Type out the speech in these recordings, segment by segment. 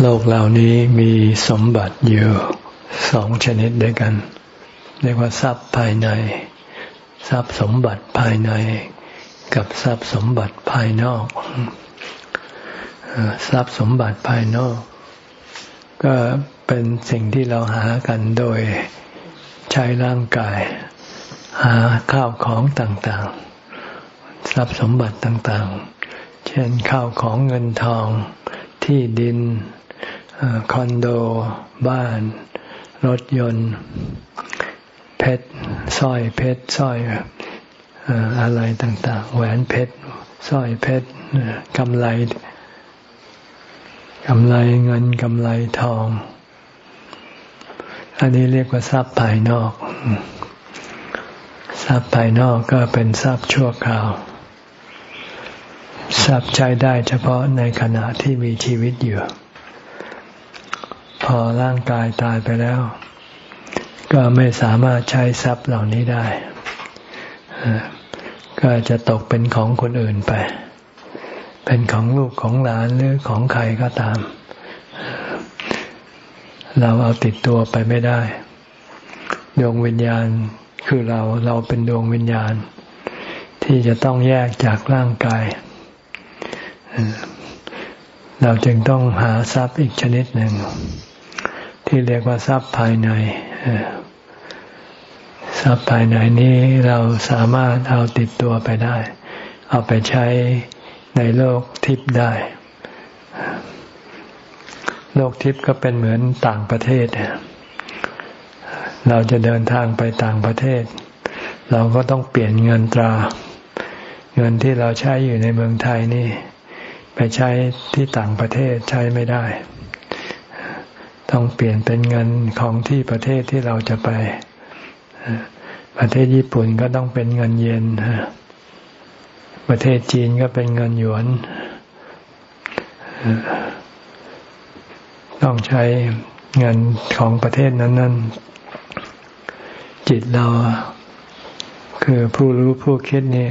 โลกเหล่านี้มีสมบัติอยู่สองชนิดด้วยกัน เรียกว่าทรัพย์ภายใน ทรัพย์สมบัติภายใน กับทรัพย์สมบัติภายนอกทรัพย์สมบัติภายนอก ก็เป็นสิ่งที่เราหากันโดยใช้ร่างกาย หาข้าวของต่างๆ ทรัพย์สมบัติต่างๆ เช่นข้าวของเงินทองที่ดินคอนโด บ้าน รถยนต์ เพชรสร้อยเพชรสร้อยอะไรต่าง ๆ แหวนเพชรสร้อยเพชรกำไรกำไรเงินกำไรทอง อันนี้เรียกว่าทรัพย์ภายนอก ทรัพย์ภายนอกก็เป็นทรัพย์ชั่วคราว ทรัพย์ใช้ได้เฉพาะในขณะที่มีชีวิตอยู่ พอร่างกายตายไปแล้ว ก็ไม่สามารถใช้ทรัพย์เหล่านี้ได้ ก็จะตกเป็นของคนอื่นไป เป็นของลูกของหลานหรือของใครก็ตาม เราเอาติดตัวไปไม่ได้ ดวงวิญญาณคือเราเราเป็นดวงวิญญาณ ที่จะต้องแยกจากร่างกาย เราจึงต้องหาทรัพย์อีกชนิดหนึ่ง ที่เรียกว่าทรัพย์ภายในทรัพย์ภายในนี้เราสามารถเอาติดตัวไปได้ เอาไปใช้ในโลกทิพย์ได้ โลกทิพย์ก็เป็นเหมือนต่างประเทศ เราจะเดินทางไปต่างประเทศ เราก็ต้องเปลี่ยนเงินตรา เงินที่เราใช้อยู่ในเมืองไทยนี่ ไปใช้ที่ต่างประเทศใช้ไม่ได้ ต้องเปลี่ยนเป็นเงินของที่ประเทศที่เราจะไป ประเทศญี่ปุ่นก็ต้องเป็นเงินเยนประเทศจีนก็เป็นเงินหยวน ต้องใช้เงินของประเทศนั้นๆจิตเราคือผู้รู้ผู้คิดนี่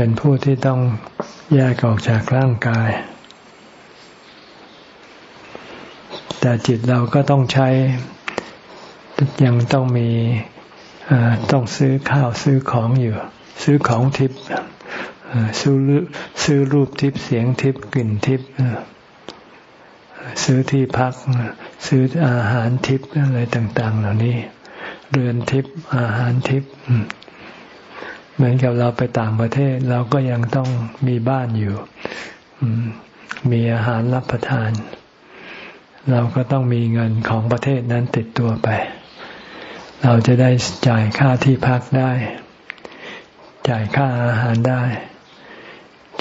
เป็นผู้ที่ต้องแยกออกจากร่างกาย แต่จิตเราก็ต้องใช้ ยังต้องมีต้องซื้อข้าวซื้อของอยู่ ซื้อของทิพย์ซื้อซื้อรูปทิพย์เสียงทิพย์กลิ่นทิพย์ซื้อที่พัก ซื้ออาหารทิพย์อะไรต่าง ๆ เหล่านี้ เรือนทิพย์อาหารทิพย์ เหมือนกับเราไปต่างประเทศ เราก็ยังต้องมีบ้านอยู่มีอาหารรับประทาน เราก็ต้องมีเงินของประเทศนั้นติดตัวไป เราจะได้จ่ายค่าที่พักได้ จ่ายค่าอาหารได้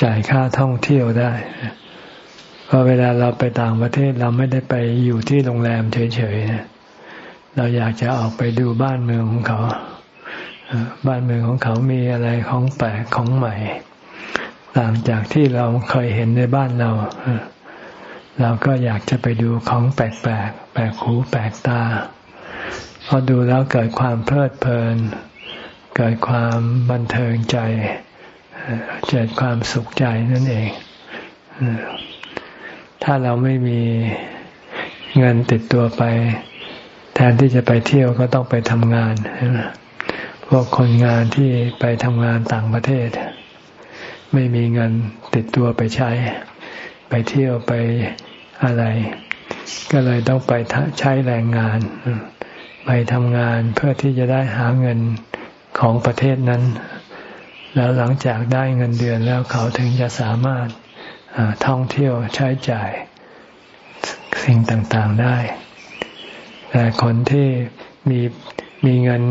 จ่ายค่าท่องเที่ยวได้เพราะเวลาเราไปต่างประเทศเราไม่ได้ไปอยู่ที่โรงแรมเฉยๆเราอยากจะออกไปดูบ้านเมืองของเขา บ้านเมืองของเขามีอะไรของแปลกของใหม่ ต่างจากที่เราเคยเห็นในบ้านเรา เราก็อยากจะไปดูของแปลกๆแปลกหูแปลกตา พอดูแล้วเกิดความเพลิดเพลิน เกิดความบันเทิงใจ เกิดความสุขใจนั่นเอง ถ้าเราไม่มีเงินติดตัวไป แทนที่จะไปเที่ยวก็ต้องไปทำงานใช่ไพวกคนงานที่ไปทำงานต่างประเทศ ไม่มีเงินติดตัวไปใช้ ไปเที่ยวไปอะไร ก็เลยต้องไปใช้แรงงาน ไปทำงานเพื่อที่จะได้หาเงินของประเทศนั้น แล้วหลังจากได้เงินเดือนแล้วเขาถึงจะสามารถท่องเที่ยวใช้จ่ายสิ่งต่างๆได้ แต่คนที่มีมีเงิน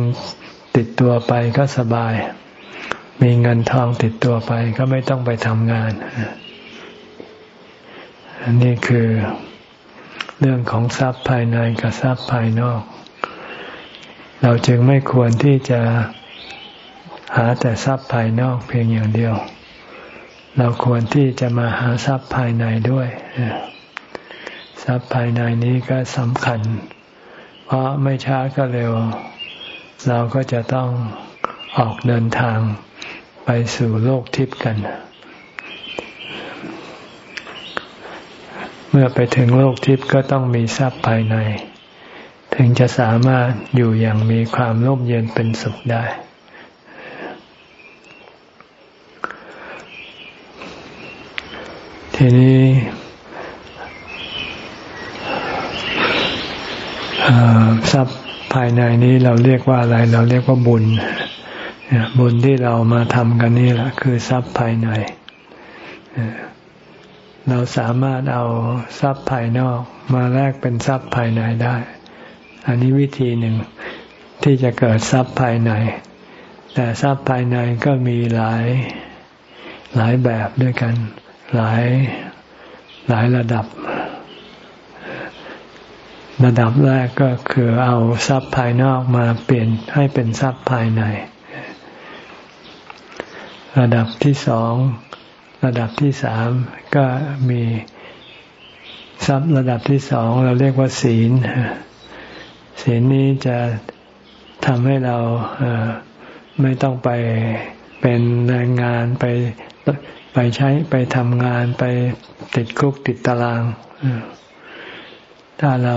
ติดตัวไปก็สบาย มีเงินทองติดตัวไปก็ไม่ต้องไปทำงานอันนี้คือเรื่องของทรัพย์ภายในกับทรัพย์ภายนอก เราจึงไม่ควรที่จะหาแต่ทรัพย์ภายนอกเพียงอย่างเดียว เราควรที่จะมาหาทรัพย์ภายในด้วยทรัพย์ภายในนี้ก็สำคัญ เพราะไม่ช้าก็เร็ว เราก็จะต้องออกเดินทางไปสู่โลกทิพย์กัน เมื่อไปถึงโลกทิพย์ก็ต้องมีทรัพย์ภายใน ถึงจะสามารถอยู่อย่างมีความร่มเย็นเป็นสุขได้ ทีนี้ทรัพย์ ภายในนี้เราเรียกว่าอะไร เราเรียกว่าบุญ บุญที่เรามาทำกันนี่แหละคือทรัพย์ภายใน เราสามารถเอาทรัพย์ภายนอกมาแลกเป็นทรัพย์ภายในได้ อันนี้วิธีหนึ่งที่จะเกิดทรัพย์ภายใน แต่ทรัพย์ภายในก็มีหลายหลายแบบด้วยกัน หลายหลายระดับ ระดับแรกก็คือเอาทรัพย์ภายนอกมาเปลี่ยนให้เป็นทรัพย์ภายใน ระดับที่สอง ระดับที่สามก็มีทรัพย์ระดับที่สองเราเรียกว่าศีล ศีลนี้จะทำให้เราไม่ต้องไปเป็นแรงงานไปไปใช้ไปทำงานไปติดคุกติดตาราง ถ้าเรา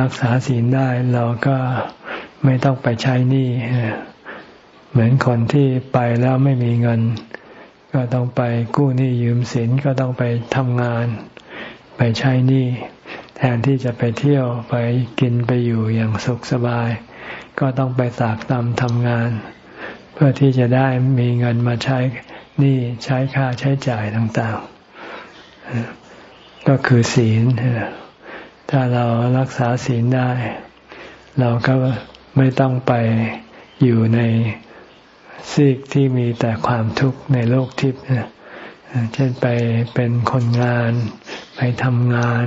รักษาศีลได้เราก็ไม่ต้องไปใช้หนี้เหมือนคนที่ไปแล้วไม่มีเงิน ก็ต้องไปกู้หนี้ยืมสินก็ต้องไปทำงาน ไปใช้หนี้แทนที่จะไปเที่ยวไปกินไปอยู่อย่างสุขสบาย ก็ต้องไปตากตำทำงาน เพื่อที่จะได้มีเงินมาใช้หนี้ใช้ค่าใช้จ่ายต่างๆ ก็คือศีล ถ้าเรารักษาศีลได้ เราก็ไม่ต้องไปอยู่ในซีกที่มีแต่ความทุกข์ในโลกทิพย์เช่นไปเป็นคนงาน ไปทำงาน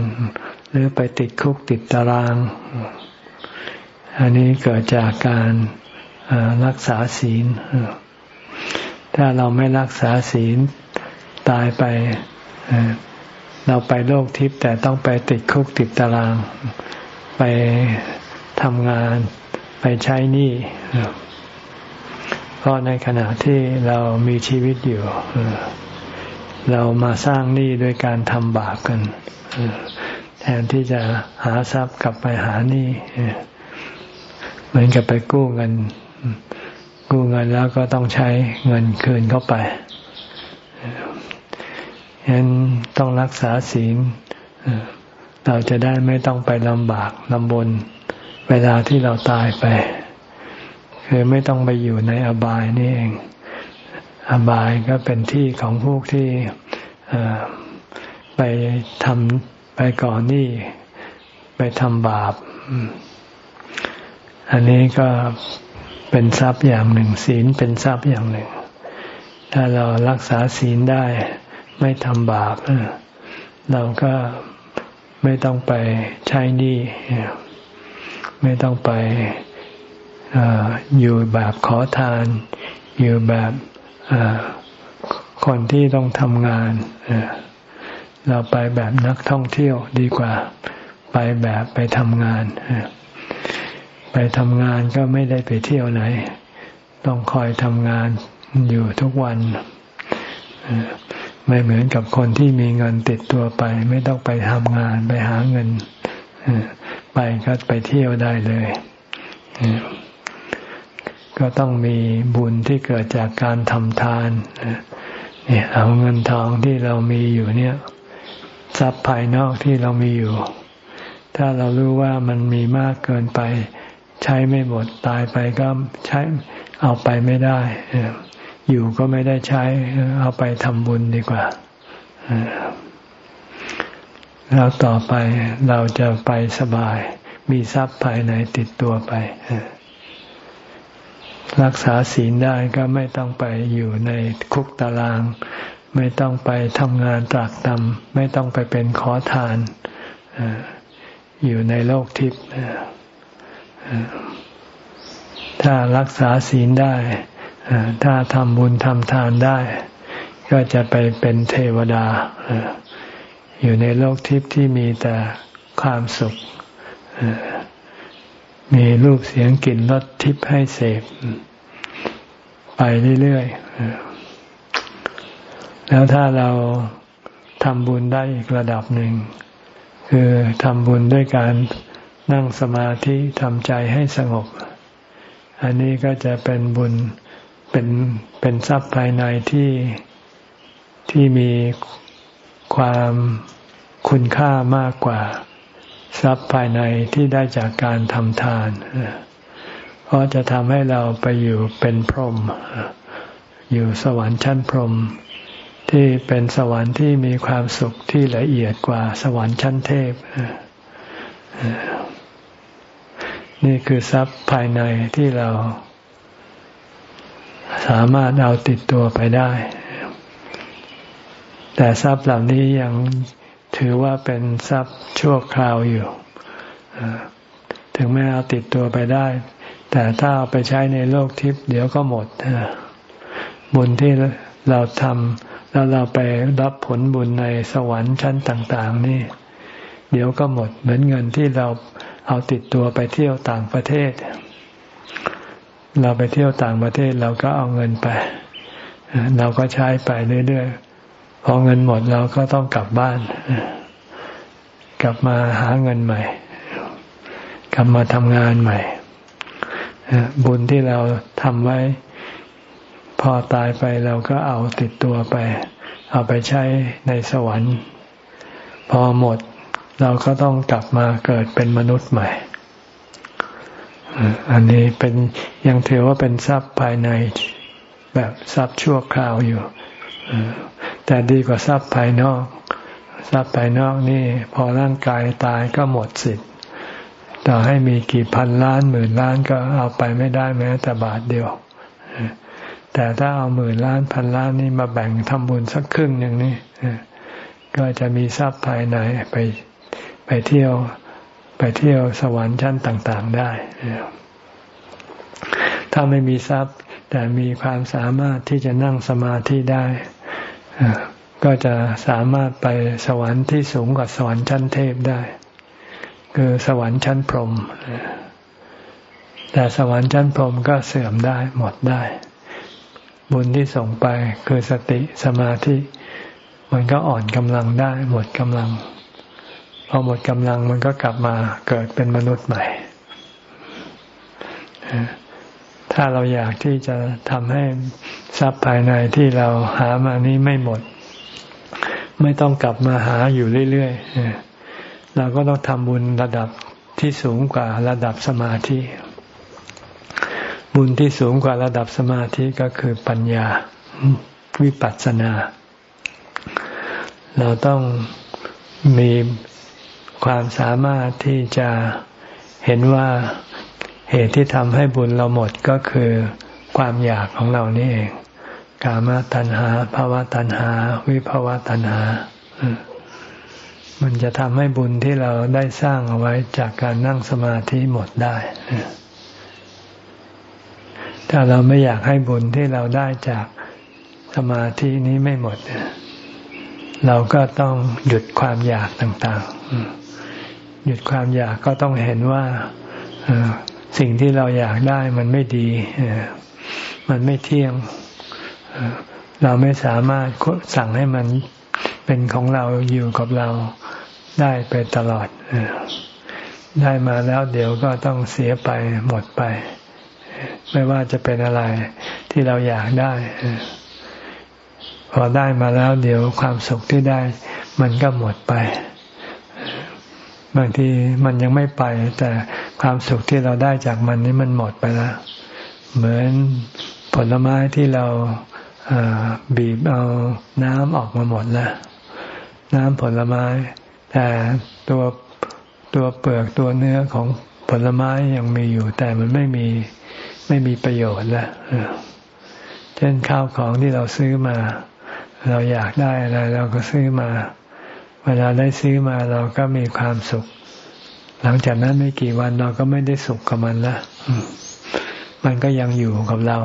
หรือไปติดคุกติดตาราง อันนี้เกิดจากการรักษาศีล ถ้าเราไม่รักษาศีลตายไป เราไปโลกทิพย์แต่ต้องไปติดคุกติดตาราง ไปทำงานไปใช้หนี้เพราะในขณะที่เรามีชีวิตอยู่ เรามาสร้างหนี้ด้วยการทำบาปกันแทนที่จะหาทรัพย์กลับไปหาหนี้เหมือนกับไปกู้เงิน กู้เงินแล้วก็ต้องใช้เงินคืนเข้าไป ฉะนั้นต้องรักษาศีลเราจะได้ไม่ต้องไปลำบากลำบน เวลาที่เราตายไป คือไม่ต้องไปอยู่ในอบายนี่เอง อบายก็เป็นที่ของพวกที่ไปทำไปก่อนนี่ไปทำบาป อันนี้ก็เป็นทรัพย์อย่างหนึ่ง ศีลเป็นทรัพย์อย่างหนึ่ง ถ้าเรารักษาศีลได้ ไม่ทำบาปเราก็ไม่ต้องไปใช้หนี้ไม่ต้องไปอยู่แบบขอทาน อยู่แบบคนที่ต้องทำงาน เราไปแบบนักท่องเที่ยวดีกว่า ไปแบบไปทำงาน ไปทำงานก็ไม่ได้ไปเที่ยวไหน ต้องคอยทำงานอยู่ทุกวัน ไม่เหมือนกับคนที่มีเงินติดตัวไป ไม่ต้องไปทำงานไปหาเงินไปก็ไปเที่ยวได้เลย ก็ต้องมีบุญที่เกิดจากการทำทานเนี่ยเอาเงินทองที่เรามีอยู่เนี่ยทรัพย์ภายนอกที่เรามีอยู่ ถ้าเรารู้ว่ามันมีมากเกินไป ใช้ไม่หมดตายไปก็ใช้เอาไปไม่ได้ อยู่ก็ไม่ได้ใช้เอาไปทำบุญดีกว่า แล้วต่อไปเราจะไปสบาย มีทรัพย์ภายในติดตัวไป รักษาศีลได้ก็ไม่ต้องไปอยู่ในคุกตาราง ไม่ต้องไปทำงานตรากตำไม่ต้องไปเป็นขอทานอยู่ในโลกทิพย์ถ้ารักษาศีลได้ ถ้าทำบุญทำทานได้ ก็จะไปเป็นเทวดา อยู่ในโลกทิพย์ที่มีแต่ความสุข มีรูปเสียงกลิ่นรสทิพย์ให้เสพ ไปเรื่อยๆ แล้วถ้าเราททำบุญได้อีกระดับหนึ่ง คือทำบุญด้วยการนั่งสมาธิทำใจให้สงบ อันนี้ก็จะเป็นบุญ เป็นเป็นทรัพย์ภายในที่ที่มีความคุณค่ามากกว่า ทรัพย์ภายในที่ได้จากการทำทาน เพราะจะทำให้เราไปอยู่เป็นพรหมอยู่สวรรค์ชั้นพรหมที่เป็นสวรรค์ที่มีความสุขที่ละเอียดกว่าสวรรค์ชั้นเทพ นี่คือทรัพย์ภายในที่เรา สามารถเอาติดตัวไปได้ แต่ทรัพย์เหล่านี้ยังถือว่าเป็นทรัพย์ชั่วคราวอยู่ ถึงแม้เอาติดตัวไปได้ แต่ถ้าเอาไปใช้ในโลกทิพย์เดี๋ยวก็หมดบุญที่เราทำแล้วเราไปรับผลบุญในสวรรค์ชั้นต่าง ๆ นี่ เดี๋ยวก็หมดเหมือนเงินที่เราเอาติดตัวไปเที่ยวต่างประเทศ เราไปเที่ยวต่างประเทศเราก็เอาเงินไป เราก็ใช้ไปเรื่อยๆ พอเงินหมดเราก็ต้องกลับบ้าน กลับมาหาเงินใหม่ กลับมาทำงานใหม่ บุญที่เราทำไว้ พอตายไปเราก็เอาติดตัวไป เอาไปใช้ในสวรรค์ พอหมดเราก็ต้องกลับมาเกิดเป็นมนุษย์ใหม่ อันนี้เป็นยังถือว่าเป็นทรัพย์ภายในแบบทรัพย์ชั่วคราวอยู่แต่ดีกว่าทรัพย์ภายนอก ทรัพย์ภายนอกนี่ พอร่างกายตายก็หมดสิทธิ์ต่อให้มีกี่พันล้านหมื่นล้านก็เอาไปไม่ได้แม้แต่บาทเดียว แต่ถ้าเอาหมื่นล้านพันล้านนี่มาแบ่งทำบุญสักครึ่งหนึ่งนี่ก็จะมีทรัพย์ภายในไปไปเที่ยว ไปเที่ยวสวรรค์ชั้นต่าง ๆ ได้ ถ้าไม่มีทรัพย์ แต่มีความสามารถที่จะนั่งสมาธิได้ ก็จะสามารถไปสวรรค์ที่สูงกว่าสวรรค์ชั้นเทพได้ คือสวรรค์ชั้นพรหมแต่สวรรค์ชั้นพรหมก็เสื่อมได้หมดได้ บุญที่ส่งไปคือสติสมาธิ มันก็อ่อนกำลังได้หมดกำลัง พอหมดกำลังมันก็กลับมาเกิดเป็นมนุษย์ใหม่ถ้าเราอยากที่จะทำให้ทรัพย์ภายในที่เราหามานี้ไม่หมด ไม่ต้องกลับมาหาอยู่เรื่อยๆเราก็ต้องทำบุญระดับที่สูงกว่าระดับสมาธิ บุญที่สูงกว่าระดับสมาธิก็คือปัญญา วิปัสสนา เราต้องมี ความสามารถที่จะเห็นว่าเหตุที่ทำให้บุญเราหมดก็คือความอยากของเรานี่เอง กามตัณหาภาวะตัณหา วิภาวะตัณหา มันจะทำให้บุญที่เราได้สร้างเอาไว้จากการนั่งสมาธิหมดได้ ถ้าเราไม่อยากให้บุญที่เราได้จากสมาธินี้ไม่หมด เราก็ต้องหยุดความอยากต่าง ๆ หยุดความอยากก็ต้องเห็นว่าสิ่งที่เราอยากได้มันไม่ดี มันไม่เที่ยง เราไม่สามารถสั่งให้มันเป็นของเราอยู่กับเราได้ไปตลอด ได้มาแล้วเดี๋ยวก็ต้องเสียไปหมดไป ไม่ว่าจะเป็นอะไรที่เราอยากได้ พอได้มาแล้วเดี๋ยวความสุขที่ได้ มันก็หมดไป บางทีมันยังไม่ไป แต่ความสุขที่เราได้จากมันนี่มันหมดไปแล้ว เหมือนผลไม้ที่เราบีบเอาน้ำออกมาหมดแล้วน้ำผลไม้ แต่ตัวตัวเปลือกตัวเนื้อของผลไม้ยังมีอยู่ แต่มันไม่มีไม่มีประโยชน์แล้วเช่นข้าวของที่เราซื้อมา เราอยากได้อะไรเราก็ซื้อมา เวลาได้ซื้อมาเราก็มีความสุข หลังจากนั้นไม่กี่วันเราก็ไม่ได้สุขกับมันละมันก็ยังอยู่กับเรา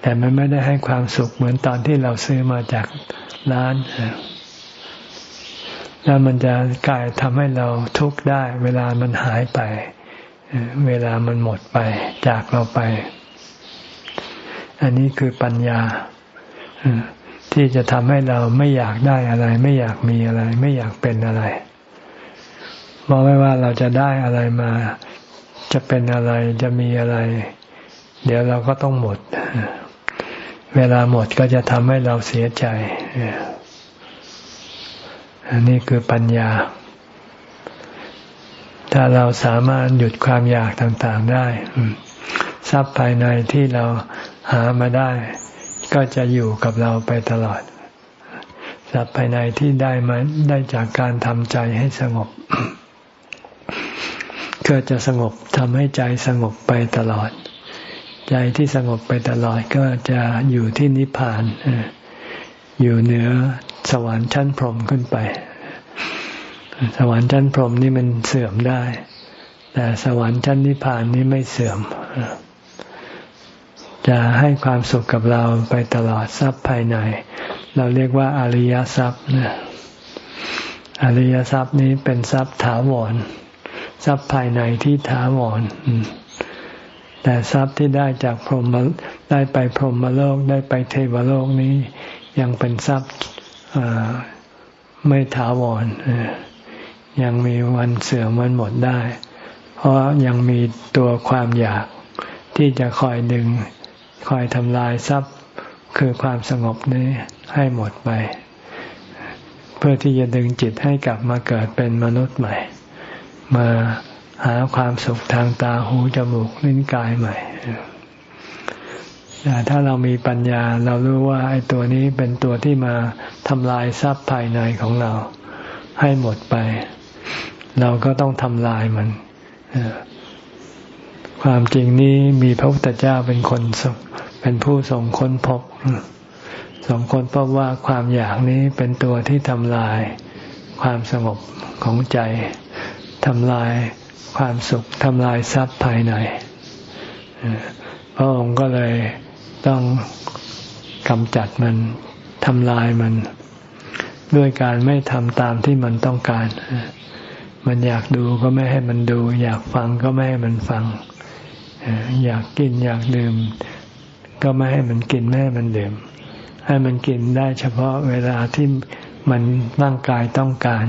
แต่มันไม่ได้ให้ความสุขเหมือนตอนที่เราซื้อมาจากร้านแล้วมันจะกลายทำให้เราทุกข์ได้ เวลามันหายไป เวลามันหมดไป จากเราไป อันนี้คือปัญญา ที่จะทำให้เราไม่อยากได้อะไร ไม่อยากมีอะไร ไม่อยากเป็นอะไรมองไม่ว่าเราจะได้อะไรมา จะเป็นอะไรจะมีอะไร เดี๋ยวเราก็ต้องหมด เวลาหมดก็จะทำให้เราเสียใจอันนี้คือปัญญา ถ้าเราสามารถหยุดความอยากต่างๆได้ ทรัพย์ภายในที่เราหามาได้ ก็จะอยู่กับเราไปตลอดทรัพย์ภายในที่ได้มาได้จากการทำใจให้สงบ ก็จะสงบทำให้ใจสงบไปตลอด ใจที่สงบไปตลอดก็จะอยู่ที่นิพพานอยู่เหนือสวรรค์ชั้นพรหมขึ้นไป สวรรค์ชั้นพรหมนี่มันเสื่อมได้ แต่สวรรค์ชั้นนิพพานนี่ไม่เสื่อม จะให้ความสุขกับเราไปตลอดทรัพย์ภายใน เราเรียกว่าอริยทรัพย์นะอริยทรัพย์นี้เป็นทรัพย์ถาวร ทรัพย์ภายในที่ถาวรแต่ทรัพย์ที่ได้จากพรหมได้ไปพรหมโลกได้ไปเทวโลกนี้ ยังเป็นทรัพย์ไม่ถาวรยังมีวันเสื่อมวันหมดได้ เพราะยังมีตัวความอยากที่จะคอยดึง คอยทำลายทรัพย์คือความสงบนี้ให้หมดไป เพื่อที่จะดึงจิตให้กลับมาเกิดเป็นมนุษย์ใหม่ มาหาความสุขทางตาหูจมูกลิ้นกายใหม่แต่ถ้าเรามีปัญญาเรารู้ว่าไอ้ตัวนี้เป็นตัวที่มาทำลายทรัพย์ภายในของเราให้หมดไป เราก็ต้องทำลายมัน ความจริงนี้มีพระพุทธเจ้าเป็นคนเป็นผู้ส่งค้นพบส่งค้นพบว่าความอยากนี้เป็นตัวที่ทำลาย ความสงบของใจทำลายความสุขทำลายทรัพย์ภายในพระองค์ก็เลยต้องกำจัดมันทำลายมัน ด้วยการไม่ทำตามที่มันต้องการ มันอยากดูก็ไม่ให้มันดู อยากฟังก็ไม่ให้มันฟัง อยากกินอยากดื่ม ก็ไม่ให้มันกินไม่ให้มันดื่ม ให้มันกินได้เฉพาะเวลาที่มันร่างกายต้องการ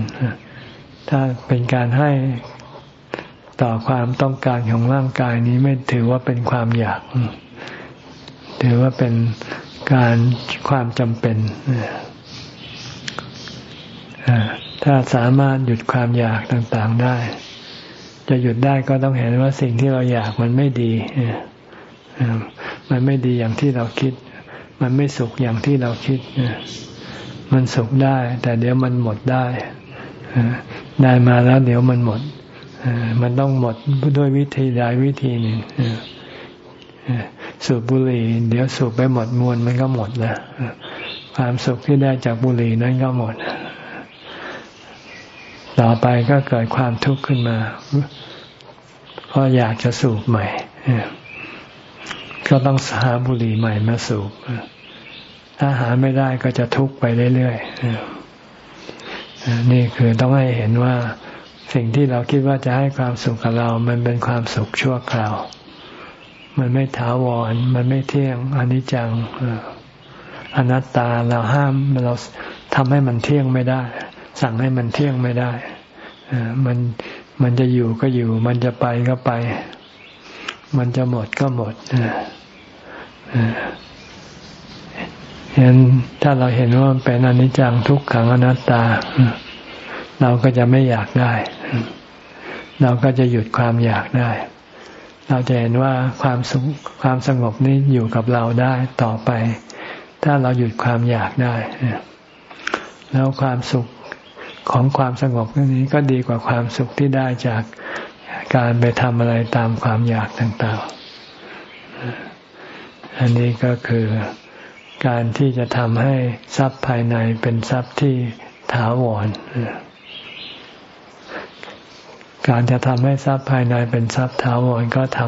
ถ้าเป็นการให้ต่อความต้องการของร่างกายนี้ไม่ถือว่าเป็นความอยาก ถือว่าเป็นการความจำเป็นถ้าสามารถหยุดความอยากต่างๆได้ จะหยุดได้ก็ต้องเห็นว่าสิ่งที่เราอยากมันไม่ดีมันไม่ดีอย่างที่เราคิด มันไม่สุขอย่างที่เราคิดมันสุขได้ แต่เดี๋ยวมันหมดได้ได้มาแล้วเดี๋ยวมันหมดมันต้องหมดด้วยวิธีใดวิธีหนึ่งสูบบุหรี่ เดี๋ยวสูบไปหมดมวลมันก็หมดแล้วความสุขที่ได้จากบุหรี่นั้นก็หมด ต่อไปก็เกิดความทุกข์ขึ้นมาเพราะอยากจะสูบใหม่ก็ต้องหาบุหรี่ใหม่มาสูบถ้าหาไม่ได้ก็จะทุกข์ไปเรื่อยๆนี่คือต้องให้เห็นว่าสิ่งที่เราคิดว่าจะให้ความสุขกับเรา มันเป็นความสุขชั่วคราว มันไม่ถาวร มันไม่เที่ยงอนิจจังอนัตตาเราห้ามเราทำให้มันเที่ยงไม่ได้ สั่งให้มันเที่ยงไม่ได้มันมันจะอยู่ก็อยู่ มันจะไปก็ไป มันจะหมดก็หมดเห็นถ้าเราเห็นว่ามันเป็นอนิจจังทุกขังอนัตตา เราก็จะไม่อยากได้ เราก็จะหยุดความอยากได้ เราจะเห็นว่าความสุขความสงบนี้อยู่กับเราได้ต่อไป ถ้าเราหยุดความอยากได้แล้วความสุข ของความสงบนี้ก็ดีกว่าความสุขที่ได้จากการไปทำอะไรตามความอยากต่างๆ อันนี้ก็คือการที่จะทำให้ทรัพย์ภายในเป็นทรัพย์ที่ถาวร การจะทำให้ทรัพย์ภายในเป็นทรัพย์ถาวรก็ท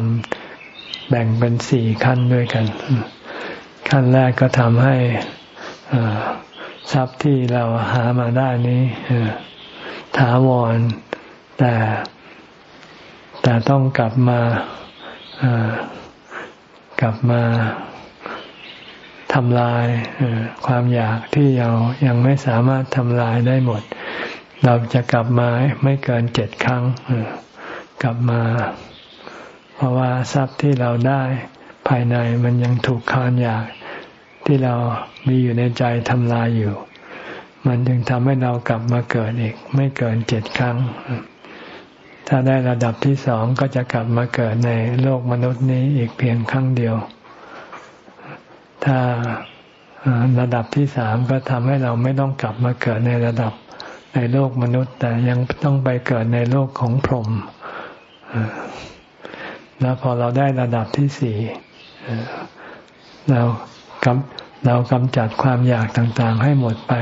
ำแบ่งเป็นสี่ขั้นด้วยกัน ขั้นแรกก็ทำให้ ทรัพย์ที่เราหามาได้นี้ถาวร แต่แต่ต้องกลับมากลับมาทำลายความอยากที่เรายังไม่สามารถทำลายได้หมด เราจะกลับมาไม่เกินเจ็ดครั้งกลับมา เพราะว่าทรัพย์ที่เราได้ภายในมันยังถูกคานอยาก ที่เรามีอยู่ในใจทำลายอยู่ มันจึงทำให้เรากลับมาเกิดอีก ไม่เกินเจ็ดครั้ง ถ้าได้ระดับที่สองก็จะกลับมาเกิดในโลกมนุษย์นี้อีกเพียงครั้งเดียว ถ้าระดับที่สามก็ทำให้เราไม่ต้องกลับมาเกิดในระดับในโลกมนุษย์ แต่ยังต้องไปเกิดในโลกของพรหมแล้วพอเราได้ระดับที่สี่เรากำ เรากำจัดความอยากต่างๆ ให้หมดไป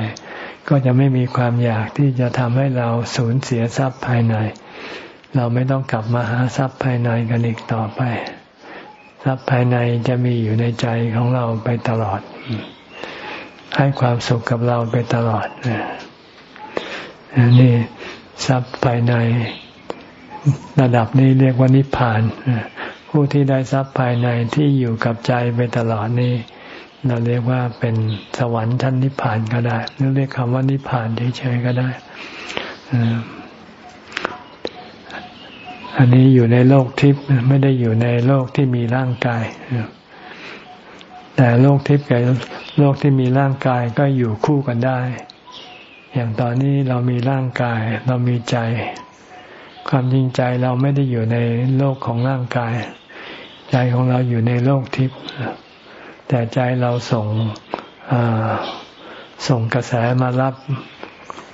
ก็จะไม่มีความอยากที่จะทำให้เราสูญเสียทรัพย์ภายใน เราไม่ต้องกลับมาหาทรัพย์ภายในกันอีกต่อไป ทรัพย์ภายในจะมีอยู่ในใจของเราไปตลอด ให้ความสุขกับเราไปตลอดนี่ทรัพย์ภายในระดับนี้เรียกว่านิพพานผู้ที่ได้ทรัพย์ภายในที่อยู่กับใจไปตลอดนี้ เราเรียกว่าเป็นสวรรค์ชั้นนิพพานก็ได้หรือเรียกคำว่านิพพานเฉยๆก็ได้อันนี้อยู่ในโลกทิพย์ไม่ได้อยู่ในโลกที่มีร่างกายแต่โลกทิพย์กับโลกที่มีร่างกายก็อยู่คู่กันได้ อย่างตอนนี้เรามีร่างกาย เรามีใจ ความจริงใจเราไม่ได้อยู่ในโลกของร่างกาย ใจของเราอยู่ในโลกทิพย์ แต่ใจเราส่งส่งกระแสมารับ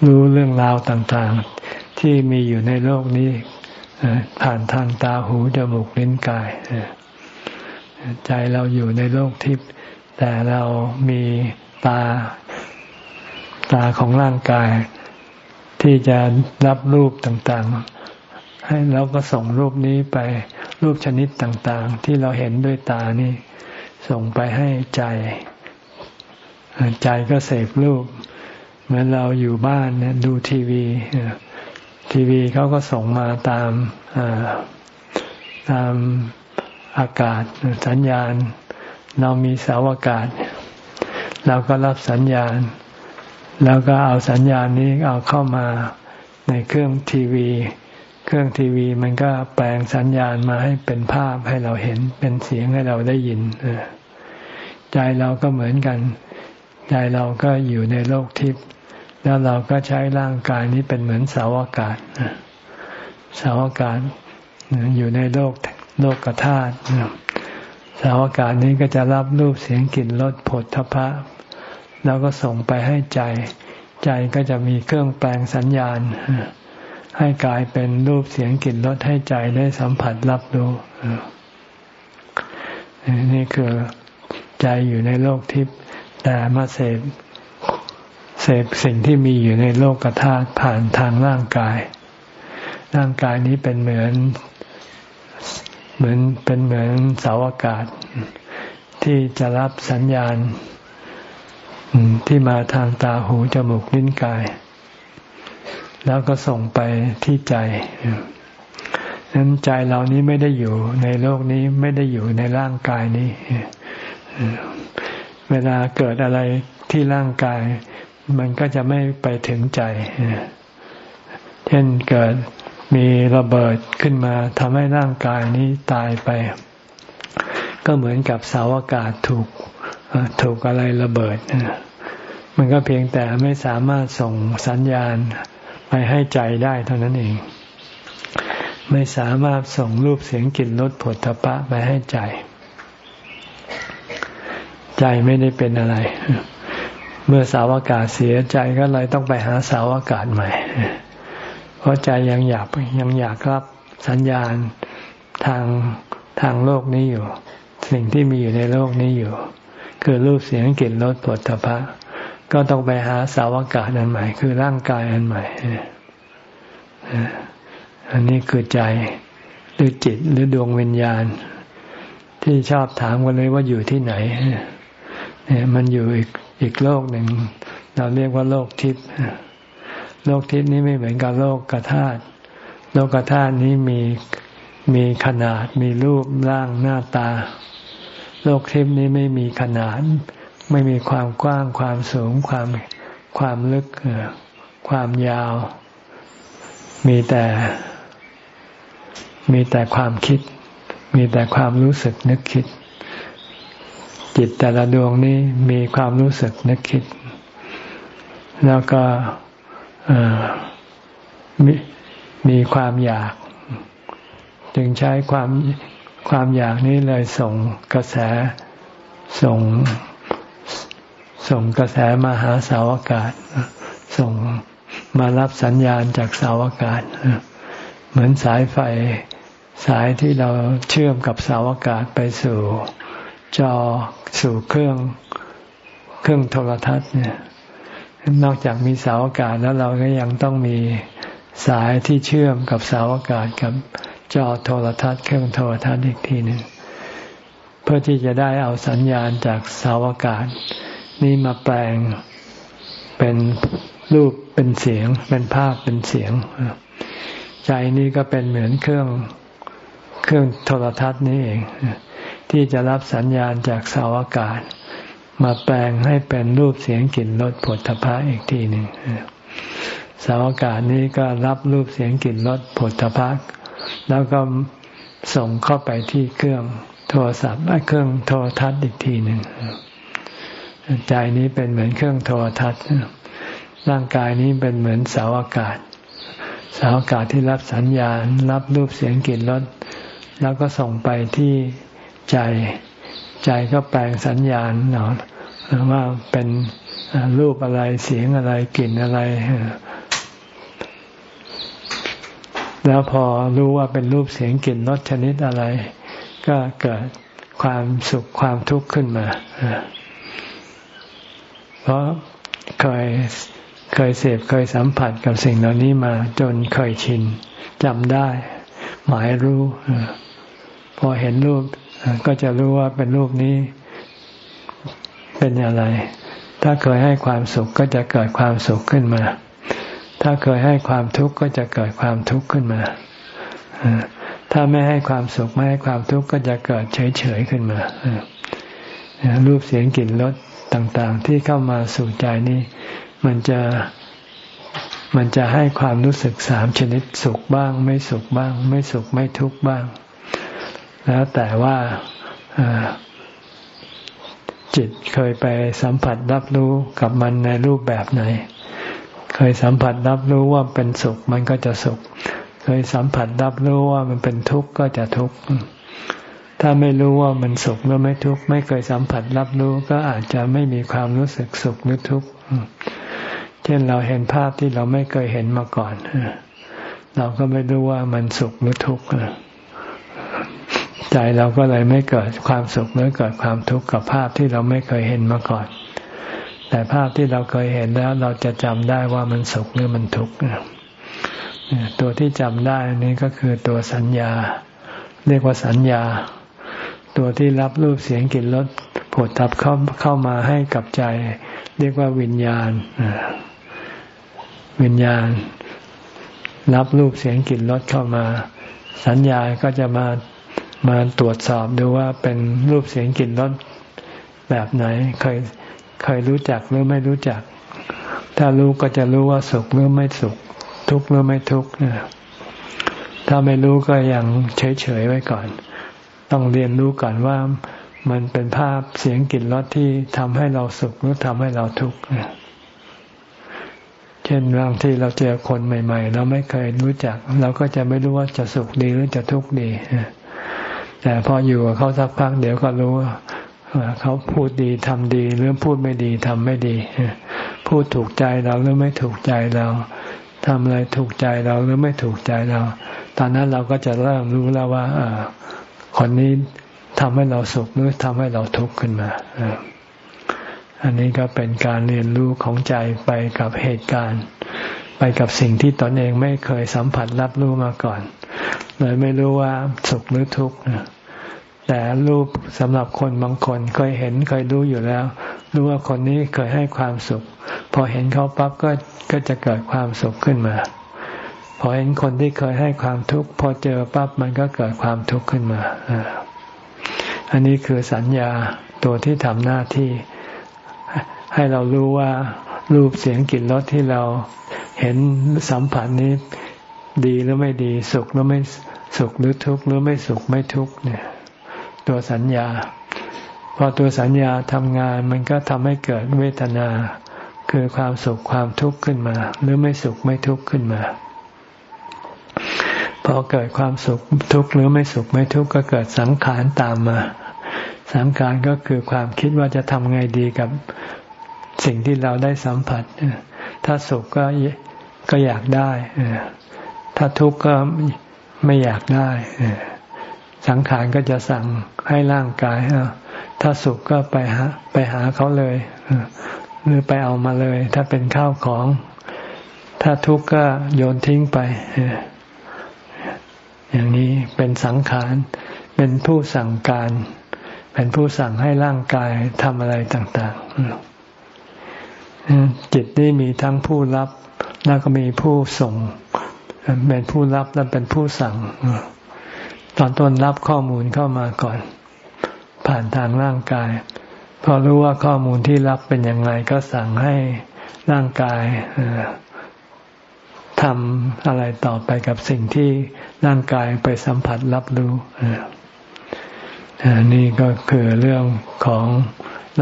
รู้เรื่องราวต่างๆ ที่มีอยู่ในโลกนี้ผ่านทางตาหูจมูกลิ้นกาย ใจเราอยู่ในโลกทิพย์แต่เรามีตาตาของร่างกาย ที่จะรับรูปต่างๆ ให้เราก็ส่งรูปนี้ไปรูปชนิดต่างๆ ที่เราเห็นด้วยตานี่ ส่งไปให้ใจ ใจก็เสพรูป เหมือนเราอยู่บ้านเนี่ยดูทีวี ทีวีเขาก็ส่งมาตามตามอากาศสัญญาณ เรามีเสาอากาศ เราก็รับสัญญาณ แล้วก็เอาสัญญาณนี้เอาเข้ามาในเครื่องทีวี เครื่องทีวีมันก็แปลงสัญญาณมาให้เป็นภาพให้เราเห็นเป็นเสียงให้เราได้ยินใจเราก็เหมือนกัน ใจเราก็อยู่ในโลกทิพย์แล้วเราก็ใช้ร่างกายนี้เป็นเหมือนเสาอากาศเสาอากาศอยู่ในโลกโลกกธาตุสาวอากาศนี้ก็จะรับรูปเสียงกลิ่นรสผลทพะ แล้วก็ส่งไปให้ใจ ใจก็จะมีเครื่องแปลงสัญญาณ ให้กลายเป็นรูปเสียงกลิ่นรสให้ใจได้สัมผัสรับรู้นี่คือใจอยู่ในโลกทิพย์แต่มาเสพเสพสิ่งที่มีอยู่ในโลกธาตุผ่านทางร่างกาย ร่างกายนี้เป็นเหมือน เหมือนเป็นเหมือนเสาอากาศ ที่จะรับสัญญาณที่มาทางตาหูจมูกลิ้นกาย แล้วก็ส่งไปที่ใจนั้นใจเรานี้ไม่ได้อยู่ในโลกนี้ไม่ได้อยู่ในร่างกายนี้ เวลาเกิดอะไรที่ร่างกาย มันก็จะไม่ไปถึงใจ เช่นเกิดมีระเบิดขึ้นมาทำให้ร่างกายนี้ตายไป ก็เหมือนกับเสาอากาศถูกถูกอะไรระเบิด มันก็เพียงแต่ไม่สามารถส่งสัญญาณ ไปให้ใจได้เท่านั้นเอง ไม่สามารถส่งรูปเสียงกลิ่นรสผลทพะไปให้ใจ ใจไม่ได้เป็นอะไร เมื่อสาวอากาศเสียใจก็เลยต้องไปหาสาวอากาศใหม่ เพราะใจยังอยากยังอยากรับสัญญาณทางทางโลกนี้อยู่ สิ่งที่มีอยู่ในโลกนี้อยู่ คือรูปเสียงกลิ่นรสผลตภะ ก็ต้องไปหาสาวกาศอันใหม่ คือร่างกายอันใหม่ อันนี้คือใจหรือจิตหรือดวงวิญญาณ ที่ชอบถามกันเลยว่าอยู่ที่ไหนเนี่ยมันอยู่อีกอีกโลกหนึ่ง เราเรียกว่าโลกทิพย์โลกทิพย์นี้ไม่เหมือนกับโลกกระธาตุโลกกระธาตุนี้มีมีขนาด มีรูปร่างหน้าตา โลกทิพย์นี้ไม่มีขนาด ไม่มีความกว้างความสูงความความลึกความยาว มีแต่ มีแต่ความคิด มีแต่ความรู้สึกนึกคิด จิตแต่ละดวงนี้มีความรู้สึกนึกคิด แล้วก็มีมีความอยาก จึงใช้ความความอยากนี้เลยส่งกระแสส่ง ส่งกระแสมาหาสาวอากาศ ส่งมารับสัญญาณจากสาวอากาศ เหมือนสายไฟสายที่เราเชื่อมกับสาวอากาศไปสู่จอสู่เครื่องเครื่องโทรทัศน์เนี่ย นอกจากมีสาวอากาศแล้วเราก็ยังต้องมีสายที่เชื่อมกับสาวอากาศกับจอโทรทัศน์เครื่องโทรทัศน์อีกทีหนึ่งเพื่อที่จะได้เอาสัญญาณจากสาวอากาศ นี้มาแปลงเป็นรูปเป็นเสียง เป็นภาพเป็นเสียง ใจนี้ก็เป็นเหมือนเครื่องเครื่องโทรทัศน์นี่เอง ที่จะรับสัญญาณจากสาวอากาศ มาแปลงให้เป็นรูปเสียงกลิ่นรสผลทพะอีกทีหนึ่งสาวอากาศนี้ก็รับรูปเสียงกลิ่นรสผลทพะแล้วก็ส่งเข้าไปที่เครื่องโทรศัพท์เครื่องโทรทัศน์อีกทีหนึ่ง ใจนี้เป็นเหมือนเครื่องโทรทัศน์ ร่างกายนี้เป็นเหมือนเสาอากาศ เสาอากาศที่รับสัญญาณ รับรูปเสียงกลิ่นรสแล้วก็ส่งไปที่ใจ ใจก็แปลงสัญญาณเนาะว่าเป็นรูปอะไรเสียงอะไรกลิ่นอะไร แล้วพอรู้ว่าเป็นรูปเสียงกลิ่นรสชนิดอะไร ก็เกิดความสุขความทุกข์ขึ้นมา เพราะเคยเคยเสพเคยสัมผัสกับสิ่งเหล่านี้มาจนเคยชินจำได้ หมายรู้ พอเห็นรูปก็จะรู้ว่าเป็นรูปนี้เป็นอะไร ถ้าเคยให้ความสุขก็จะเกิดความสุขขึ้นมา ถ้าเคยให้ความทุกข์ก็จะเกิดความทุกข์ขึ้นมา ถ้าไม่ให้ความสุขไม่ให้ความทุกข์ก็จะเกิดเฉยๆขึ้นมารูปเสียงกลิ่นรส ต่างๆ ที่เข้ามาสู่ใจนี้ มันจะมันจะให้ความรู้สึกสามชนิดสุขบ้าง ไม่สุขบ้าง ไม่สุขไม่ทุกข์บ้าง แล้วแต่ว่าจิตเคยไปสัมผัสรับรู้กับมันในรูปแบบไหน เคยสัมผัสรับรู้ว่าเป็นสุขมันก็จะสุข เคยสัมผัสรับรู้ว่ามันเป็นทุกข์ก็จะทุกข์ ถ้าไม่รู้ว่ามันสุขหรือไม่ทุกข์ไม่เคยสัมผัสรับรู้ก็อาจจะไม่มีความรู้สึกสุขหรือทุกข์เช่นเราเห็นภาพที่เราไม่เคยเห็นมาก่อนเราก็ไม่รู้ว่ามันสุขหรือทุกข์ใจเราก็เลยไม่เกิดความสุขหรือเกิดความทุกข์กับภาพที่เราไม่เคยเห็นมาก่อน แต่ภาพที่เราเคยเห็นแล้วเราจะจำได้ว่ามันสุขหรือมันทุกข์ตัวที่จำได้นี้ก็คือตัวสัญญา เรียกว่าสัญญา ตัวที่รับรูปเสียงกลิ่นรสผดทับเข้าเข้ามาให้กับใจ เรียกว่าวิญญาณวิญญาณ รับรูปเสียงกลิ่นรสเข้ามา สัญญาก็จะมามาตรวจสอบดูว่าเป็นรูปเสียงกลิ่นรสแบบไหน เคยเคยรู้จักหรือไม่รู้จัก ถ้ารู้ก็จะรู้ว่าสุขหรือไม่สุข ทุกข์หรือไม่ทุกข์ถ้าไม่รู้ก็ยังเฉยๆไว้ก่อน ต้องเรียนรู้ก่อนว่ามันเป็นภาพเสียงกลิ่นรสที่ทำให้เราสุขหรือทำให้เราทุกข์เช่นบางที่เราเจอคนใหม่ ๆ เราไม่เคยรู้จัก เราก็จะไม่รู้ว่าจะสุขดีหรือจะทุกข์ดีแต่พออยู่กับเขาสักพักเดี๋ยวก็รู้ว่าเขาพูดดีทำดีหรือพูดไม่ดีทำไม่ดีพูดถูกใจเราหรือไม่ถูกใจเราทำอะไรถูกใจเราหรือไม่ถูกใจเรา ตอนนั้นเราก็จะเริ่มรู้แล้วว่า คนนี้ทำให้เราสุขหรือทำให้เราทุกข์ขึ้นมา อันนี้ก็เป็นการเรียนรู้ของใจไปกับเหตุการณ์ ไปกับสิ่งที่ตนเองไม่เคยสัมผัสรับรู้มาก่อน เลยไม่รู้ว่าสุขหรือทุกข์แต่รูปสำหรับคนบางคนเคยเห็นเคยรู้อยู่แล้ว รู้ว่าคนนี้เคยให้ความสุข พอเห็นเขาปั๊บก็ก็จะเกิดความสุขขึ้นมา พอเห็นคนที่เคยให้ความทุกข์พอเจอปั๊บมันก็เกิดความทุกข์ขึ้นมาอันนี้คือสัญญาตัวที่ทำหน้าที่ ให้เรารู้ว่ารูปเสียงกลิ่นรสที่เราเห็นสัมผัสนี้ดีหรือไม่ดี สุขหรือไม่สุขหรือทุกข์หรือไม่สุขไม่ทุกข์เนี่ย ตัวสัญญา พอตัวสัญญาทำงานมันก็ทำให้เกิดเวทนา คือความสุขความทุกข์ขึ้นมา หรือไม่สุขไม่ทุกข์ขึ้นมา พอเกิดความสุขทุกข์หรือไม่สุขไม่ทุกข์ก็เกิดสังขารตามมา สังขารก็คือความคิดว่าจะทำไงดีกับสิ่งที่เราได้สัมผัส ถ้าสุขก็ก็อยากได้ ถ้าทุกข์ก็ไม่อยากได้ สังขารก็จะสั่งให้ร่างกาย ถ้าสุขก็ไปหาไปหาเขาเลย หรือไปเอามาเลย ถ้าเป็นข้าวของ ถ้าทุกข์ก็โยนทิ้งไป อย่างนี้เป็นสังขาร เป็นผู้สั่งการ เป็นผู้สั่งให้ร่างกายทำอะไรต่าง ๆ จิตนี่มีทั้งผู้รับ แล้วก็มีผู้ส่ง เป็นผู้รับและเป็นผู้สั่ง ตอนต้นรับข้อมูลเข้ามาก่อน ผ่านทางร่างกาย พอรู้ว่าข้อมูลที่รับเป็นยังไงก็สั่งให้ร่างกาย ทำอะไรต่อไปกับสิ่งที่ร่างกายไปสัมผัสรับรู้นี่ก็คือเรื่องของ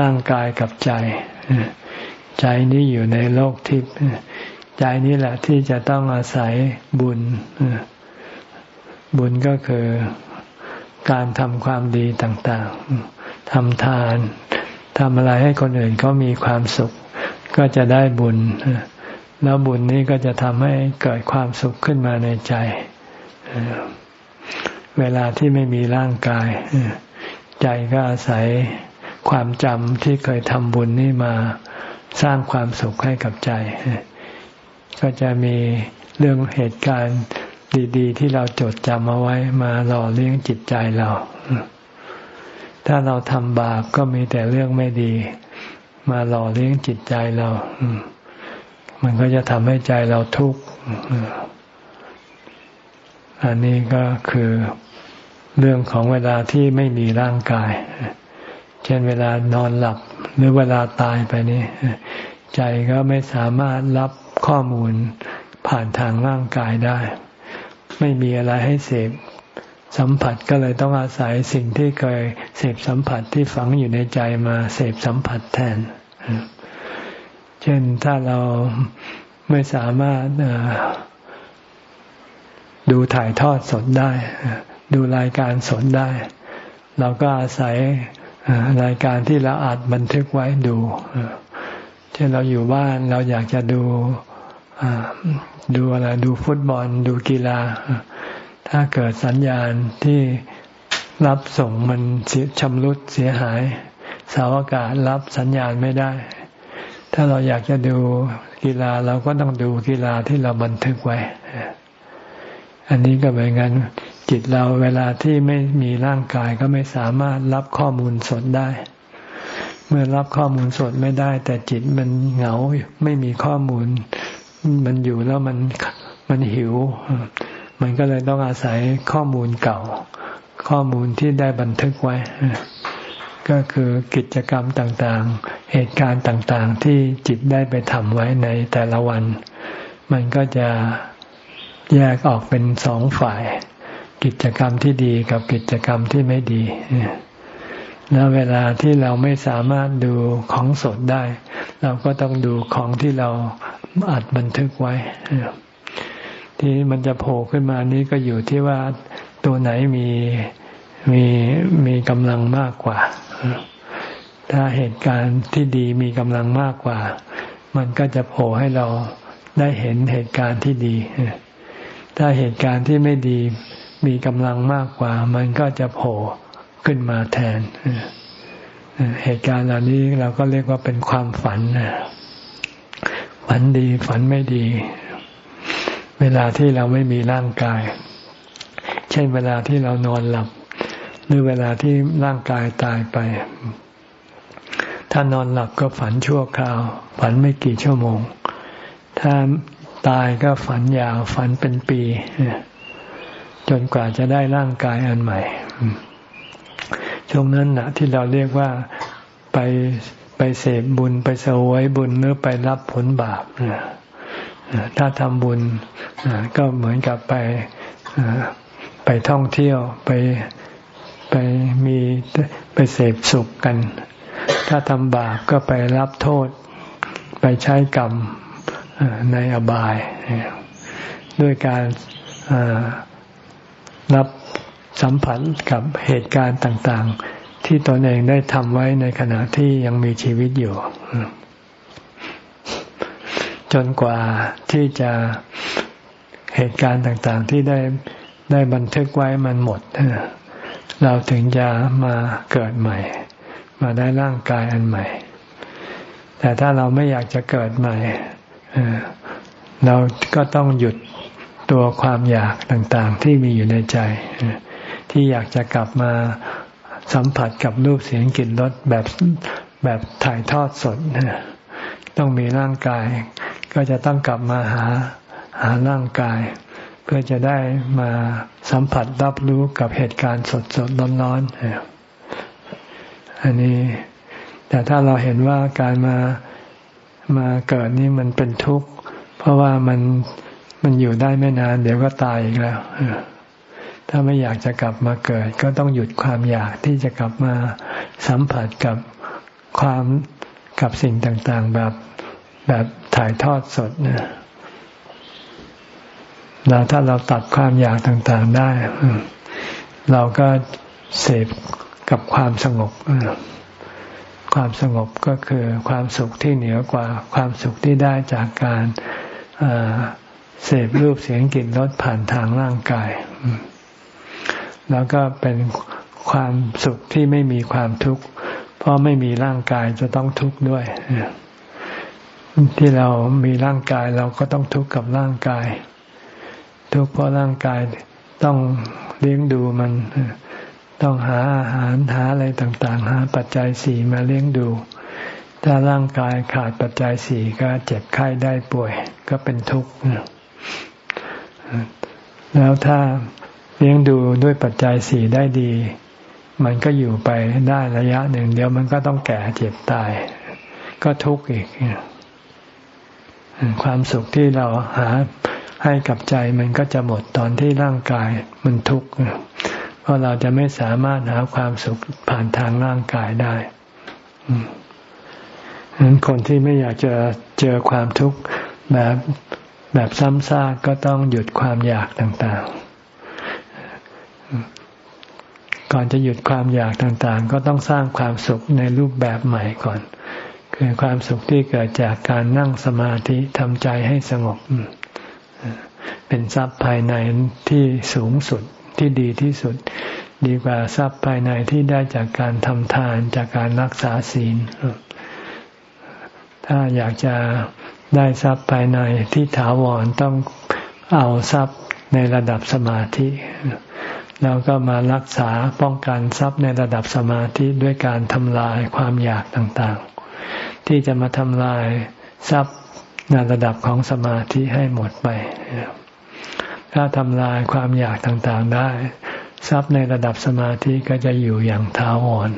ร่างกายกับใจ ใจนี้อยู่ในโลกทิพย์ใจนี้แหละที่จะต้องอาศัยบุญ บุญก็คือการทำความดีต่างๆทำทานทำอะไรให้คนอื่นเขามีความสุข ก็จะได้บุญ แล้วบุญนี้ก็จะทำให้เกิดความสุขขึ้นมาในใจ เวลาที่ไม่มีร่างกาย ใจก็อาศัยความจำที่เคยทำบุญนี้มาสร้างความสุขให้กับใจ ก็จะมีเรื่องเหตุการณ์ดีๆ ที่เราจดจำเอาไว้มาหล่อเลี้ยงจิตใจเรา ถ้าเราทำบาปก็มีแต่เรื่องไม่ดี มาหล่อเลี้ยงจิตใจเรา มันก็จะทำให้ใจเราทุกข์อันนี้ก็คือเรื่องของเวลาที่ไม่มีร่างกาย เช่นเวลานอนหลับหรือเวลาตายไปนี่ใจก็ไม่สามารถรับข้อมูลผ่านทางร่างกายได้ ไม่มีอะไรให้เสพสัมผัสก็เลยต้องอาศัยสิ่งที่เคยเสพสัมผัสที่ฝังอยู่ในใจมาเสพสัมผัสแทน เช่นถ้าเราไม่สามารถดูถ่ายทอดสดได้ ดูรายการสดได้ เราก็อาศัยรายการที่เราอัดบันทึกไว้ดูเช่นเราอยู่บ้านเราอยากจะดูดูอะไรดูฟุตบอล ดูกีฬา ถ้าเกิดสัญญาณที่รับส่งมันชำรุดเสียหาย สาวอากาศรับสัญญาณไม่ได้ ถ้าเราอยากจะดูกีฬาเราก็ต้องดูกีฬาที่เราบันทึกไว้ อันนี้ก็เหมือนกันจิตเราเวลาที่ไม่มีร่างกายก็ไม่สามารถรับข้อมูลสดได้ เมื่อรับข้อมูลสดไม่ได้ แต่จิตมันเหงาไม่มีข้อมูล มันอยู่แล้วมันมันหิว มันก็เลยต้องอาศัยข้อมูลเก่า ข้อมูลที่ได้บันทึกไว้ ก็คือกิจกรรมต่างๆ เหตุการณ์ต่างๆ ที่จิตได้ไปทำไว้ในแต่ละวัน มันก็จะแยกออกเป็นสองฝ่าย กิจกรรมที่ดีกับกิจกรรมที่ไม่ดีแล้วเวลาที่เราไม่สามารถดูของสดได้ เราก็ต้องดูของที่เราอัดบันทึกไว้ ที่มันจะโผล่ขึ้นมานี้ก็อยู่ที่ว่าตัวไหนมี มีมีกำลังมากกว่า ถ้าเหตุการณ์ที่ดีมีกำลังมากกว่า มันก็จะโผล่ให้เราได้เห็นเหตุการณ์ที่ดี ถ้าเหตุการณ์ที่ไม่ดีมีกำลังมากกว่า มันก็จะโผล่ขึ้นมาแทน เหตุการณ์เหล่านี้เราก็เรียกว่าเป็นความฝัน ฝันดีฝันไม่ดี เวลาที่เราไม่มีร่างกาย เช่นเวลาที่เรานอนหลับ หรือเวลาที่ร่างกายตายไป ถ้านอนหลับก็ฝันชั่วคราว ฝันไม่กี่ชั่วโมง ถ้าตายก็ฝันยาว ฝันเป็นปี จนกว่าจะได้ร่างกายอันใหม่ ช่วงนั้นนะที่เราเรียกว่าไปไปเสพบุญไปเสวยบุญหรือไปรับผลบาปถ้าทำบุญก็เหมือนกับไปไปท่องเที่ยวไป ไปมีไปเสพสุขกัน ถ้าทำบาปก็ไปรับโทษ ไปใช้กรรมในอบาย ด้วยการรับสัมผัสกับเหตุการณ์ต่าง ๆ ที่ตนเองได้ทำไว้ในขณะที่ยังมีชีวิตอยู่ จนกว่าที่จะเหตุการณ์ต่าง ๆ ที่ได้ได้บันทึกไว้มันหมด เราถึงจะมาเกิดใหม่ มาได้ร่างกายอันใหม่ แต่ถ้าเราไม่อยากจะเกิดใหม่เราก็ต้องหยุดตัวความอยากต่างๆ ที่มีอยู่ในใจ ที่อยากจะกลับมาสัมผัสกับรูปเสียงกลิ่นรสแบบแบบถ่ายทอดสดต้องมีร่างกาย ก็จะต้องกลับมาหาหาร่างกาย เพื่อจะได้มาสัมผัสรับรู้กับเหตุการณ์สดสดร้อนๆอันนี้ แต่ถ้าเราเห็นว่าการมามาเกิดนี่มันเป็นทุกข์ เพราะว่ามันมันอยู่ได้ไม่นาน เดี๋ยวก็ตายอีกแล้วถ้าไม่อยากจะกลับมาเกิด ก็ต้องหยุดความอยากที่จะกลับมาสัมผัสกับความกับสิ่งต่าง ๆ แบบแบบถ่ายทอดสดเนี่ย เราถ้าเราตัดความอยากต่างๆได้ เราก็เสพกับความสงบ ความสงบก็คือความสุขที่เหนือกว่าความสุขที่ได้จากการเสพรูปเสียงกลิ่นรสผ่านทางร่างกาย แล้วก็เป็นความสุขที่ไม่มีความทุกข์ เพราะไม่มีร่างกายจะต้องทุกข์ด้วย ที่เรามีร่างกายเราก็ต้องทุกข์กับร่างกาย ทุกข์เพราะร่างกายต้องเลี้ยงดูมัน ต้องหาอาหารหาอะไรต่าง ๆ หา ปัจจัยสี่มาเลี้ยงดู ถ้าร่างกายขาดปัจจัยสี่ก็เจ็บไข้ได้ป่วย ก็เป็นทุกข์แล้วถ้าเลี้ยงดูด้วยปัจจัยสี่ได้ดี มันก็อยู่ไปได้ระยะหนึ่ง เดี๋ยวมันก็ต้องแก่เจ็บตาย ก็ทุกข์อีก ความสุขที่เราหา ให้กับใจมันก็จะหมดตอนที่ร่างกายมันทุกข์เพราะเราจะไม่สามารถหาความสุขผ่านทางร่างกายได้ฉะนั้นคนที่ไม่อยากจะเจอความทุกข์แบบแบบซ้ำซากก็ต้องหยุดความอยากต่างๆ ก่อนจะหยุดความอยากต่างๆ ก็ต้องสร้างความสุขในรูปแบบใหม่ก่อน คือความสุขที่เกิดจากการนั่งสมาธิทำใจให้สงบ เป็นทรัพย์ภายในที่สูงสุดที่ดีที่สุด ดีกว่าทรัพย์ภายในที่ได้จากการทำทานจากการรักษาศีล ถ้าอยากจะได้ทรัพย์ภายในที่ถาวรต้องเอาทรัพย์ในระดับสมาธิแล้วก็มารักษาป้องกันทรัพย์ในระดับสมาธิด้วยการทำลายความอยากต่างๆ ที่จะมาทำลายทรัพย์ ในระดับของสมาธิให้หมดไป ถ้าทำลายความอยากต่างๆได้ ทรัพย์ในระดับสมาธิก็จะอยู่อย่างท้าวร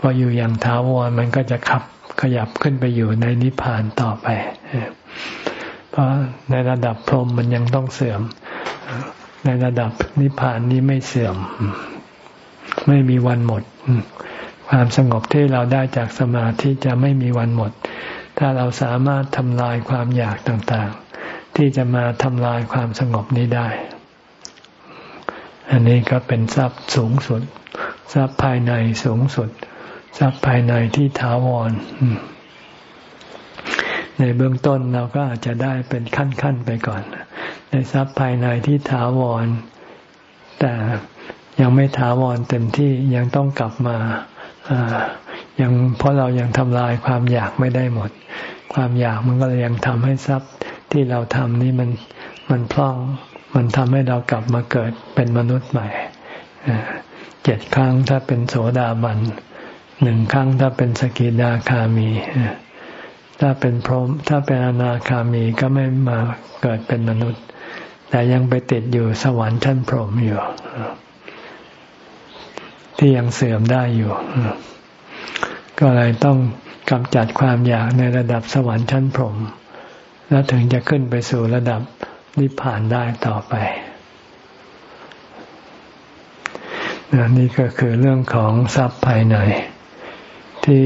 พออยู่อย่างท้าวรมันก็จะขับขยับขึ้นไปอยู่ในนิพพานต่อไป เพราะในระดับพรหมมันยังต้องเสื่อม ในระดับนิพพานนี้ไม่เสื่อม ไม่มีวันหมด ความสงบที่เราได้จากสมาธิจะไม่มีวันหมด ถ้าเราสามารถทำลายความอยากต่างๆ ที่จะมาทำลายความสงบนี้ได้ อันนี้ก็เป็นทรัพย์สูงสุด ทรัพย์ภายในสูงสุด ทรัพย์ภายในที่ถาวร ในเบื้องต้นเราก็อาจจะได้เป็นขั้นๆไปก่อน ในทรัพย์ภายในที่ถาวร แต่ยังไม่ถาวรเต็มที่ยังต้องกลับมา ยังเพราะเรายังทำลายความอยากไม่ได้หมด ความอยากมันก็เลยยังทำให้ทรัพย์ที่เราทำนี่มันมันพล่อง มันทำให้เรากลับมาเกิดเป็นมนุษย์ใหม่เจ็ดครั้งถ้าเป็นโสดาบันหนึ่งครั้งถ้าเป็นสกิดาคามี ถ้าเป็นพรหมถ้าเป็นอนาคามีก็ไม่มาเกิดเป็นมนุษย์ แต่ยังไปติดอยู่สวรรค์ชั้นพรหมอยู่ที่ยังเสื่อมได้อยู่ ก็เลยต้องกำจัดความอยากในระดับสวรรค์ชั้นพรหมแล้วถึงจะขึ้นไปสู่ระดับนิพพานได้ต่อไปนี่ก็คือเรื่องของทรัพย์ภายใน ที่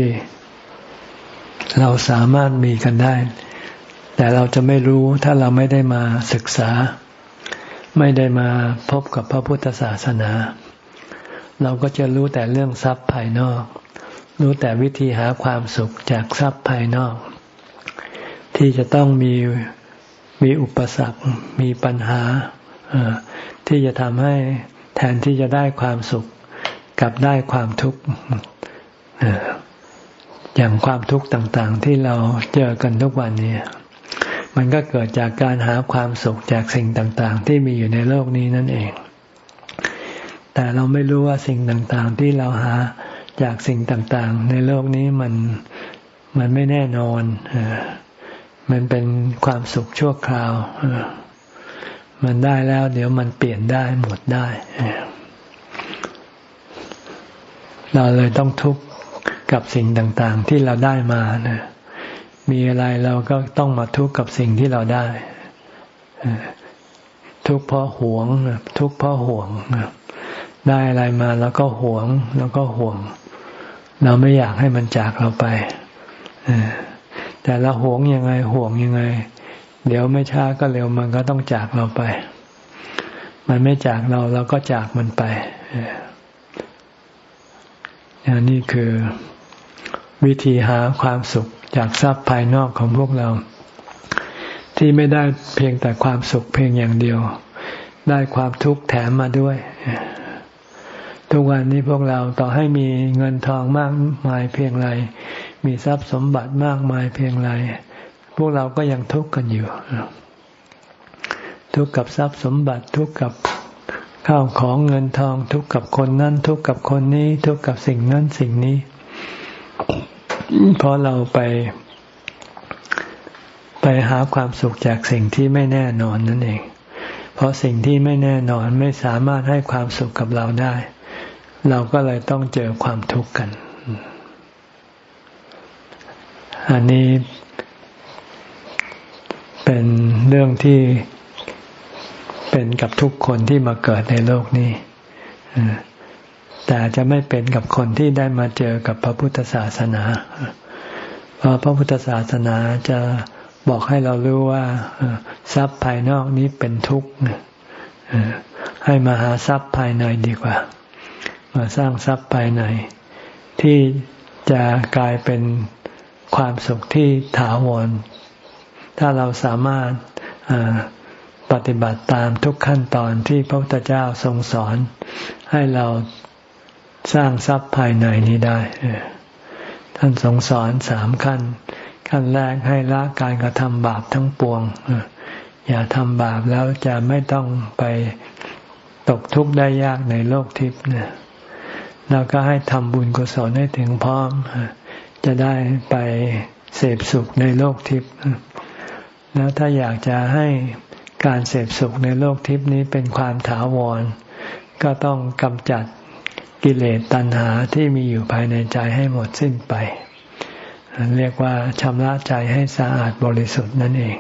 เราสามารถมีกันได้ แต่เราจะไม่รู้ถ้าเราไม่ได้มาศึกษา ไม่ได้มาพบกับพระพุทธศาสนา เราก็จะรู้แต่เรื่องทรัพย์ภายนอก รู้แต่วิธีหาความสุขจากทรัพย์ภายนอก ที่จะต้องมีมีอุปสรรค มีปัญหาที่จะทำให้แทนที่จะได้ความสุขกลับได้ความทุกข์อย่างความทุกข์ต่างๆ ที่เราเจอกันทุกวันนี้มันก็เกิดจากการหาความสุขจากสิ่งต่างๆ ที่มีอยู่ในโลกนี้นั่นเอง แต่เราไม่รู้ว่าสิ่งต่างๆ ที่เราหา จากสิ่งต่างๆ ในโลกนี้มันมันไม่แน่นอนมันเป็นความสุขชั่วคราวมันได้แล้ว เดี๋ยวมันเปลี่ยนได้หมดได้ เราเลยต้องทุกข์กับสิ่งต่างๆ ที่เราได้มานะมีอะไรเราก็ต้องมาทุกข์กับสิ่งที่เราได้ ทุกข์เพราะหวง ทุกข์เพราะหวง ได้อะไรมาแล้วก็หวง แล้วก็หวง เราไม่อยากให้มันจากเราไปแต่เราหวงยังไงห่วงยังไง เดี๋ยวไม่ช้าก็เร็วมันก็ต้องจากเราไป มันไม่จากเราเราก็จากมันไปอันนี้คือวิธีหาความสุขจากทรัพย์ภายนอกของพวกเรา ที่ไม่ได้เพียงแต่ความสุขเพียงอย่างเดียว ได้ความทุกข์แถมมาด้วย ทุกวันนี้พวกเราต่อให้มีเงินทองมากมายเพียงไร มีทรัพย์สมบัติมากมายเพียงไร พวกเราก็ยังทุกข์กันอยู่ ทุกข์กับทรัพย์สมบัติทุกข์กับข้าวของเงินทอง ทุกข์กับคนนั้น ทุกข์กับคนนี้ ทุกข์กับสิ่งนั้นสิ่งนี้ เพราะเราไปไปหาความสุขจากสิ่งที่ไม่แน่นอนนั่นเอง เพราะสิ่งที่ไม่แน่นอนไม่สามารถให้ความสุขกับเราได้ เราก็เลยต้องเจอความทุกข์กัน อันนี้เป็นเรื่องที่เป็นกับทุกคนที่มาเกิดในโลกนี้ แต่จะไม่เป็นกับคนที่ได้มาเจอกับพระพุทธศาสนา เพราะพระพุทธศาสนาจะบอกให้เรารู้ว่าทรัพย์ภายนอกนี้เป็นทุกข์ให้มาหาทรัพย์ภายในดีกว่า มาสร้างทรัพย์ภายใน ที่จะกลายเป็นความสุขที่ถาวร ถ้าเราสามารถปฏิบัติตามทุกขั้นตอนที่พระพุทธเจ้าทรงสอน ให้เราสร้างทรัพย์ภายในนี้ได้ ท่านทรงสอนสามขั้น ขั้นแรกให้ละการกระทำบาปทั้งปวง อย่าทำบาปแล้วจะไม่ต้องไปตกทุกข์ได้ยากในโลกทิพย์เนี่ย แล้วก็ให้ทำบุญกุศลให้ถึงพร้อม จะได้ไปเสพสุขในโลกทิพย์แล้วถ้าอยากจะให้การเสพสุขในโลกทิพย์นี้เป็นความถาวร ก็ต้องกำจัดกิเลสตัณหาที่มีอยู่ภายในใจให้หมดสิ้นไป เรียกว่าชำระใจให้สะอาดบริสุทธิ์นั่นเอง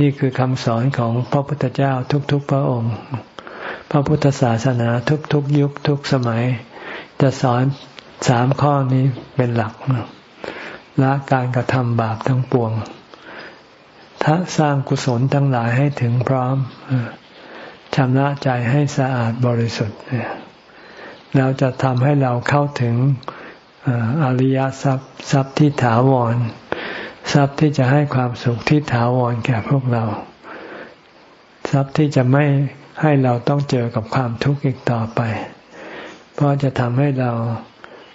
นี่คือคำสอนของพระพุทธเจ้าทุกๆพระองค์ พระพุทธศาสนาทุกๆยุคทุกสมัย จะสอนสามข้อนี้เป็นหลักละการกระทำบาปทั้งปวงถ้าสร้างกุศลทั้งหลายให้ถึงพร้อมชำระใจให้สะอาดบริสุทธิ์เราจะทำให้เราเข้าถึงอริยทรัพย์ทรัพย์ที่ถาวร ทรัพย์ที่จะให้ความสุขที่ถาวรแก่พวกเรา ทรัพย์ที่จะไม่ ให้เราต้องเจอกับความทุกข์อีกต่อไป เพราะจะทำให้เรา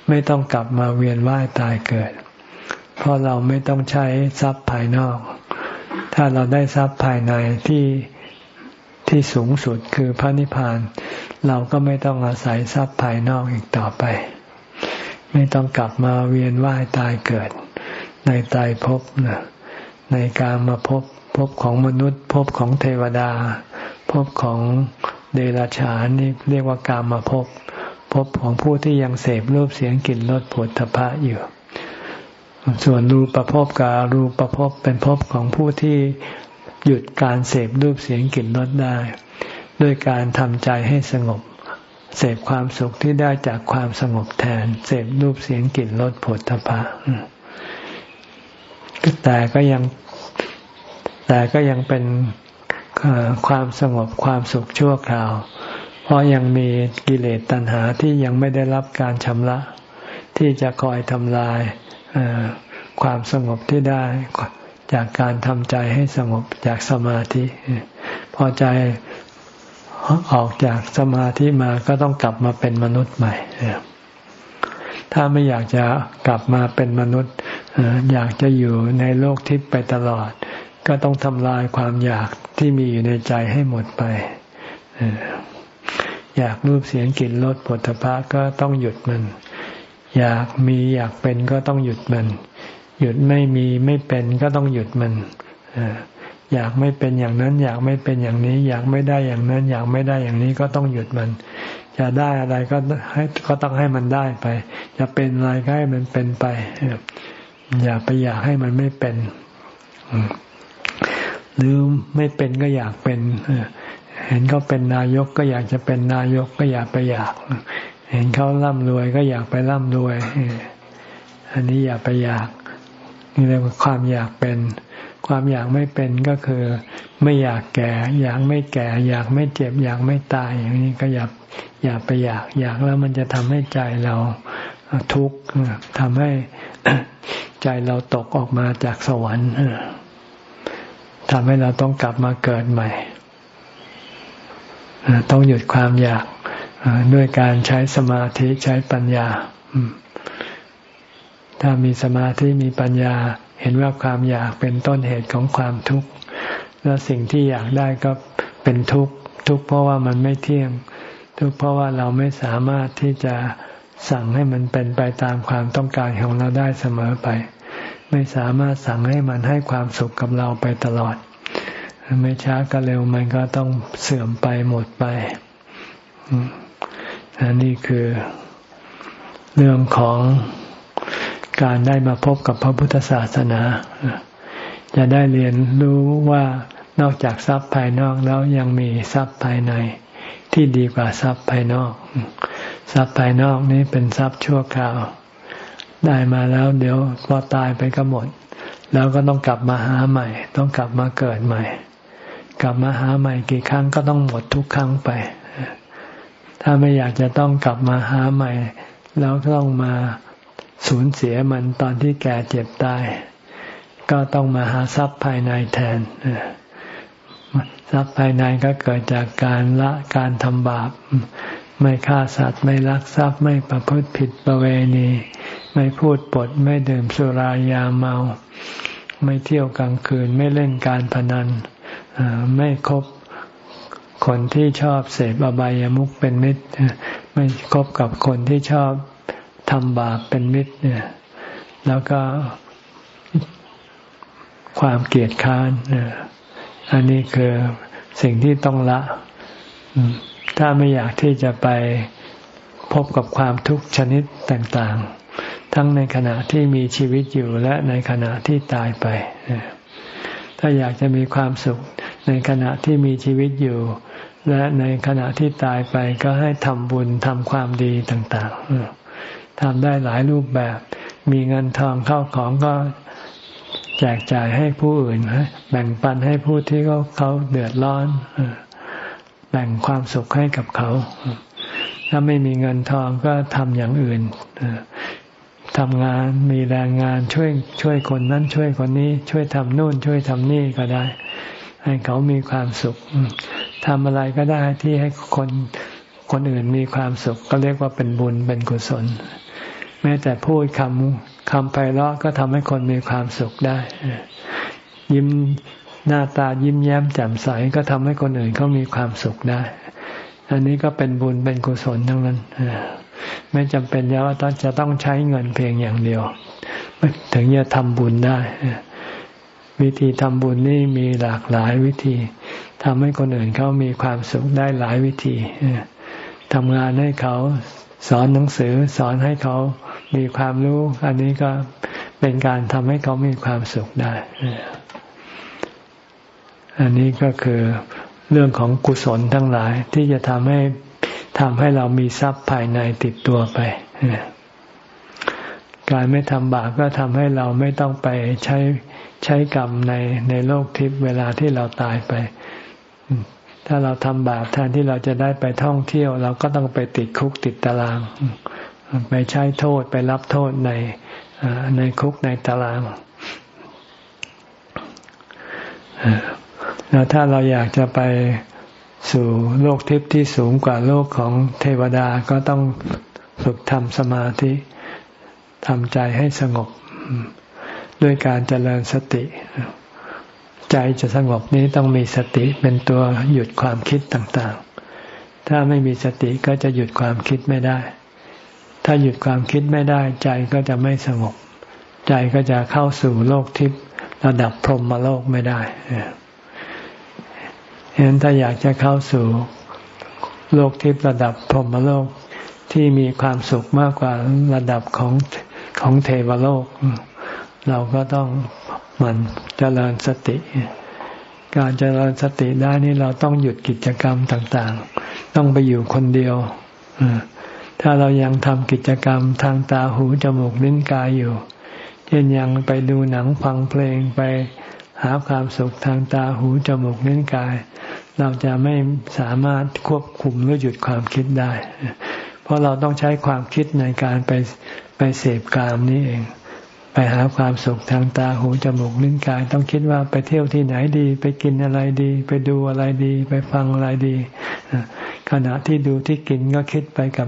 ไม่ต้องกลับมาเวียนว่ายตายเกิด เพราะเราไม่ต้องใช้ทรัพย์ภายนอก ถ้าเราได้ทรัพย์ภายในที่ที่สูงสุดคือพระนิพพาน เราก็ไม่ต้องอาศัยทรัพย์ภายนอกอีกต่อไป ไม่ต้องกลับมาเวียนว่ายตายเกิด ในตายภพนะในการมาพบพบของมนุษย์พบของเทวดา พบของเดรัจฉานนี่เรียกว่าการมาพบพบของผู้ที่ยังเสพรูปเสียงกลิ่นรสผลทพะอยู่ ส่วนรูปประพบกับรูปประพบเป็นภพของผู้ที่หยุดการเสพรูปเสียงกลิ่นรสได้ ด้วยการทำใจให้สงบ เสพความสุขที่ได้จากความสงบแทน เสพรูปเสียงกลิ่นรสผลทพะแต่ก็ยังแต่ก็ยังเป็น ความสงบความสุขชั่วคราว เพราะยังมีกิเลสตัณหาที่ยังไม่ได้รับการชำระ ที่จะคอยทำลายความสงบที่ได้จากการทำใจให้สงบจากสมาธิ พอใจออกจากสมาธิมาก็ต้องกลับมาเป็นมนุษย์ใหม่ ถ้าไม่อยากจะกลับมาเป็นมนุษย์ อยากจะอยู่ในโลกทิพย์ไปตลอด ก็ต้องทำลายความอยากที่มีอยู่ในใจให้หมดไปอยากรูปเสียงกลิ่นรสผลพะก็ต้องหยุดมัน อยากมีอยากเป็นก็ต้องหยุดมัน หยุดไม่มีไม่เป็นก็ต้องหยุดมันอยากไม่เป็นอย่างนั้น อยากไม่เป็นอย่างนี้ อยากไม่ได้อย่างนั้น อยากไม่ได้อย่างนี้ก็ต้องหยุดมัน จะได้อะไรก็ให้ก็ต้องให้มันได้ไป จะเป็นอะไรก็ให้มันเป็นไปอย่าไปอยากให้มันไม่เป็น หรือไม่เป็นก็อยากเป็น เห็นเขาเป็นนายกก็อยากจะเป็นนายกก็อยากไปอยาก เห็นเขาร่ำรวยก็อยากไปร่ำรวย อันนี้อย่าไปอยากนี่เรียกว่าความอยากเป็น ความอยากไม่เป็นก็คือ ไม่อยากแก่ อยากไม่แก่ อยากไม่เจ็บ อยากไม่ตาย อย่างนี้ก็อยากอยากไปอยาก อยากแล้วมันจะทำให้ใจเราทุกข์ทำให้ใจเราตกออกมาจากสวรรค์ ทำให้เราต้องกลับมาเกิดใหม่ต้องหยุดความอยากด้วยการใช้สมาธิใช้ปัญญา ถ้ามีสมาธิมีปัญญา เห็นว่าความอยากเป็นต้นเหตุของความทุกข์ แล้วสิ่งที่อยากได้ก็เป็นทุกข์ทุกข์เพราะว่ามันไม่เที่ยง ทุกข์เพราะว่าเราไม่สามารถที่จะสั่งให้มันเป็นไปตามความต้องการของเราได้เสมอไป ไม่สามารถสั่งให้มันให้ความสุขกับเราไปตลอด ไม่ช้าก็เร็วมันก็ต้องเสื่อมไปหมดไปอันนี้คือเรื่องของการได้มาพบกับพระพุทธศาสนา จะได้เรียนรู้ว่านอกจากทรัพย์ภายนอกแล้วยังมีทรัพย์ภายใน ที่ดีกว่าทรัพย์ภายนอก ทรัพย์ภายนอกนี้เป็นทรัพย์ชั่วคราว ได้มาแล้วเดี๋ยวพอตายไปก็หมด แล้วก็ต้องกลับมาหาใหม่ ต้องกลับมาเกิดใหม่ กลับมาหาใหม่กี่ครั้งก็ต้องหมดทุกครั้งไป ถ้าไม่อยากจะต้องกลับมาหาใหม่ แล้วต้องมาสูญเสียมันตอนที่แก่เจ็บตาย ก็ต้องมาหาทรัพย์ภายในแทนทรัพย์ภายในก็เกิดจากการละการทำบาป ไม่ฆ่าสัตว์ไม่ลักทรัพย์ไม่ประพฤติผิดประเวณี ไม่พูดปด ไม่ดื่มสุรายาเมา ไม่เที่ยวกลางคืน ไม่เล่นการพนันไม่คบคนที่ชอบเสพอบายามุขเป็นมิตร ไม่คบกับคนที่ชอบทำบาปเป็นมิตรเนี่ย แล้วก็ความเกลียดค้านอันนี้คือสิ่งที่ต้องละ ถ้าไม่อยากที่จะไปพบกับความทุกข์ชนิดต่างๆ ทั้งในขณะที่มีชีวิตอยู่และในขณะที่ตายไป ถ้าอยากจะมีความสุขในขณะที่มีชีวิตอยู่ และในขณะที่ตายไปก็ให้ทำบุญทำความดีต่างๆทำได้หลายรูปแบบ มีเงินทองเข้าของก็แจกจ่ายให้ผู้อื่น แบ่งปันให้ผู้ที่เขาเขาเดือดร้อนแบ่งความสุขให้กับเขา ถ้าไม่มีเงินทองก็ทำอย่างอื่น ทำงานมีแรงงานช่วยช่วยคนนั้นช่วยคนนี้ ช่วยทำนู่นช่วยทำนี่ก็ได้ ให้เขามีความสุขทำอะไรก็ได้ที่ให้คนคนอื่นมีความสุข ก็เรียกว่าเป็นบุญเป็นกุศล แม้แต่พูดคำคำไพเราะก็ทำให้คนมีความสุขได้ ยิ้มหน้าตายิ้มแย้มแจ่มใสก็ทำให้คนอื่นเขามีความสุขได้ อันนี้ก็เป็นบุญเป็นกุศลทั้งนั้น ไม่จำเป็นว่าต้องจะต้องใช้เงินเพียงอย่างเดียว ถึงจะทำบุญได้ วิธีทำบุญนี่มีหลากหลายวิธีทำให้คนอื่นเขามีความสุขได้หลายวิธีทำงานให้เขาสอนหนังสือ สอนให้เขามีความรู้ อันนี้ก็เป็นการทำให้เขามีความสุขได้ อันนี้ก็คือเรื่องของกุศลทั้งหลายที่จะทำให้ ทำให้เรามีทรัพย์ภายในติดตัวไป การไม่ทำบาปก็ทำให้เราไม่ต้องไปใช้ใช้กรรมในในโลกทิพย์เวลาที่เราตายไป ถ้าเราทำบาปแทนที่เราจะได้ไปท่องเที่ยว เราก็ต้องไปติดคุกติดตาราง ไปใช้โทษไปรับโทษในในคุกในตารางแล้วถ้าเราอยากจะไป สู่โลกทิพย์ที่สูงกว่าโลกของเทวดาก็ต้องฝึกทำสมาธิทำใจให้สงบ ด้วยการเจริญสติ ใจจะสงบนี้ต้องมีสติเป็นตัวหยุดความคิดต่างๆ ถ้าไม่มีสติก็จะหยุดความคิดไม่ได้ ถ้าหยุดความคิดไม่ได้ ใจก็จะไม่สงบ ใจก็จะเข้าสู่โลกทิพย์ระดับพรหมโลกไม่ได้ ฉะนั้นถ้าอยากจะเข้าสู่โลกทิพย์ระดับพรหมโลกที่มีความสุขมากกว่าระดับของของเทวโลก เราก็ต้องหมั่นเจริญสติ การเจริญสติได้นี่เราต้องหยุดกิจกรรมต่างๆ ต้องไปอยู่คนเดียวถ้าเรายังทำกิจกรรมทางตาหูจมูกลิ้นกายอยู่ เช่นยังไปดูหนังฟังเพลงไป หาความสุขทางตาหูจมูกลิ้นกาย เราจะไม่สามารถควบคุมหรือหยุดความคิดได้ เพราะเราต้องใช้ความคิดในการไปไปเสพกามนี้เอง ไปหาความสุขทางตาหูจมูกลิ้นกาย ต้องคิดว่าไปเที่ยวที่ไหนดี ไปกินอะไรดี ไปดูอะไรดี ไปฟังอะไรดี ขณะที่ดูที่กินก็คิดไปกับ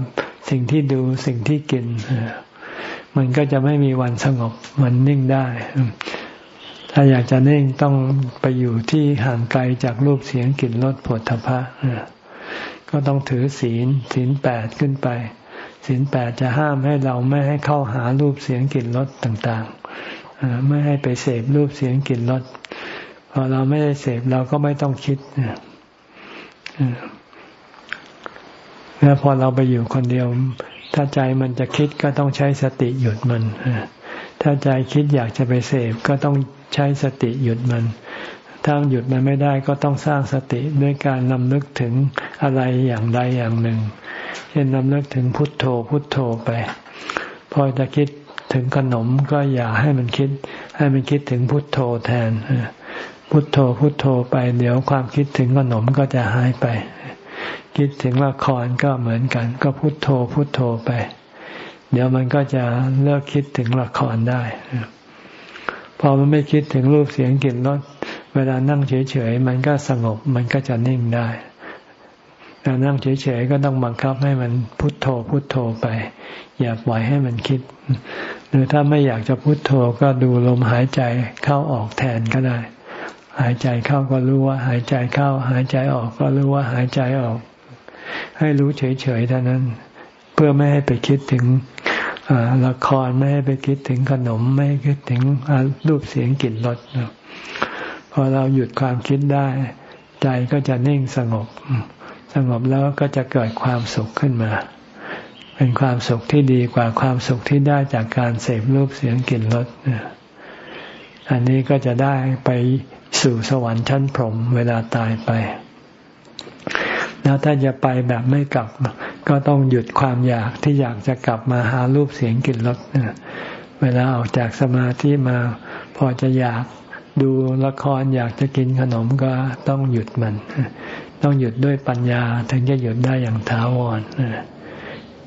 สิ่งที่ดูสิ่งที่กินมันก็จะไม่มีวันสงบมันนิ่งได้ ถ้าอยากจะนิ่งต้องไปอยู่ที่ห่างไกลจากรูปเสียงกลิ่นรสผลทพะก็ต้องถือศีลศีลแปดขึ้นไปศีลแปดจะห้ามให้เราไม่ให้เข้าหารูปเสียงกลิ่นรสต่างๆไม่ให้ไปเสพรูปเสียงกลิ่นรสพอเราไม่ได้เสพเราก็ไม่ต้องคิดแล้วพอเราไปอยู่คนเดียว ถ้าใจมันจะคิดก็ต้องใช้สติหยุดมันถ้าใจคิดอยากจะไปเสพก็ต้อง ใช้สติหยุดมัน ถ้าหยุดมันไม่ได้ก็ต้องสร้างสติด้วยการนำนึกถึงอะไรอย่างใดอย่างหนึ่ง เช่นนำนึกถึงพุทโธพุทโธไป พอจะคิดถึงขนมก็อย่าให้มันคิด ให้มันคิดถึงพุทโธแทน พุทโธพุทโธไปเดี๋ยวความคิดถึงขนมก็จะหายไป คิดถึงละครก็เหมือนกัน ก็พุทโธพุทโธไป เดี๋ยวมันก็จะเลิกคิดถึงละครได้ พอมันไม่คิดถึงรูปเสียงกลิ่นรสเวลานั่งเฉยๆมันก็สงบมันก็จะนิ่งได้แต่นั่งเฉยๆก็ต้องบังคับให้มันพุทโธพุทโธไป อย่าปล่อยให้มันคิด หรือถ้าไม่อยากจะพุทโธก็ดูลมหายใจเข้าออกแทนก็ได้ หายใจเข้าก็รู้ว่าหายใจเข้า หายใจออกก็รู้ว่าหายใจออก ให้รู้เฉยๆเท่านั้น เพื่อไม่ให้ไปคิดถึง ละครไม่ให้ไปคิดถึงขนมไม่ให้คิดถึงรูปเสียงกลิ่นรสพอเราหยุดความคิดได้ ใจก็จะนิ่งสงบ สงบแล้วก็จะเกิดความสุขขึ้นมา เป็นความสุขที่ดีกว่าความสุขที่ได้จากการเสพรูปเสียงกลิ่นรสอันนี้ก็จะได้ไปสู่สวรรค์ชั้นพรหมเวลาตายไป แล้วถ้าจะไปแบบไม่กลับ ก็ต้องหยุดความอยากที่อยากจะกลับมาหารูปเสียงกลิ่นรสเวลาออกจากสมาธิมาพอจะอยากดูละครอยากจะกินขนมก็ต้องหยุดมัน ต้องหยุดด้วยปัญญา ถึงจะหยุดได้อย่างถาวร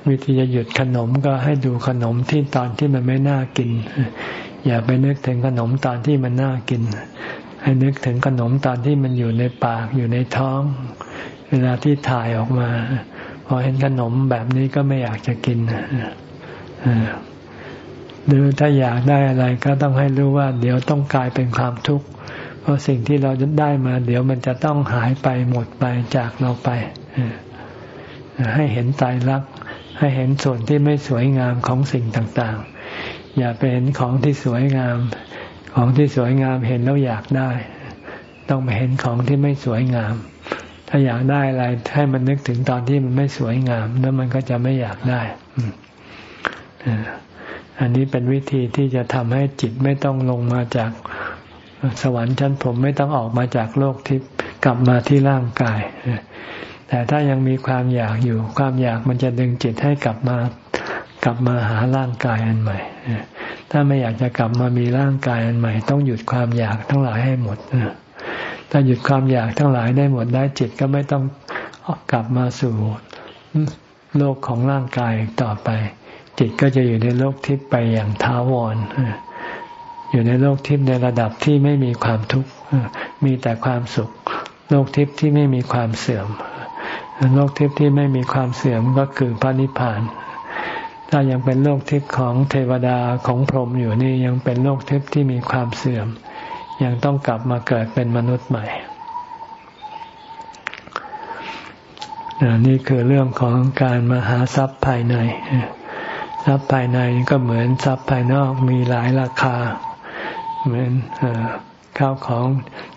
วิธีจะหยุดขนมก็ให้ดูขนมที่ตอนที่มันไม่น่ากิน อย่าไปนึกถึงขนมตอนที่มันน่ากิน ให้นึกถึงขนมตอนที่มันอยู่ในปากอยู่ในท้อง เวลาที่ถ่ายออกมา พอเห็นขนมแบบนี้ก็ไม่อยากจะกินหรือถ้าอยากได้อะไรก็ต้องให้รู้ว่า เดี๋ยวต้องกลายเป็นความทุกข์ เพราะสิ่งที่เราจะได้มา เดี๋ยวมันจะต้องหายไปหมดไปจากเราไป ให้เห็นตายรัก ให้เห็นส่วนที่ไม่สวยงามของสิ่งต่างๆ อย่าไปเห็นของที่สวยงาม ของที่สวยงามเห็นแล้วอยากได้ ต้องไปเห็นของที่ไม่สวยงาม ถ้าอยากได้อะไรให้มันนึกถึงตอนที่มันไม่สวยงาม แล้วมันก็จะไม่อยากได้อันนี้เป็นวิธีที่จะทำให้จิตไม่ต้องลงมาจากสวรรค์ชั้นผมไม่ต้องออกมาจากโลกทิพย์กลับมาที่ร่างกาย แต่ถ้ายังมีความอยากอยู่ ความอยากมันจะดึงจิตให้กลับมากลับมาหาร่างกายอันใหม่ ถ้าไม่อยากจะกลับมามีร่างกายอันใหม่ ต้องหยุดความอยากทั้งหลายให้หมด ถ้าหยุดความอยากทั้งหลายได้หมดได้จิตก็ไม่ต้องกลับมาสู่โลกของร่างกายต่อไป จิตก็จะอยู่ในโลกทิพย์ไปอย่างท้าวรอยู่ในโลกทิพย์ในระดับที่ไม่มีความทุกข์มีแต่ความสุข โลกทิพย์ที่ไม่มีความเสื่อม โลกทิพย์ที่ไม่มีความเสื่อมก็คือพระนิพพาน ถ้ายังเป็นโลกทิพย์ของเทวดาของพรหมอยู่นี่ยังเป็นโลกทิพย์ที่มีความเสื่อม ยังต้องกลับมาเกิดเป็นมนุษย์ใหม่นี่คือเรื่องของการมาหาทรัพย์ภายใน ทรัพย์ภายในก็เหมือนทรัพย์ภายนอกมีหลายราคา เหมือนข้าวของ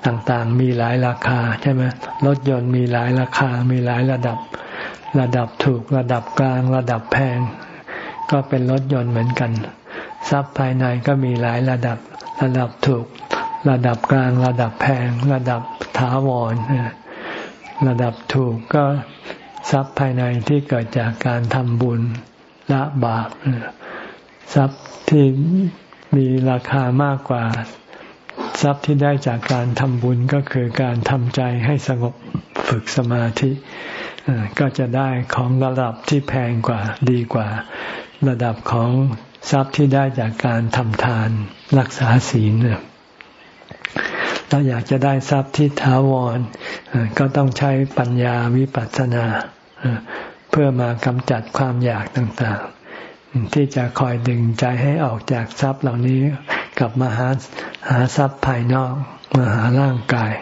ต่างๆ มีหลายราคาใช่ไหมรถยนต์มีหลายราคา มีหลายระดับ ระดับถูกระดับกลางระดับแพง ก็เป็นรถยนต์เหมือนกัน ทรัพย์ภายในก็มีหลายระดับ ระดับถูก ระดับกลาง ระดับแพง ระดับถาวร ระดับถูกก็ทรัพย์ภายในที่เกิดจากการทำบุญละบาปทรัพย์ที่มีราคามากกว่า ทรัพย์ที่ได้จากการทำบุญก็คือการทำใจให้สงบฝึกสมาธิก็จะได้ของระดับที่แพงกว่าดีกว่า ระดับของทรัพย์ที่ได้จากการทำทานรักษาศีลถ้าอยากจะได้ทรัพย์ที่ถาวรก็ต้องใช้ปัญญาวิปัสสนา เพื่อมากำจัดความอยากต่างๆ ที่จะคอยดึงใจให้ออกจากทรัพย์เหล่านี้กลับมาหาหาทรัพย์ภายนอกมาหาร่างกาย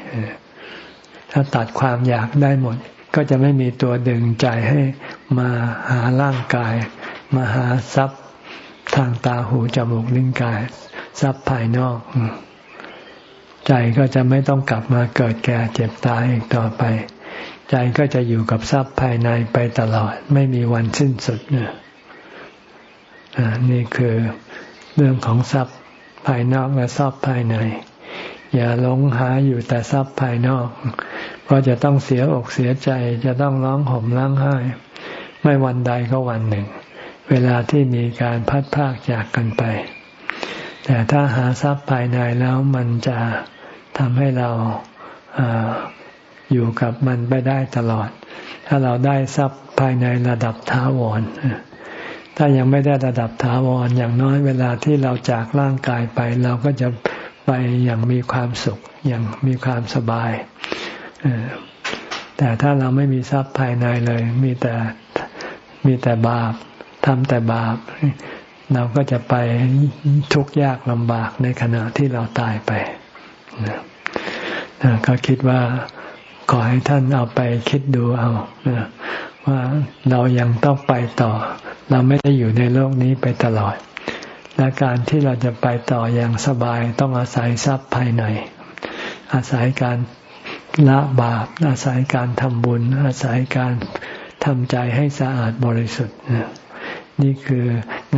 ถ้าตัดความอยากได้หมด ก็จะไม่มีตัวดึงใจให้มาหาร่างกาย มาหาทรัพย์ทางตาหูจมูกลิ้นกาย ทรัพย์ภายนอก ใจก็จะไม่ต้องกลับมาเกิดแก่เจ็บตายอีกต่อไป ใจก็จะอยู่กับทรัพย์ภายในไปตลอด ไม่มีวันสิ้นสุดเนี่ยนี่คือเรื่องของทรัพย์ภายนอกและทรัพย์ภายใน อย่าหลงหาอยู่แต่ทรัพย์ภายนอก เพราะจะต้องเสียอกเสียใจจะต้องร้องห่มร้องไห้ ไม่วันใดก็วันหนึ่ง เวลาที่มีการพัดพากจากกันไป แต่ถ้าหาทรัพย์ภายในแล้วมันจะทำให้เราออยู่กับมันไปได้ตลอด ถ้าเราได้ทรัพย์ภายในระดับท้าวร ถ้ายังไม่ได้ระดับท้าวรอย่างน้อยเวลาที่เราจากร่างกายไป เราก็จะไปอย่างมีความสุขอย่างมีความสบาย แต่ถ้าเราไม่มีทรัพย์ภายในเลย มีแต่มีแต่บาปทำแต่บาป เราก็จะไปทุกข์ยากลำบากในขณะที่เราตายไปนะก็คิดว่าขอให้ท่านเอาไปคิดดูเอาว่าเรายังต้องไปต่อ เราไม่ได้อยู่ในโลกนี้ไปตลอด และการที่เราจะไปต่ออย่างสบายต้องอาศัยทรัพย์ภายใน อาศัยการละบาป อาศัยการทำบุญ อาศัยการทำใจให้สะอาดบริสุทธิ์นี่ นี่คือ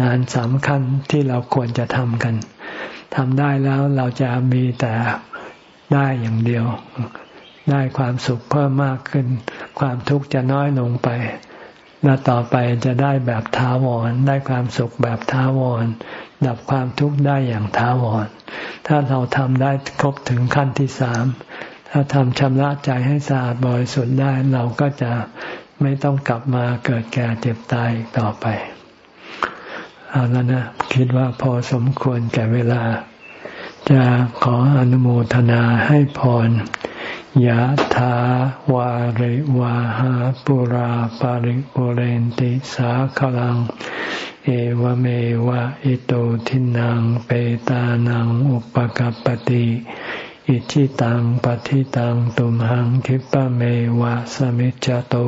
งานสำคัญที่เราควรจะทำกันทำได้แล้วเราจะมีแต่ได้อย่างเดียว ได้ความสุขเพิ่มมากขึ้น ความทุกข์จะน้อยลงไป และต่อไปจะได้แบบท้าวร ได้ความสุขแบบท้าวร ดับความทุกข์ได้อย่างท้าวร ถ้าเราทำได้ครบถึงขั้นที่สาม ถ้าทำชำระใจให้สะอาดบริสุทธิ์ได้เราก็จะไม่ต้องกลับมาเกิดแก่เจ็บตายต่อไป เอาแล้วนะ คิดว่าพอสมควรแก่เวลา จะขออนุโมทนาให้พรยะถาวาริวาหาปุราปาริปุเรนติสาขลัง เอวเมวะอิโตทินังเปตานังอุปกัปติอิชิตังปฏิตังตุมหังคิปะเมวะสมิจจตุ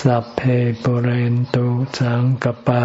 สัพเพปุเรนตุสังกปา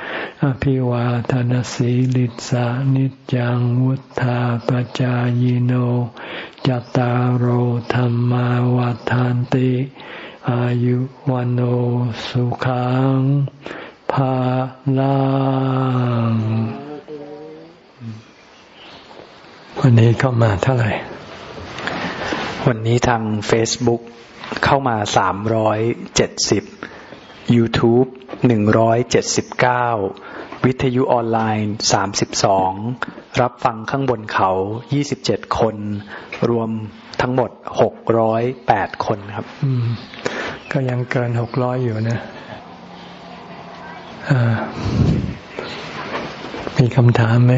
อภิวาทนสีลิสานิจังวุธาปจายโนจตารโหธรรมาวาทานติ อายุวันโอสุขังภาลังวันนี้เข้ามาเท่าไหร่ วันนี้ทาง Facebook เข้ามา370 YouTube 179 วิทยุออนไลน์ 32 รับฟังข้างบนเขา 27 คน รวมทั้งหมด 608 คนครับก็ยังเกิน 600 อยู่นะมีคำถามไหม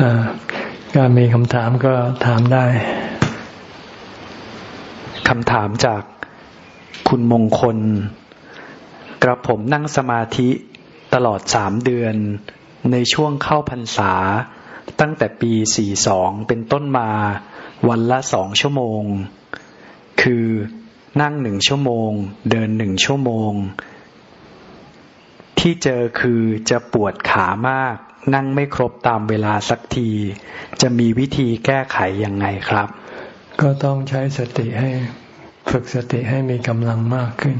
อ่าก็มีคำถามก็ถามได้ คำถามจาก คุณมงคล กระผมนั่งสมาธิตลอดสามเดือน ในช่วงเข้าพรรษา ตั้งแต่ปีสี่สองเป็นต้นมา วันละสองชั่วโมง คือนั่งหนึ่งชั่วโมง เดินหนึ่งชั่วโมง ที่เจอคือจะปวดขามาก นั่งไม่ครบตามเวลาสักที จะมีวิธีแก้ไขยังไงครับ ก็ต้องใช้สติให้ ฝึกสติให้มีกำลังมากขึ้น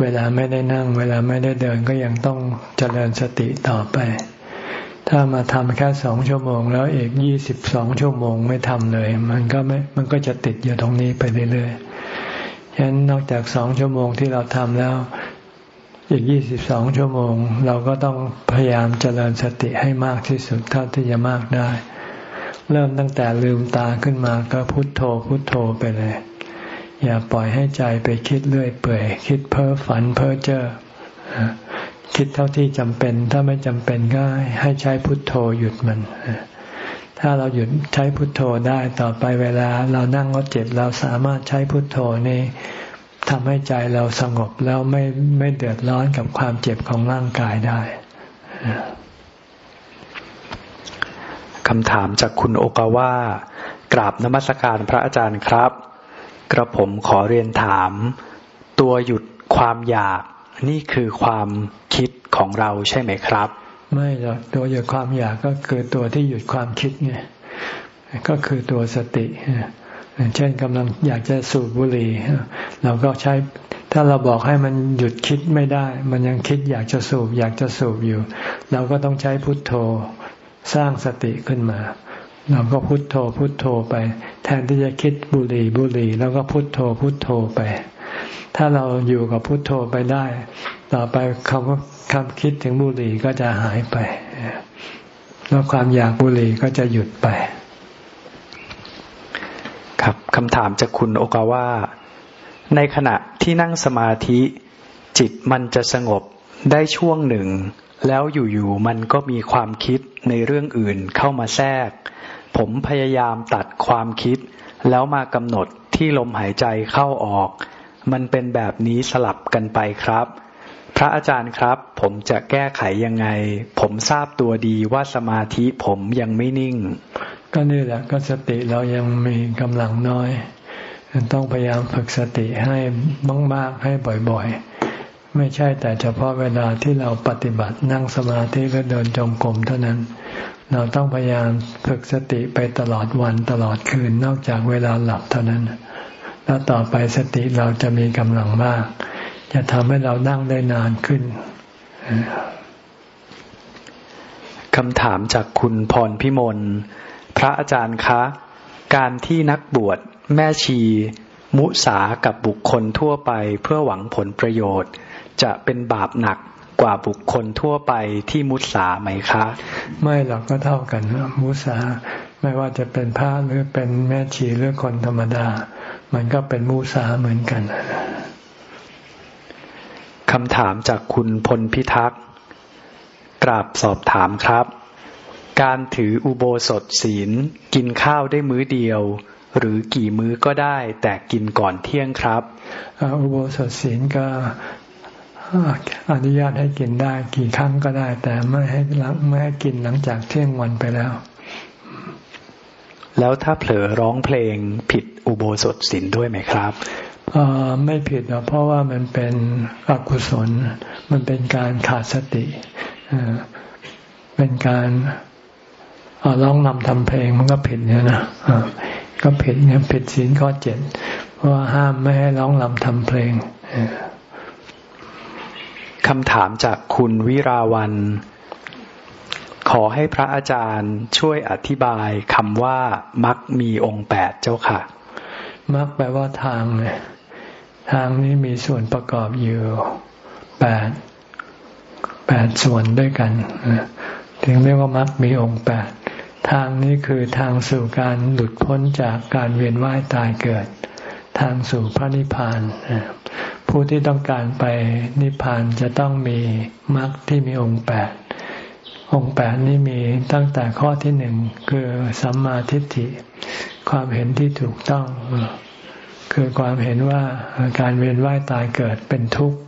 เวลาไม่ได้นั่ง เวลาไม่ได้เดินก็ยังต้องเจริญสติต่อไป ถ้ามาทำแค่สองชั่วโมง แล้วอีกยี่สิบสองชั่วโมงไม่ทำเลย มันก็ไม่ มันก็จะติดอยู่ตรงนี้ไปเรื่อยๆ ฉะนั้นนอกจากสองชั่วโมงที่เราทำแล้ว อีกยี่สิบสองชั่วโมง เราก็ต้องพยายามเจริญสติให้มากที่สุดเท่าที่จะมากได้ เริ่มตั้งแต่ลืมตาขึ้นมาก็พุโทโธพุโทโธไปเลย อย่าปล่อยให้ใจไปคิดเรื่อยเปื่อยคิดเพ้อฝันเพ้อเจ้อคิดเท่าที่จำเป็น ถ้าไม่จำเป็นก็ให้ใช้พุทโธหยุดมัน ถ้าเราหยุดใช้พุทโธได้ต่อไปเวลา เรานั่งรถเจ็บเราสามารถใช้พุทโธนี่ทำให้ใจเราสงบแล้วไม่ไม่เดือดร้อนกับความเจ็บของร่างกายได้คำถามจากคุณโอกาว่ากราบนมัสการพระอาจารย์ครับ กระผมขอเรียนถาม ตัวหยุดความอยากนี่คือความคิดของเราใช่ไหมครับ ไม่หรอกตัวหยุดความอยากก็คือตัวที่หยุดความคิดไงก็คือตัวสติเช่นกำลังอยากจะสูบบุหรี่เราก็ใช้ถ้าเราบอกให้มันหยุดคิดไม่ได้ มันยังคิดอยากจะสูบอยากจะสูบอยู่ เราก็ต้องใช้พุทโธสร้างสติขึ้นมา เราก็พุทโธพุทโธไป แทนที่จะคิดบุหรี่บุหรี่แล้วก็พุทโธพุทโธไป ถ้าเราอยู่กับพุทโธไปได้ ต่อไปคำคำคิดถึงบุหรี่ก็จะหายไป แล้วความอยากบุหรี่ก็จะหยุดไป ครับคำถามจากคุณโอกาว่าในขณะที่นั่งสมาธิจิตมันจะสงบได้ช่วงหนึ่ง แล้วอยู่ๆมันก็มีความคิดในเรื่องอื่นเข้ามาแทรก ผมพยายามตัดความคิด แล้วมากำหนดที่ลมหายใจเข้าออก มันเป็นแบบนี้สลับกันไปครับ พระอาจารย์ครับ ผมจะแก้ไขยังไง ผมทราบตัวดีว่าสมาธิผมยังไม่นิ่ง ก็นี่แหละก็สติเรายังมีกำลังน้อยต้องพยายามฝึกสติให้มากๆให้บ่อยๆ ไม่ใช่แต่เฉพาะเวลาที่เราปฏิบัตินั่งสมาธิก็เดินจงกรมเท่านั้น เราต้องพยายามฝึกสติไปตลอดวันตลอดคืนนอกจากเวลาหลับเท่านั้น แล้วต่อไปสติเราจะมีกำลังมาก จะทำให้เรานั่งได้นานขึ้นคำถามจากคุณพรพิมล พระอาจารย์คะ การที่นักบวชแม่ชี มุสากับบุคคลทั่วไปเพื่อหวังผลประโยชน์ จะเป็นบาปหนัก กว่าบุคคลทั่วไปที่มุสาไหมคะ ไม่หรอกก็เท่ากันมุสาไม่ว่าจะเป็นพระหรือเป็นแม่ชีหรือคนธรรมดา มันก็เป็นมุสาเหมือนกันคำถามจากคุณพลพิทักษ์กราบสอบถามครับ การถืออุโบสถศีลกินข้าวได้มื้อเดียว หรือกี่มื้อก็ได้แต่กินก่อนเที่ยงครับ อุโบสถศีลก็ อนุญาตให้กินได้กี่ครั้งก็ได้ แต่ไม่ให้ไม่ให้กินหลังจากเที่ยงวันไปแล้ว แล้วถ้าเผลอร้องเพลงผิดอุโบสถศีลด้วยไหมครับไม่ผิดหรอกเพราะว่ามันเป็นอกุศล มันเป็นการขาดสติเป็นการร้องนำทำเพลงมันก็ผิดเนี่ยนะก็ผิดเนี่ยผิดศีลข้อเจ็ดเพราะว่าห้ามไม่ให้ร้องนำทำเพลง คำถามจากคุณวิราวัน ขอให้พระอาจารย์ช่วยอธิบายคำว่ามักมีองค์แปดเจ้าค่ะ มักแปลว่าทางทางนี้มีส่วนประกอบอยู่แปดแปดส่วนด้วยกันถึงเรียกว่ามักมีองค์แปดทางนี้คือทางสู่การหลุดพ้นจากการเวียนว่ายตายเกิด ทางสู่พระนิพพาน ผู้ที่ต้องการไปนิพพานจะต้องมีมรรคที่มีองค์แปดองค์แปดนี้มีตั้งแต่ข้อที่หนึ่งคือสัมมาทิฏฐิ ความเห็นที่ถูกต้อง คือความเห็นว่าการเวียนว่ายตายเกิดเป็นทุกข์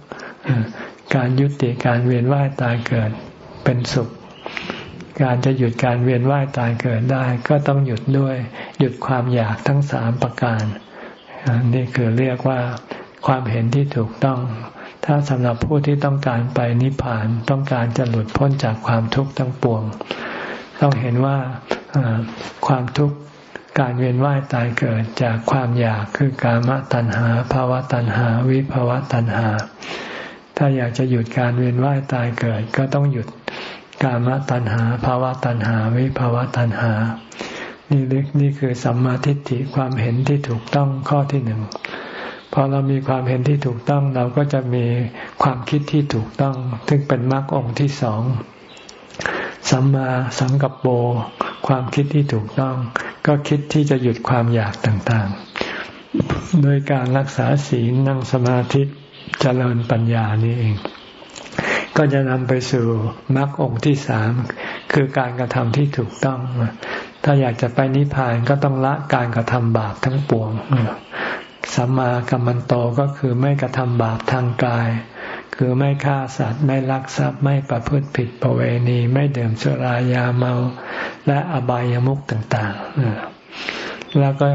การยุติการเวียนว่ายตายเกิดเป็นสุข การจะหยุดการเวียนว่ายตายเกิดได้ ก็ต้องหยุดด้วย หยุดความอยากทั้งสามประการ นี่คือเรียกว่า ความเห็นที่ถูกต้อง ถ้าสำหรับผู้ที่ต้องการไปนิพพานต้องการจะหลุดพ้นจากความทุกข์ทั้งปวง ต้องเห็นว่าความทุกข์การเวียนว่ายตายเกิดจากความอยากคือกามตัณหาภาวะตัณหา วิภาวะตัณหา ถ้าอยากจะหยุดการเวียนว่ายตายเกิด ก็ต้องหยุดกามตัณหาภาวะตัณหา วิภาวะตัณหา นี่ลึกนี่คือสัมมาทิฏฐิความเห็นที่ถูกต้องข้อที่หนึ่ง พอเรามีความเห็นที่ถูกต้อง เราก็จะมีความคิดที่ถูกต้อง ซึ่งเป็นมรรคองค์ที่สองสัมมาสังกัปโปความคิดที่ถูกต้อง ก็คิดที่จะหยุดความอยากต่างๆ โดยการรักษาศีลนั่งสมาธิเจริญปัญญานี่เอง ก็จะนำไปสู่มรรคองค์ที่สามคือการกระทำที่ถูกต้อง ถ้าอยากจะไปนิพพานก็ต้องละการกระทำบาปทั้งปวง สัมมากัมมันโตก็คือไม่กระทำบาปทางกาย คือไม่ฆ่าสัตว์ไม่ลักทรัพย์ไม่ประพฤติผิดประเวณี ไม่ดื่มสุรายาเมา และอบายามุขต่างๆ แล้วก็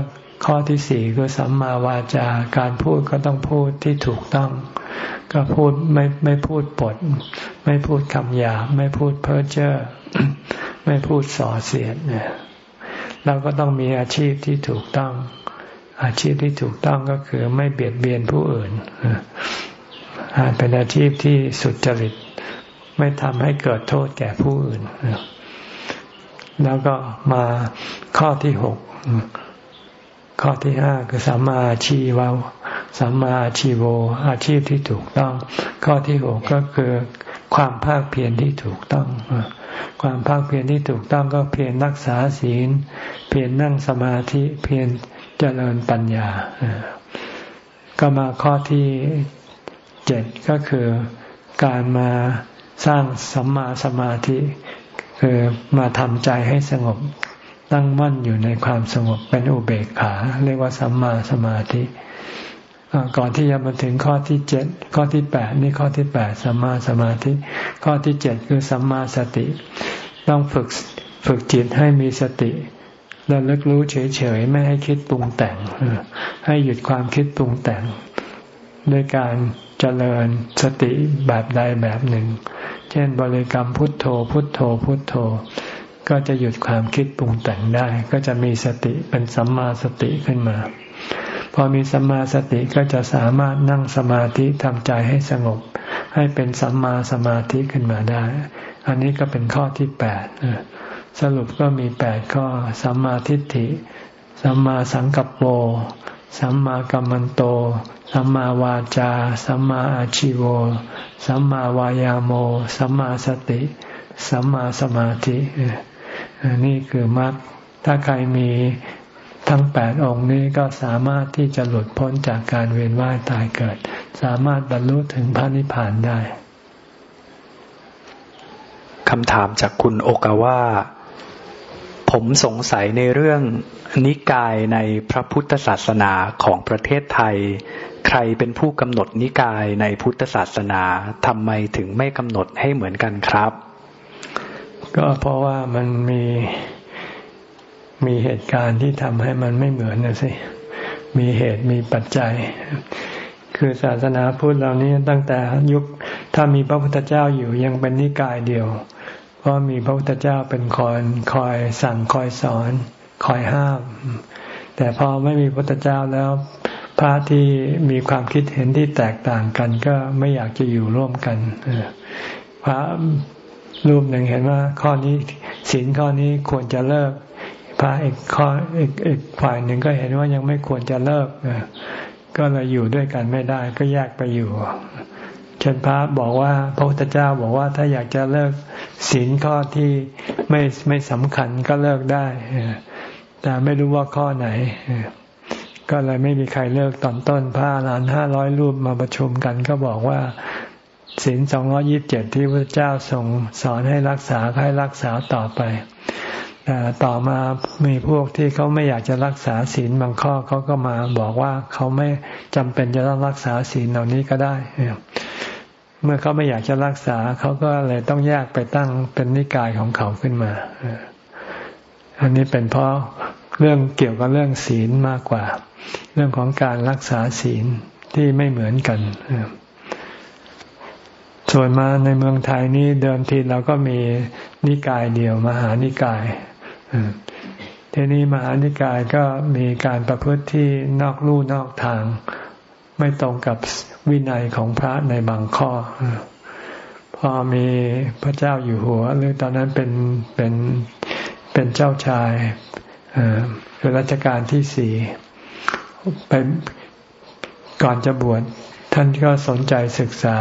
ข้อที่สี่คือสัมมาวาจาการพูดก็ต้องพูดที่ถูกต้อง ก็พูดไม่ไม่พูดปด ไม่พูดคำหยาบไม่พูดเพ้อเจ้อไม่พูดส่อเสียดเนี่ยเราก็ต้องมีอาชีพที่ถูกต้อง อาชีพที่ถูกต้องก็คือไม่เบียดเบียนผู้อื่นเป็นอาชีพที่สุจริต ไม่ทำให้เกิดโทษแก่ผู้อื่น แล้วก็มาข้อที่หกข้อที่ห้าคือสัมมาชีวะสัมมาชีโว อาชีพที่ถูกต้อง ข้อที่หกก็คือความภาคเพียรที่ถูกต้อง ความภาคเพียรที่ถูกต้องก็เพียรรักษาศีล เพียรนั่งสมาธิ เพียร เจริญปัญญา ก็มาข้อที่เจ็ดก็คือการมาสร้างสัมมาสมาธิ คือมาทำใจให้สงบตั้งมั่นอยู่ในความสงบเป็นอุเบกขา เรียกว่าสัมมาสมาธิ ก่อนที่จะมาถึงข้อที่เจ็ดข้อที่แปดนี่ข้อที่แปดสัมมาสมาธิ ข้อที่เจ็ดคือสัมมาสติ ต้องฝึกฝึกจิตให้มีสติ แล้วลึกรู้เฉยๆ ไม่ให้คิดปรุงแต่ง ให้หยุดความคิดปรุงแต่ง ด้วยการเจริญสติแบบใดแบบหนึ่ง เช่นบริกรรมพุทโธ พุทโธ พุทโธ ก็จะหยุดความคิดปรุงแต่งได้ ก็จะมีสติเป็นสัมมาสติขึ้นมา พอมีสัมมาสติก็จะสามารถนั่งสมาธิทำใจให้สงบ ให้เป็นสัมมาสมาธิขึ้นมาได้ อันนี้ก็เป็นข้อที่แปด สรุปก็มีแปดข้อ สัมมาทิฏฐิ สัมมาสังกัปโป สัมมากัมมันโต สัมมาวาจา สัมมาอาชิโว สัมมาวายาโม สัมมาสติ สัมมาสมาธิ นี่คือมรรค ถ้าใครมีทั้งแปดองค์นี้ก็สามารถที่จะหลุดพ้นจากการเวียนว่ายตายเกิด สามารถบรรลุถึงพระนิพพานได้คำถามจากคุณโอกาว่า ผมสงสัยในเรื่องนิกายในพระพุทธศาสนาของประเทศไทย ใครเป็นผู้กำหนดนิกายในพุทธศาสนาทำไมถึงไม่กำหนดให้เหมือนกันครับ ก็เพราะว่ามันมีมีเหตุการณ์ที่ทำให้มันไม่เหมือนนะสิมีเหตุมีปัจจัย คือศาสนาพุทธเหล่านี้ตั้งแต่ยุคถ้ามีพระพุทธเจ้าอยู่ยังเป็นนิกายเดียว เพราะมีพระพุทธเจ้าเป็นคอยคอยสั่งคอยสอน คอยห้าม แต่พอไม่มีพระพุทธเจ้าแล้วพระที่มีความคิดเห็นที่แตกต่างกัน ก็ไม่อยากจะอยู่ร่วมกันพระรูปหนึ่งเห็นว่าข้อนี้ศีลข้อนี้ควรจะเลิก พระอีกข้ออีกอีกฝ่ายหนึ่งก็เห็นว่ายังไม่ควรจะเลิกก็เลยอยู่ด้วยกันไม่ได้ ก็แยกไปอยู่เช่นพระบอกว่าพระพุทธเจ้าบอกว่าถ้าอยากจะเลิก ศีลข้อที่ไม่ไม่สำคัญก็เลิกได้ แต่ไม่รู้ว่าข้อไหน ก็เลยไม่มีใครเลิกตอนต้นพระหลานห้าร้อยรูปมาประชุมกัน ก็บอกว่าศีลสองร้อยิบเจ็ดที่พระเจ้าทรงสอนให้รักษาให้รักษาต่อไปแต่ต่อมามีพวกที่เขาไม่อยากจะรักษาศีลบางข้อเขาก็มาบอกว่าเขาไม่จำเป็นจะต้องรักษาศีลเหล่านี้ก็ได้ เมื่อเขาไม่อยากจะรักษา เขาก็เลยต้องแยกไปตั้งเป็นนิกายของเขาขึ้นมา อันนี้เป็นเพราะเรื่องเกี่ยวกับเรื่องศีลมากกว่า เรื่องของการรักษาศีลที่ไม่เหมือนกันส่วนมาในเมืองไทยนี่เดิมทีเราก็มีนิกายเดียว มหานิกายทีนี้มหานิกายก็มีการประพฤติที่นอกลู่นอกทาง ไม่ตรงกับ วินัยของพระในบางข้อ พอมีพระเจ้าอยู่หัว หรือตอนนั้นเป็นเป็นเป็นเจ้าชายเป็นรัชกาลที่สี่ไปก่อนจะบวชท่านก็สนใจศึกษา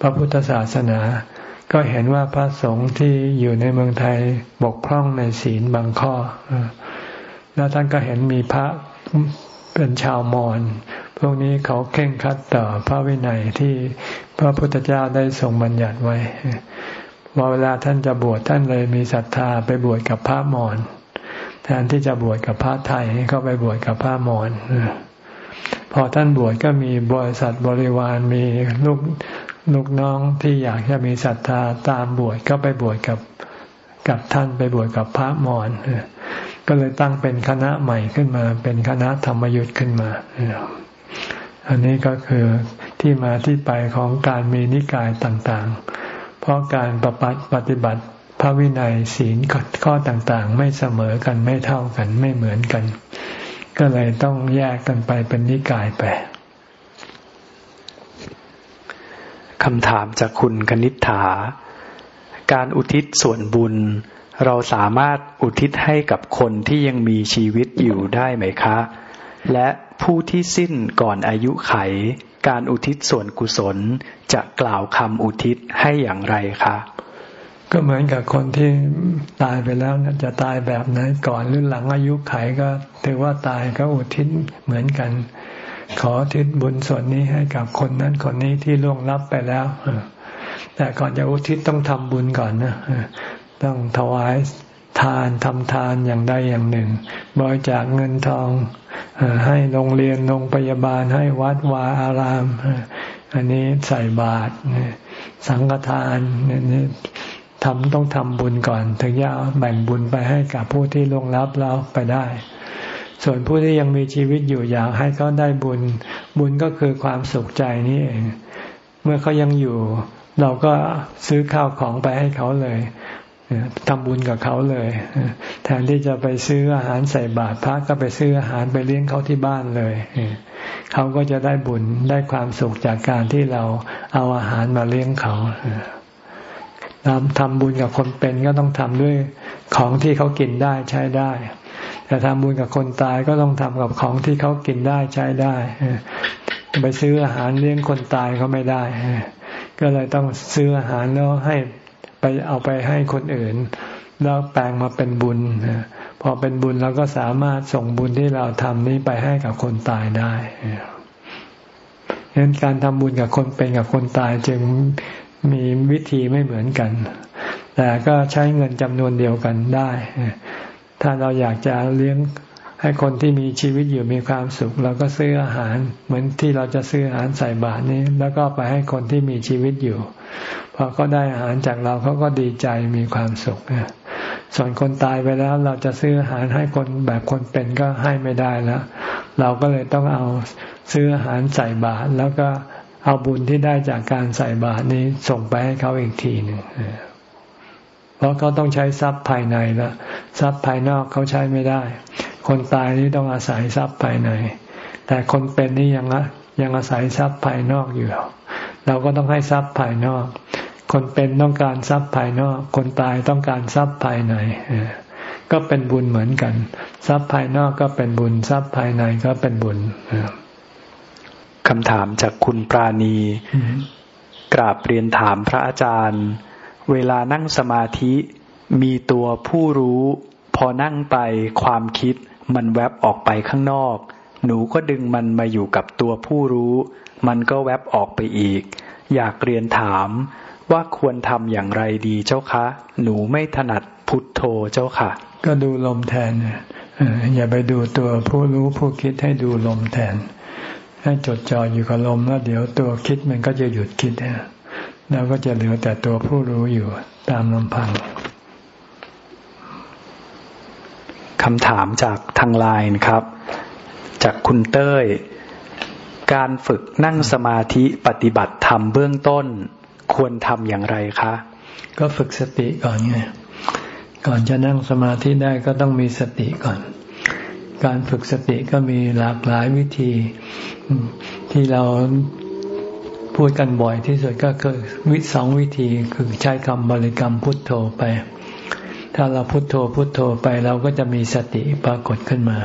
พระพุทธศาสนา ก็เห็นว่าพระสงฆ์ที่อยู่ในเมืองไทยบกพร่องในศีลบางข้อ แล้วท่านก็เห็นมีพระ เป็นชาวมอญพวกนี้เขาเข่งคัดต่อพระวินัยที่พระพุทธเจ้าได้ทรงบัญญัติไว้พอเวลาท่านจะบวชท่านเลยมีศรัทธาไปบวชกับพระมอญแทนที่จะบวชกับพระไทยก็ไปบวชกับพระมอญพอท่านบวชก็มีบริษัทบริวารมีลูกลูกน้องที่อยากจะมีศรัทธาตามบวชก็ไปบวชกับ กับท่านไปบวชกับพระมอญก็เลยตั้งเป็นคณะใหม่ขึ้นมา เป็นคณะธรรมยุทธ์ขึ้นมา อันนี้ก็คือที่มาที่ไปของการมีนิกายต่างๆ เพราะการประปัปฏิบัติพระวินัยศีลข้อต่างๆ ไม่เสมอกันไม่เท่ากันไม่เหมือนกัน ก็เลยต้องแยกกันไปเป็นนิกายไปคำถามจากคุณคณิษฐา การอุทิศส่วนบุญ เราสามารถอุทิศให้กับคนที่ยังมีชีวิตอยู่ได้ไหมคะ และผู้ที่สิ้นก่อนอายุไข การอุทิศส่วนกุศลจะกล่าวคำอุทิศให้อย่างไรคะ ก็เหมือนกับคนที่ตายไปแล้วจะตายแบบไหนก่อนหรือหลังอายุไขก็ถือว่าตายก็อุทิศเหมือนกัน ขอทิศบุญส่วนนี้ให้กับคนนั้นคนนี้ที่ล่วงลับไปแล้ว แต่ก่อนจะอุทิศต้องทำบุญก่อนนะต้องถวายทานทำทานอย่างใดอย่างหนึ่ง บริจาคเงินทองให้โรงเรียนโรงพยาบาลให้วัดวาอาราม อันนี้ใส่บาตรสังฆทานนี่ทำต้องทำบุญก่อน ถึงจะแบ่งบุญไปให้กับผู้ที่ลงลับแล้วไปได้ ส่วนผู้ที่ยังมีชีวิตอยู่อยากให้เขาได้บุญ บุญก็คือความสุขใจนี่เองเมื่อเขายังอยู่ เราก็ซื้อข้าวของไปให้เขาเลยทำบุญกับเขาเลย แทนที่จะไปซื้ออาหารใส่บาตรพระก็ไปซื้ออาหารไปเลี้ยงเขาที่บ้านเลย เขาก็จะได้บุญได้ความสุขจากการที่เราเอาอาหารมาเลี้ยงเขาทำบุญกับคนเป็นก็ต้องทำด้วยของที่เขากินได้ใช้ได้ แต่ทำบุญกับคนตายก็ต้องทำกับของที่เขากินได้ใช้ได้ ไปซื้ออาหารเลี้ยงคนตายเขาไม่ได้ ก็เลยต้องซื้ออาหารแล้วให้ไปเอาไปให้คนอื่น แล้วแปลงมาเป็นบุญพอเป็นบุญเราก็สามารถส่งบุญที่เราทำนี้ไปให้กับคนตายได้ฉะนั้นการทำบุญกับคนเป็นกับคนตายจึงมีวิธีไม่เหมือนกัน แต่ก็ใช้เงินจำนวนเดียวกันได้ ถ้าเราอยากจะเลี้ยง ให้คนที่มีชีวิตอยู่มีความสุข เราก็ซื้ออาหาร เหมือนที่เราจะซื้ออาหารใส่บาตรนี้ แล้วก็ไปให้คนที่มีชีวิตอยู่พอเขาได้อาหารจากเราเขาก็ดีใจมีความสุขส่วนคนตายไปแล้วเราจะซื้ออาหารให้คนแบบคนเป็นก็ให้ไม่ได้แล้ว เราก็เลยต้องเอาซื้ออาหารใส่บาตรแล้วก็เอาบุญที่ได้จากการใส่บาตรนี้ส่งไปให้เขาอีกทีหนึ่งเพราะเขาต้องใช้ทรัพย์ภายในละทรัพย์ภายนอกเขาใช้ไม่ได้ คนตายนี่ต้องอาศัยทรัพย์ภายใน แต่คนเป็นนี่ยังยังอาศัยทรัพย์ภายนอกอยู่ เราก็ต้องให้ทรัพย์ภายนอก คนเป็นต้องการทรัพย์ภายนอก คนตายต้องการทรัพย์ภายในก็เป็นบุญเหมือนกัน ทรัพย์ภายนอกก็เป็นบุญ ทรัพย์ภายในก็เป็นบุญคำถามจากคุณปราณี กราบเรียนถามพระอาจารย์ เวลานั่งสมาธิมีตัวผู้รู้ พอนั่งไปความคิด มันแวบออกไปข้างนอก หนูก็ดึงมันมาอยู่กับตัวผู้รู้ มันก็แวบออกไปอีก อยากเรียนถามว่าควรทำอย่างไรดีเจ้าคะ หนูไม่ถนัดพุทโธเจ้าค่ะ ก็ดูลมแทนอย่าไปดูตัวผู้รู้ผู้คิดให้ดูลมแทน ให้จดจ่ออยู่กับลมแล้วเดี๋ยวตัวคิดมันก็จะหยุดคิดแล้วก็จะเหลือแต่ตัวผู้รู้อยู่ตามลำพัง คำถามจากทางไลน์ครับ จากคุณเต้ย การฝึกนั่งสมาธิปฏิบัติธรรมเบื้องต้น ควรทำอย่างไรคะ ก็ฝึกสติก่อนไงก่อนจะนั่งสมาธิได้ก็ต้องมีสติก่อน การฝึกสติก็มีหลากหลายวิธี ที่เราพูดกันบ่อยที่สุดก็คือวิสองวิธีคือใช้คำบริกรรมพุทโธไป ถ้าเราพุทโธพุทโธไปเราก็จะมีสติปรากฏขึ้นมา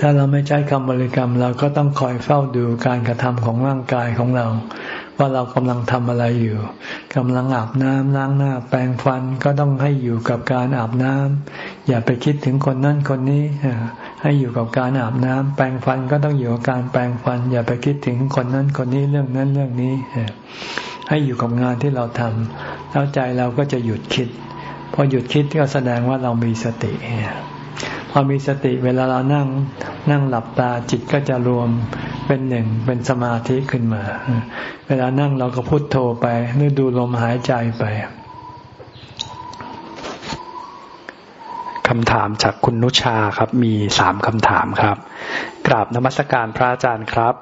ถ้าเราไม่ใช้คำบริกรรม เราก็ต้องคอยเฝ้าดูการกระทำของร่างกายของเรา ว่าเรากำลังทำอะไรอยู่กำลังอาบน้ำล้างหน้า แปรงฟันก็ต้องให้อยู่กับการอาบน้ำอย่าไปคิดถึงคนนั้นคนนี้ให้อยู่กับการอาบน้ำแปรงฟันก็ต้องอยู่กับการแปรงฟัน อย่าไปคิดถึงคนนั้นคนนี้เรื่องนั้นเรื่องนี้ ให้อยู่กับงานที่เราทำแล้วใจเราก็จะหยุดคิด พอหยุดคิดก็แสดงว่าเรามีสติพอมีสติเวลาเรานั่งนั่งหลับตาจิตก็จะรวมเป็นหนึ่งเป็นสมาธิขึ้นมา เวลานั่งเราก็พุโทโธไปหรือดูลมหายใจไปคำถามจากคุณนุชาครับ มีสามคำถามครับ กราบนมัสการพระอาจารย์ครับ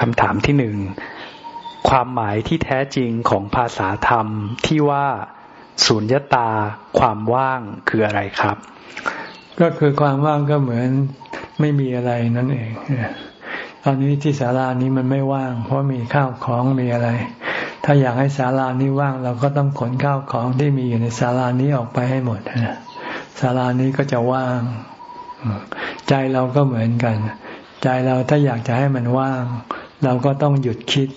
คำถามที่หนึ่งความหมายที่แท้จริงของภาษาธรรมที่ว่า สุญญตาความว่างคืออะไรครับ ก็คือความว่างก็เหมือนไม่มีอะไรนั่นเองตอนนี้ที่ศาลานี้มันไม่ว่าง เพราะมีข้าวของมีอะไร ถ้าอยากให้ศาลานี้ว่าง เราก็ต้องขนข้าวของที่มีอยู่ในศาลานี้ออกไปให้หมดนะศาลานี้ก็จะว่าง ใจเราก็เหมือนกัน ใจเราถ้าอยากจะให้มันว่าง เราก็ต้องหยุดคิด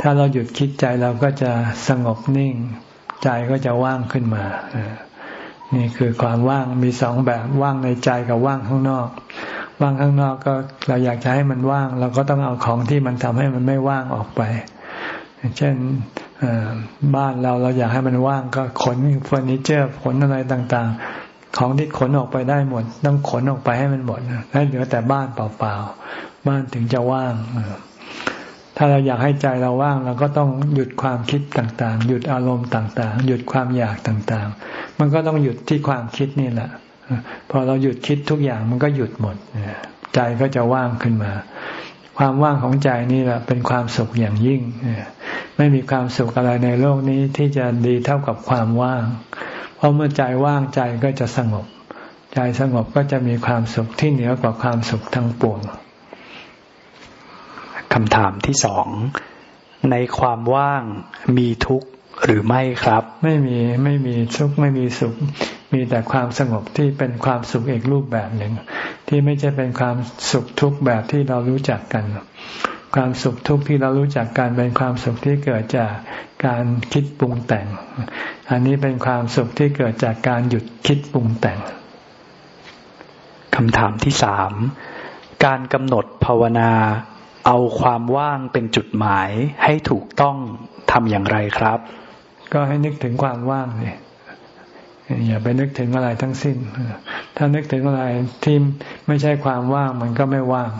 ถ้าเราหยุดคิดใจเราก็จะสงบนิ่ง ใจก็จะว่างขึ้นมา นี่คือความว่างมีสองแบบว่างในใจกับว่างข้างนอก ว่างข้างนอกก็เราอยากจะให้มันว่าง เราก็ต้องเอาของที่มันทำให้มันไม่ว่างออกไป เช่นบ้านเราเราอยากให้มันว่างก็ขนเฟอร์นิเจอร์ขนอะไรต่างๆ ของที่ขนออกไปได้หมด ต้องขนออกไปให้มันหมดให้เหลือแต่บ้านเปล่าๆบ้านถึงจะว่าง ถ้าเราอยากให้ใจเราว่างเราก็ต้องหยุดความคิดต่างๆ หยุดอารมณ์ต่างๆ หยุดความอยากต่างๆ มันก็ต้องหยุดที่ความคิดนี่แหละ พอเราหยุดคิดทุกอย่างมันก็หยุดหมด ใจก็จะว่างขึ้นมา ความว่างของใจนี่แหละเป็นความสุขอย่างยิ่ง ไม่มีความสุขอะไรในโลกนี้ที่จะดีเท่ากับความว่าง เพราะเมื่อใจว่างใจก็จะสงบ ใจสงบก็จะมีความสุขที่เหนือกว่าความสุขทั้งปวง คำถามที่สอง ในความว่างมีทุกข์หรือไม่ครับ ไม่มีไม่มีทุกข์ไม่มีสุข มีแต่ความสงบที่เป็นความสุขอีกรูปแบบหนึ่ง ที่ไม่ใช่เป็นความสุขทุกแบบที่เรารู้จักกัน ความสุขทุกข์ที่เรารู้จักการเป็นความสุขที่เกิดจากการคิดปรุงแต่ง อันนี้เป็นความสุขที่เกิดจากการหยุดคิดปรุงแต่งคำถามที่สามการกำหนดภาวนา เอาความว่างเป็นจุดหมายให้ถูกต้องทำอย่างไรครับ ก็ให้นึกถึงความว่างเลยอย่าไปนึกถึงอะไรทั้งสิ้น ถ้านึกถึงอะไรที่ไม่ใช่ความว่างมันก็ไม่ว่าง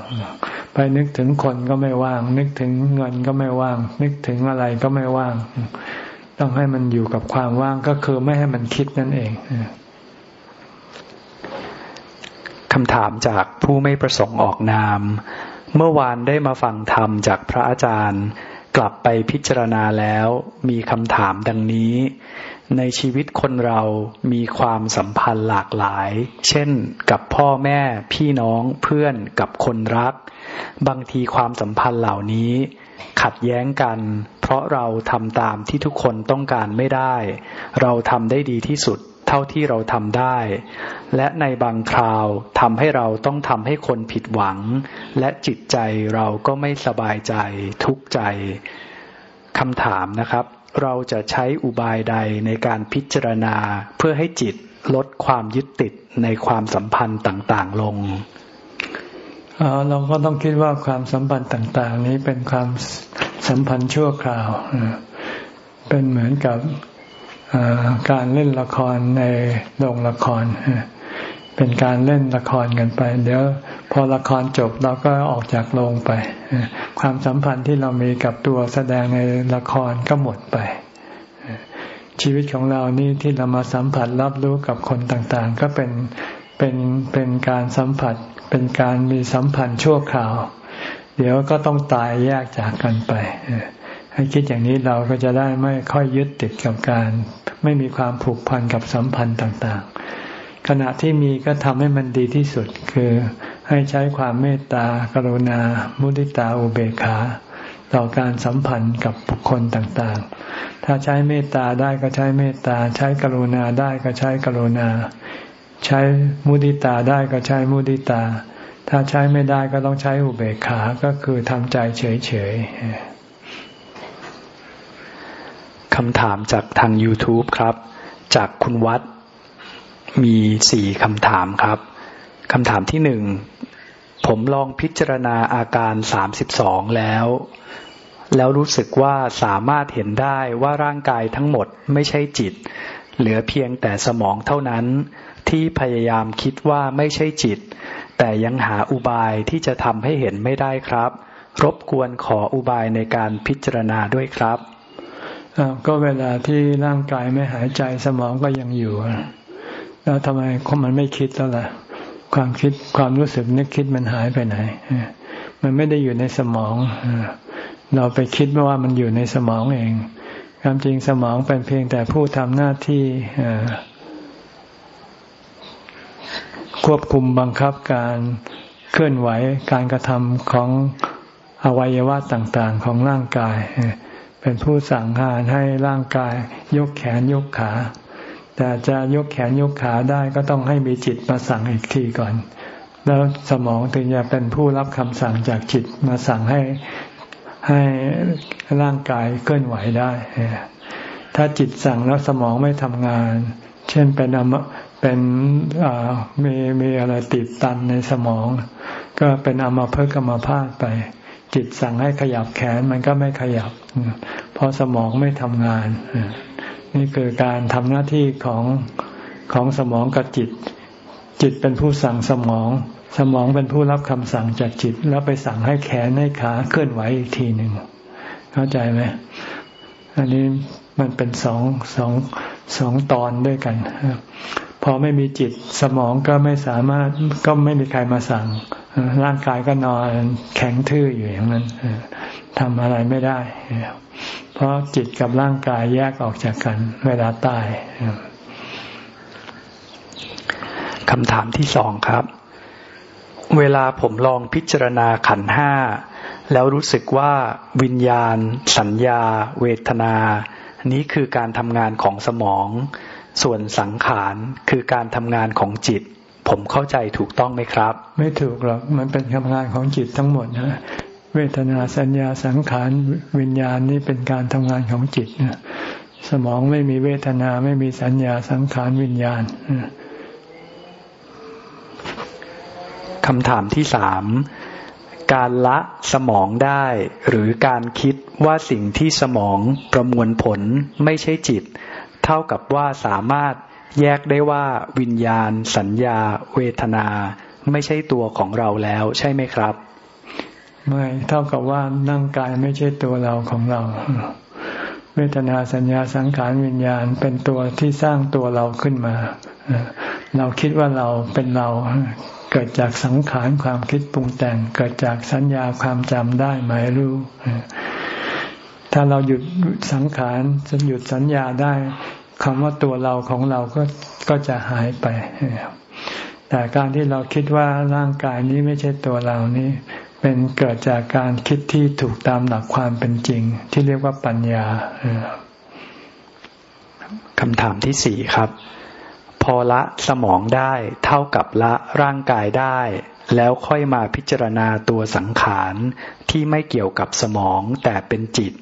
ไปนึกถึงคนก็ไม่ว่าง นึกถึงเงินก็ไม่ว่าง นึกถึงอะไรก็ไม่ว่าง ต้องให้มันอยู่กับความว่างก็คือไม่ให้มันคิดนั่นเองคำถามจากผู้ไม่ประสงค์ออกนาม เมื่อวานได้มาฟังธรรมจากพระอาจารย์ กลับไปพิจารณาแล้วมีคำถามดังนี้ ในชีวิตคนเรามีความสัมพันธ์หลากหลาย เช่น กับพ่อแม่พี่น้องเพื่อนกับคนรัก บางทีความสัมพันธ์เหล่านี้ ขัดแย้งกัน เพราะเราทำตามที่ทุกคนต้องการไม่ได้ เราทำได้ดีที่สุด เท่าที่เราทำได้ และในบางคราวทำให้เราต้องทำให้คนผิดหวัง และจิตใจเราก็ไม่สบายใจทุกข์ใจคำถามนะครับ เราจะใช้อุบายใดในการพิจารณาเพื่อให้จิตลดความยึดติดในความสัมพันธ์ต่างๆลงเราก็ต้องคิดว่าความสัมพันธ์ต่าง ๆ นี้เป็นความสัมพันธ์ชั่วคราว เป็นเหมือนกับ การเล่นละครในโรงละคร เป็นการเล่นละครกันไป เดี๋ยวพอละครจบเราก็ออกจากโรงไป ความสัมพันธ์ที่เรามีกับตัวแสดงในละครก็หมดไป ชีวิตของเรานี่ที่เรามาสัมผัสรับรู้กับคนต่างๆ ก็เป็นเป็นเป็นการสัมผัส เป็นการมีสัมพันธ์ชั่วคราว เดี๋ยวก็ต้องตายแยกจากกันไป ให้คิดอย่างนี้เราก็จะได้ไม่ค่อยยึดติดกับการ ไม่มีความผูกพันกับสัมพันธ์ต่างๆ ขณะที่มีก็ทำให้มันดีที่สุดคือให้ใช้ความเมตตากรุณา มุติตาอุเบกขา ต่อการสัมพันธ์กับบุคคลต่างๆ ถ้าใช้เมตตาได้ก็ใช้เมตตา ใช้กรุณาได้ก็ใช้กรุณา ใช้มุติตาได้ก็ใช้มุติตา ถ้าใช้ไม่ได้ก็ต้องใช้อุเบกขา ก็คือทำใจเฉยๆ คำถามจากทาง YouTube ครับ จากคุณวัดมีสี่คำถามครับคำถามที่หนึ่งผมลองพิจารณาอาการสามสิบสองแล้ว แล้วรู้สึกว่าสามารถเห็นได้ว่าร่างกายทั้งหมดไม่ใช่จิต เหลือเพียงแต่สมองเท่านั้น ที่พยายามคิดว่าไม่ใช่จิต แต่ยังหาอุบายที่จะทำให้เห็นไม่ได้ครับ รบกวนขออุบายในการพิจารณาด้วยครับ ก็เวลาที่ร่างกายไม่หายใจสมองก็ยังอยู่ แล้วทำไมมันไม่คิดแล้วล่ะ ความคิดความรู้สึกนึกคิดมันหายไปไหน มันไม่ได้อยู่ในสมอง เราไปคิดว่ามันอยู่ในสมองเอง ความจริงสมองเป็นเพียงแต่ผู้ทำหน้าที่ควบคุมบังคับการเคลื่อนไหวการกระทำของอวัยวะต่างๆ ของร่างกายเเป็นผู้สั่งงานให้ร่างกายยกแขนยกขา แต่จะยกแขนยกขาได้ก็ต้องให้มีจิตมาสั่งอีกทีก่อน แล้วสมองถึงจะเป็นผู้รับคำสั่งจากจิตมาสั่งให้ให้ร่างกายเคลื่อนไหวได้ ถ้าจิตสั่งแล้วสมองไม่ทำงาน เช่นเป็นอมเป็นมีมีอะไรติดตันในสมอง ก็เป็นอมภพกรรมภาพไป จิตสั่งให้ขยับแขนมันก็ไม่ขยับ เพราะสมองไม่ทำงาน นี่คือการทำหน้าที่ของของสมองกับจิต จิตเป็นผู้สั่งสมอง สมองเป็นผู้รับคำสั่งจากจิต แล้วไปสั่งให้แขนให้ขาเคลื่อนไหวอีกทีหนึ่งเข้าใจไหมอันนี้มันเป็นสองสองสองตอนด้วยกันพอไม่มีจิตสมองก็ไม่สามารถก็ไม่มีใครมาสั่ง ร่างกายก็นอนแข็งทื่ออยู่อย่างนั้นทำอะไรไม่ได้ เพราะจิตกับร่างกายแยกออกจากกัน เวลาตายคำถามที่สองครับ เวลาผมลองพิจารณาขันห้า แล้วรู้สึกว่าวิญญาณ สัญญา เวทนา นี้คือการทำงานของสมอง ส่วนสังขารคือการทำงานของจิต ผมเข้าใจถูกต้องไหมครับ ไม่ถูกหรอกมันเป็นทำงานของจิตทั้งหมดนะเวทนาสัญญาสังขารวิญญาณนี่เป็นการทำงานของจิตนะสมองไม่มีเวทนาไม่มีสัญญาสังขารวิญญาณคำถามที่สามการละสมองได้ หรือการคิดว่าสิ่งที่สมองประมวลผลไม่ใช่จิต เท่ากับว่าสามารถ แยกได้ว่าวิญญาณ สัญญา เวทนา ไม่ใช่ตัวของเราแล้ว ใช่ไหมครับ ไม่เท่ากับว่านั่งกายไม่ใช่ตัวเราของเรา เวทนาสัญญาสังขารวิญญาณเป็นตัวที่สร้างตัวเราขึ้นมาเราคิดว่าเราเป็นเราเกิดจากสังขารความคิดปรุงแต่ง เกิดจากสัญญาความจำได้หมายรู้ถ้าเราหยุดสังขารจะหยุดสัญญาได้ คำว่าตัวเราของเราก็ก็จะหายไปแต่การที่เราคิดว่าร่างกายนี้ไม่ใช่ตัวเรานี้ เป็นเกิดจากการคิดที่ถูกตามหลักความเป็นจริง ที่เรียกว่าปัญญาคำถามที่สี่ครับ พอละสมองได้เท่ากับละร่างกายได้ แล้วค่อยมาพิจารณาตัวสังขารที่ไม่เกี่ยวกับสมองแต่เป็นจิต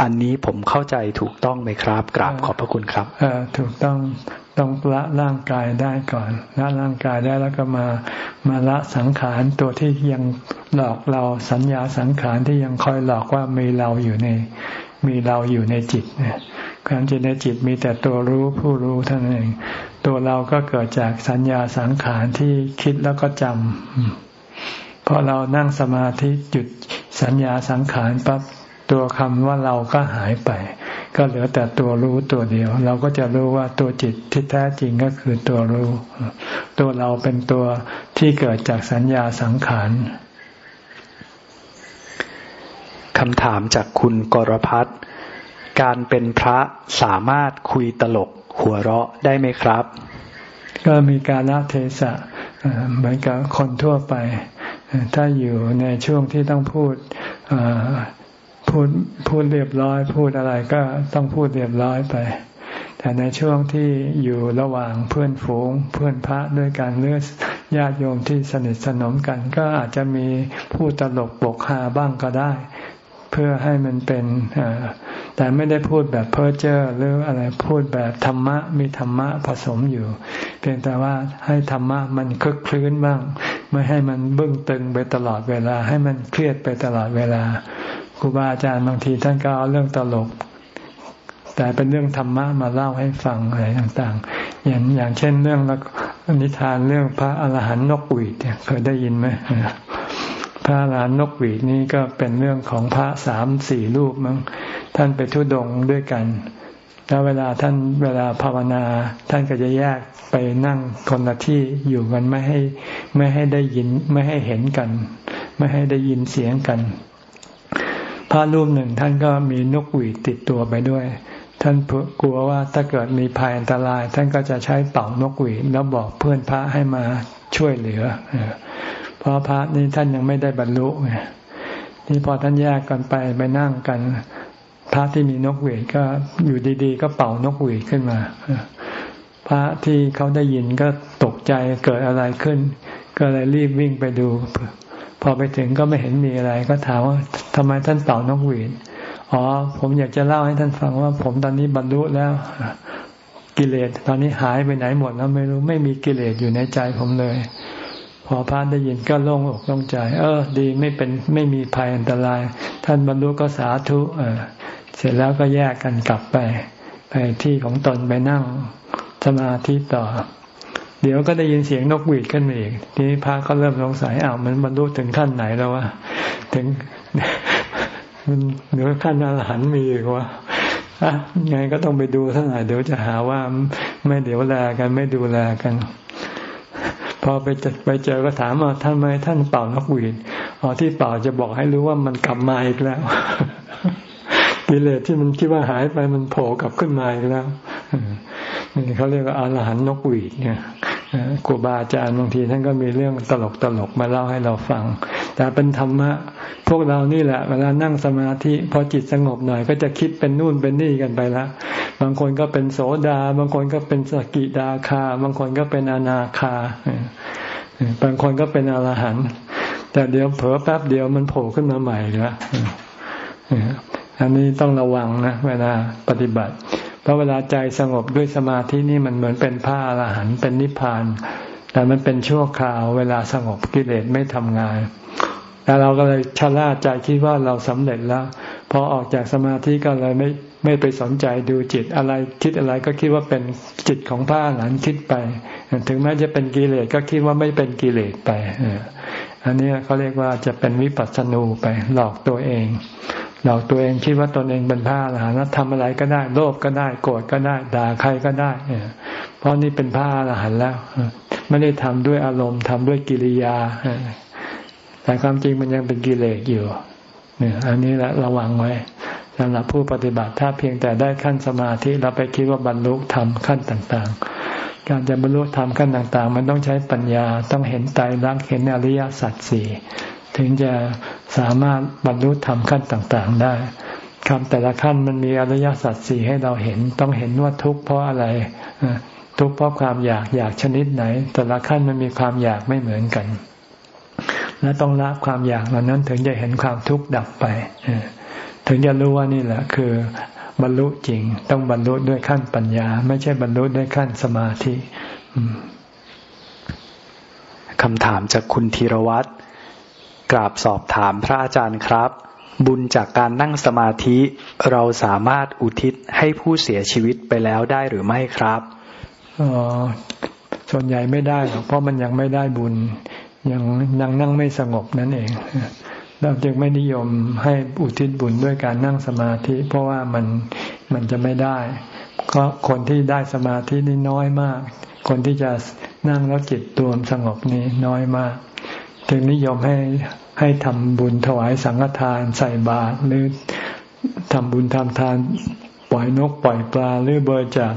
อันนี้ผมเข้าใจถูกต้องไหมครับ กราบขอบพระคุณครับเออถูกต้องต้องละร่างกายได้ก่อนละร่างกายได้แล้วก็มามาละสังขารตัวที่ยังหลอกเราสัญญาสังขารที่ยังคอยหลอกว่ามีเราอยู่ใน มีเราอยู่ในจิตเนี่ย ความจริงในจิตมีแต่ตัวรู้ผู้รู้เท่านั้นเอง ตัวเราก็เกิดจากสัญญาสังขารที่คิดแล้วก็จำพอเรานั่งสมาธิหยุดสัญญาสังขารปั๊บตัวคำว่าเราก็หายไป ก็เหลือแต่ตัวรู้ตัวเดียว เราก็จะรู้ว่าตัวจิตที่แท้จริงก็คือตัวรู้ ตัวเราเป็นตัวที่เกิดจากสัญญาสังขารคำถามจากคุณกรพัฒน์ การเป็นพระสามารถคุยตลกหัวเราะได้ไหมครับ ก็มีการละเทศะเหมือนกับคนทั่วไป ถ้าอยู่ในช่วงที่ต้องพูดพูดพูดเรียบร้อย พูดอะไรก็ต้องพูดเรียบร้อยไป แต่ในช่วงที่อยู่ระหว่างเพื่อนฝูง เพื่อนพระด้วยกันเลือญาติโยมที่สนิทสนมกัน ก็อาจจะมีพูดตลกปกฮาบ้างก็ได้ เพื่อให้มันเป็น แต่ไม่ได้พูดแบบเพ้อเจ้อหรืออะไรพูดแบบธรรมะมีธรรมะผสมอยู่ เพียงแต่ว่าให้ธรรมะมันคึกคลื้นบ้าง ไม่ให้มันบึ้งตึงไปตลอดเวลา ให้มันเครียดไปตลอดเวลาครูบาอาจารย์บางทีท่านก็เอาเรื่องตลก แต่เป็นเรื่องธรรมะมาเล่าให้ฟังอะไรต่างๆ อย่างอย่างเช่นเรื่องนิทานเรื่องพระอรหันต์นกหวีดเคยได้ยินไหม พระอรหันนกหวีดนี่ก็เป็นเรื่องของพระสามสี่รูปมั้งท่านไปทุดงด้วยกันแล้วเวลาท่านเวลาภาวนา ท่านก็จะแยกไปนั่งคนละที่อยู่กันไม่ให้ไม่ให้ได้ยินไม่ให้เห็นกัน ไม่ให้ได้ยินเสียงกัน พระรูปหนึ่งท่านก็มีนกหวีดติดตัวไปด้วย ท่านกลัวว่าถ้าเกิดมีภัยอันตราย ท่านก็จะใช้เป่านกหวีดแล้วบอกเพื่อนพระให้มาช่วยเหลือ เพราะพระนี้ท่านยังไม่ได้บรรลุไงนี่พอท่านแยกกันไปไปนั่งกัน พระที่มีนกหวีดก็อยู่ดีๆ ก็เป่านกหวีดขึ้นมาพระที่เขาได้ยินก็ตกใจเกิดอะไรขึ้น ก็เลยรีบวิ่งไปดู พอไปถึงก็ไม่เห็นมีอะไร ก็ถามว่าทำไมท่านเป่านกหวีดอ๋อ ผมอยากจะเล่าให้ท่านฟังว่า ผมตอนนี้บรรลุแล้วกิเลสตอนนี้หายไปไหนหมดแล้วไม่รู้ไม่มีกิเลสอยู่ในใจผมเลย พอพระได้ยินก็โล่งอกโล่งใจ เออ ดีไม่เป็นไม่มีภัยอันตราย ท่านบรรลุก็สาธุเออ เสร็จแล้วก็แยกกันกลับไป ไปที่ของตนไปนั่งสมาธิต่อ เดี๋ยวก็ได้ยินเสียงนกหวีดขึ้นมาอีกทีนี้พระก็เริ่มสงสัยอ้าวมันบรรลุถึงขั้นไหนแล้ววะถึงมันเหนือขั้นอรหันต์มีอีกวะอะไงก็ต้องไปดูท่านหน่อยเดี๋ยวจะหาว่าไม่เดี๋ยวแลกันไม่ดูแลกัน พอไปเจอไปเจอก็ถามว่าท่านไมท่านเป่านกหวีดอ๋อที่เป่าจะบอกให้รู้ว่ามันกลับมาอีกแล้วกิเลสที่มันคิดว่าหายไปมันโผล่กลับขึ้นมาอีกแล้วนี่เขาเรียกว่าอรหันนกหวีดเนี่ย ครูบาอาจารย์บางทีท่านก็มีเรื่องตลกตลกมาเล่าให้เราฟัง แต่เป็นธรรมะ พวกเรานี่แหละ เวลานั่งสมาธิพอจิตสงบหน่อย ก็จะคิดเป็นนู่นเป็นนี่กันไปละ บางคนก็เป็นโสดา บางคนก็เป็นสกิดาคา บางคนก็เป็นอนาคา บางคนก็เป็นอรหันต์แต่เดี๋ยวเผลอแป๊บเดียวมันโผล่ขึ้นมาใหม่แล้วอันนี้ต้องระวังนะเวลาปฏิบัติ ราะเวลาใจสงบด้วยสมาธินี่มันเหมือนเป็นผ้าอรหันต์เป็นนิพพาน แต่มันเป็นชั่วคราว เวลาสงบกิเลสไม่ทำงานแต่เราก็เลยชะล่าใจคิดว่าเราสำเร็จแล้ว พอออกจากสมาธิก็เลยไม่ไม่ไปสนใจดูจิตอะไรคิดอะไรก็คิดว่าเป็นจิตของผ้าหลันคิดไป ถึงแม้จะเป็นกิเลสก็คิดว่าไม่เป็นกิเลสไปอันนี้เขาเรียกว่าจะเป็นวิปัสสนูไปหลอกตัวเอง หลอกตัวเองคิดว่าตนเองเป็นพระอรหันต์ทำอะไรก็ได้โลภก็ได้โกรธก็ได้ด่าใครก็ได้เพราะนี่เป็นพระอรหันต์แล้วไม่ได้ทำด้วยอารมณ์ทำด้วยกิริยา แต่ความจริงมันยังเป็นกิเลสอยู่เนี่ยอันนี้แหละระวังไว้สำหรับผู้ปฏิบัติถ้าเพียงแต่ได้ขั้นสมาธิเราไปคิดว่าบรรลุธรรมขั้นต่างๆ การจะบรรลุธรรมขั้นต่าง ๆ มันต้องใช้ปัญญาต้องเห็นไตรลักษณ์เห็นอริยสัจสี่ ถึงจะสามารถบรรลุธรรมขั้นต่างๆได้คำแต่ละขั้นมันมีอริยสัจสี่ให้เราเห็น ต้องเห็นว่าทุกข์เพราะอะไรทุกข์เพราะความอยากอยากชนิดไหน แต่ละขั้นมันมีความอยากไม่เหมือนกัน และต้องละความอยากเหล่านั้นถึงจะเห็นความทุกข์ดับไปถึงจะรู้ว่านี่แหละคือบรรลุจริง ต้องบรรลุด้วยขั้นปัญญา ไม่ใช่บรรลุด้วยขั้นสมาธิคำถามจากคุณธีรวัตร กราบสอบถามพระอาจารย์ครับ บุญจากการนั่งสมาธิเราสามารถอุทิศให้ผู้เสียชีวิตไปแล้วได้หรือไม่ครับออส่วนใหญ่ไม่ได้หรอกเพราะมันยังไม่ได้บุญ ยังนั่งนั่งไม่สงบนั่นเองเราจึงไม่นิยมให้อุทิศบุญด้วยการนั่งสมาธิ เพราะว่ามันมันจะไม่ได้ก็คนที่ได้สมาธินี่น้อยมาก คนที่จะนั่งแล้วจิตรวมสงบนี่น้อยมาก จึงนิยมให้ให้ทำบุญถวายสังฆทานใส่บาตรหรือทำบุญทำทานปล่อยนกปล่อยปลาหรือเบอร์จาก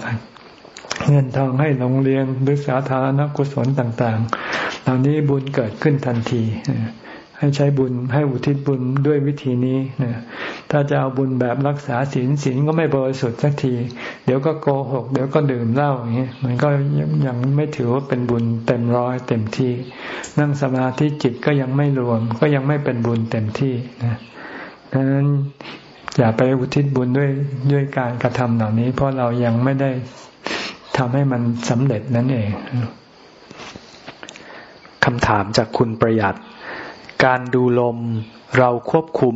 เงินทองให้โรงเรียนหรือสาธารณกุศลต่าง ๆ เหล่านี้บุญเกิดขึ้นทันที ให้ใช้บุญให้อุทิศบุญด้วยวิธีนี้นะถ้าจะเอาบุญแบบรักษาศีลศีลก็ไม่บริสุทธิ์สักที เดี๋ยวก็โกหก เดี๋ยวก็ดื่มเหล้าอย่างนี้ยมันก็ยังไม่ถือว่าเป็นบุญเต็มร้อยเต็มที่ นั่งสมาธิจิตก็ยังไม่รวม ก็ยังไม่เป็นบุญเต็มที่นะดังนั้นอย่าไปอุทิศบุญด้วยด้วยการกระทำเหล่านี้ เพราะเรายังไม่ได้ทำให้มันสำเร็จนั่นเองคำถามจากคุณประหยัด การดูลมเราควบคุม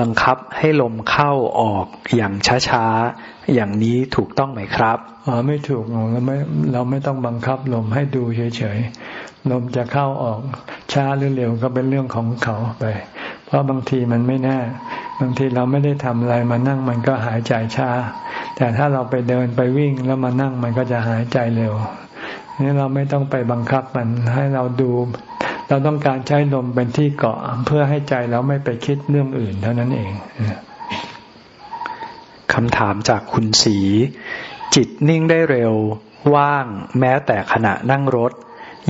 บังคับให้ลมเข้าออกอย่างช้าๆ อย่างนี้ถูกต้องไหมครับอ๋อไม่ถูกเราไม่เราไม่ต้องบังคับลมให้ดูเฉยๆลมจะเข้าออกช้าหรือเร็วก็เป็นเรื่องของเขาไป เพราะบางทีมันไม่แน่ บางทีเราไม่ได้ทำอะไรมานั่งมันก็หายใจช้า แต่ถ้าเราไปเดินไปวิ่งแล้วมานั่งมันก็จะหายใจเร็วนี่เราไม่ต้องไปบังคับมันให้เราดู เราต้องการใช้ลมเป็นที่เกาะเพื่อให้ใจเราไม่ไปคิดเรื่องอื่นเท่านั้นเองคำถามจากคุณสี จิตนิ่งได้เร็ว ว่างแม้แต่ขณะนั่งรถ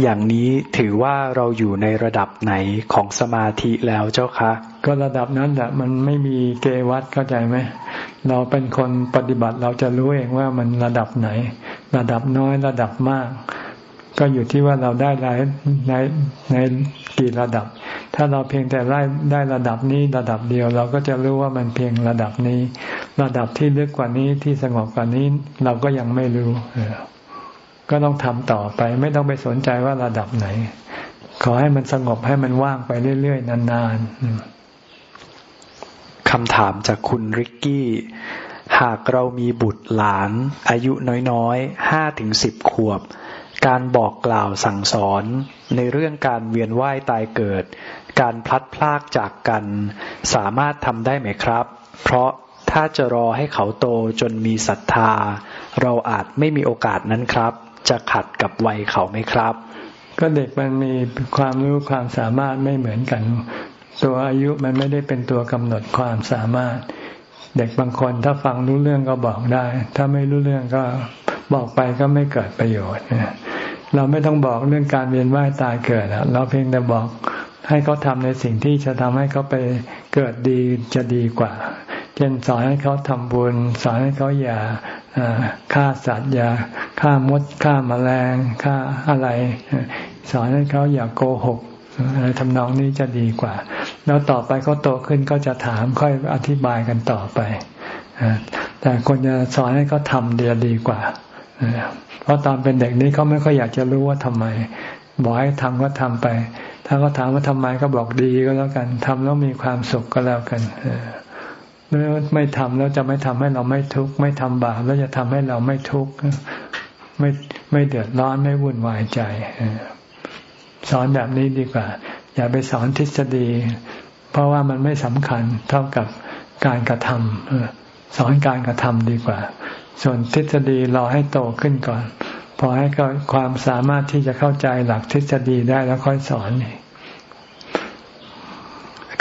อย่างนี้ถือว่าเราอยู่ในระดับไหนของสมาธิแล้วเจ้าคะ ก็ระดับนั้นแหละมันไม่มีเกวัดเข้าใจไหมเราเป็นคนปฏิบัติเราจะรู้เองว่ามันระดับไหน ระดับน้อยระดับมาก ก็อยู่ที่ว่าเราได้ในในในกี่ระดับ ถ้าเราเพียงแต่ได้ได้ระดับนี้ระดับเดียว เราก็จะรู้ว่ามันเพียงระดับนี้ ระดับที่ลึกกว่านี้ที่สงบกว่านี้ เราก็ยังไม่รู้ก็ต้องทำต่อไปไม่ต้องไปสนใจว่าระดับไหน ขอให้มันสงบให้มันว่างไปเรื่อย ๆ นานๆคำถามจากคุณริกกี้ หากเรามีบุตรหลาน อายุน้อยๆห้าถึงสิบขวบ การบอกกล่าวสั่งสอนในเรื่องการเวียนว่ายตายเกิด การพลัดพรากจากกัน สามารถทำได้ไหมครับ เพราะถ้าจะรอให้เขาโตจนมีศรัทธา เราอาจไม่มีโอกาสนั้นครับ จะขัดกับวัยเขาไหมครับ ก็เด็กมันมีความรู้ความสามารถไม่เหมือนกัน ตัวอายุมันไม่ได้เป็นตัวกำหนดความสามารถ เด็กบางคนถ้าฟังรู้เรื่องก็บอกได้ ถ้าไม่รู้เรื่องก็ บอกไปก็ไม่เกิดประโยชน์เราไม่ต้องบอกเรื่องการเวียนว่ายตายเกิดเราเพียงแต่บอกให้เขาทำในสิ่งที่จะทำให้เขาไปเกิดดีจะดีกว่า เช่นสอนให้เขาทำบุญ สอนให้เขาอย่าฆ่าสัตว์อย่าฆ่ามดฆ่ามาแมลงฆ่าอะไร สอนให้เขาอย่าโกหกอะไรทำนองนี้จะดีกว่า แล้วต่อไปเขาโตขึ้นก็จะถามค่อยอธิบายกันต่อไปแต่คนจะสอนให้เขาทำเดียดีกว่า เพราะตอนเป็นเด็กนี้เขาไม่ค่อยอยากจะรู้ว่าทำไม บอกให้ทำก็ทำไป ถ้าเขาถามว่าทำไมก็บอกดีก็แล้วกันทำแล้วมีความสุขก็แล้วกันเมื่อไม่ทำแล้วจะไม่ทำให้เราไม่ทุกข์ไม่ทำบาปแล้วจะทำให้เราไม่ทุกข์ไม่ไม่เดือดร้อนไม่วุ่นวายใจสอนแบบนี้ดีกว่า อย่าไปสอนทฤษฎี เพราะว่ามันไม่สำคัญเท่ากับการกระทำสอนการกระทำดีกว่า ส่วนทฤษฎีรอให้โตขึ้นก่อน พอให้ความสามารถที่จะเข้าใจหลักทฤษฎีได้แล้วค่อยสอน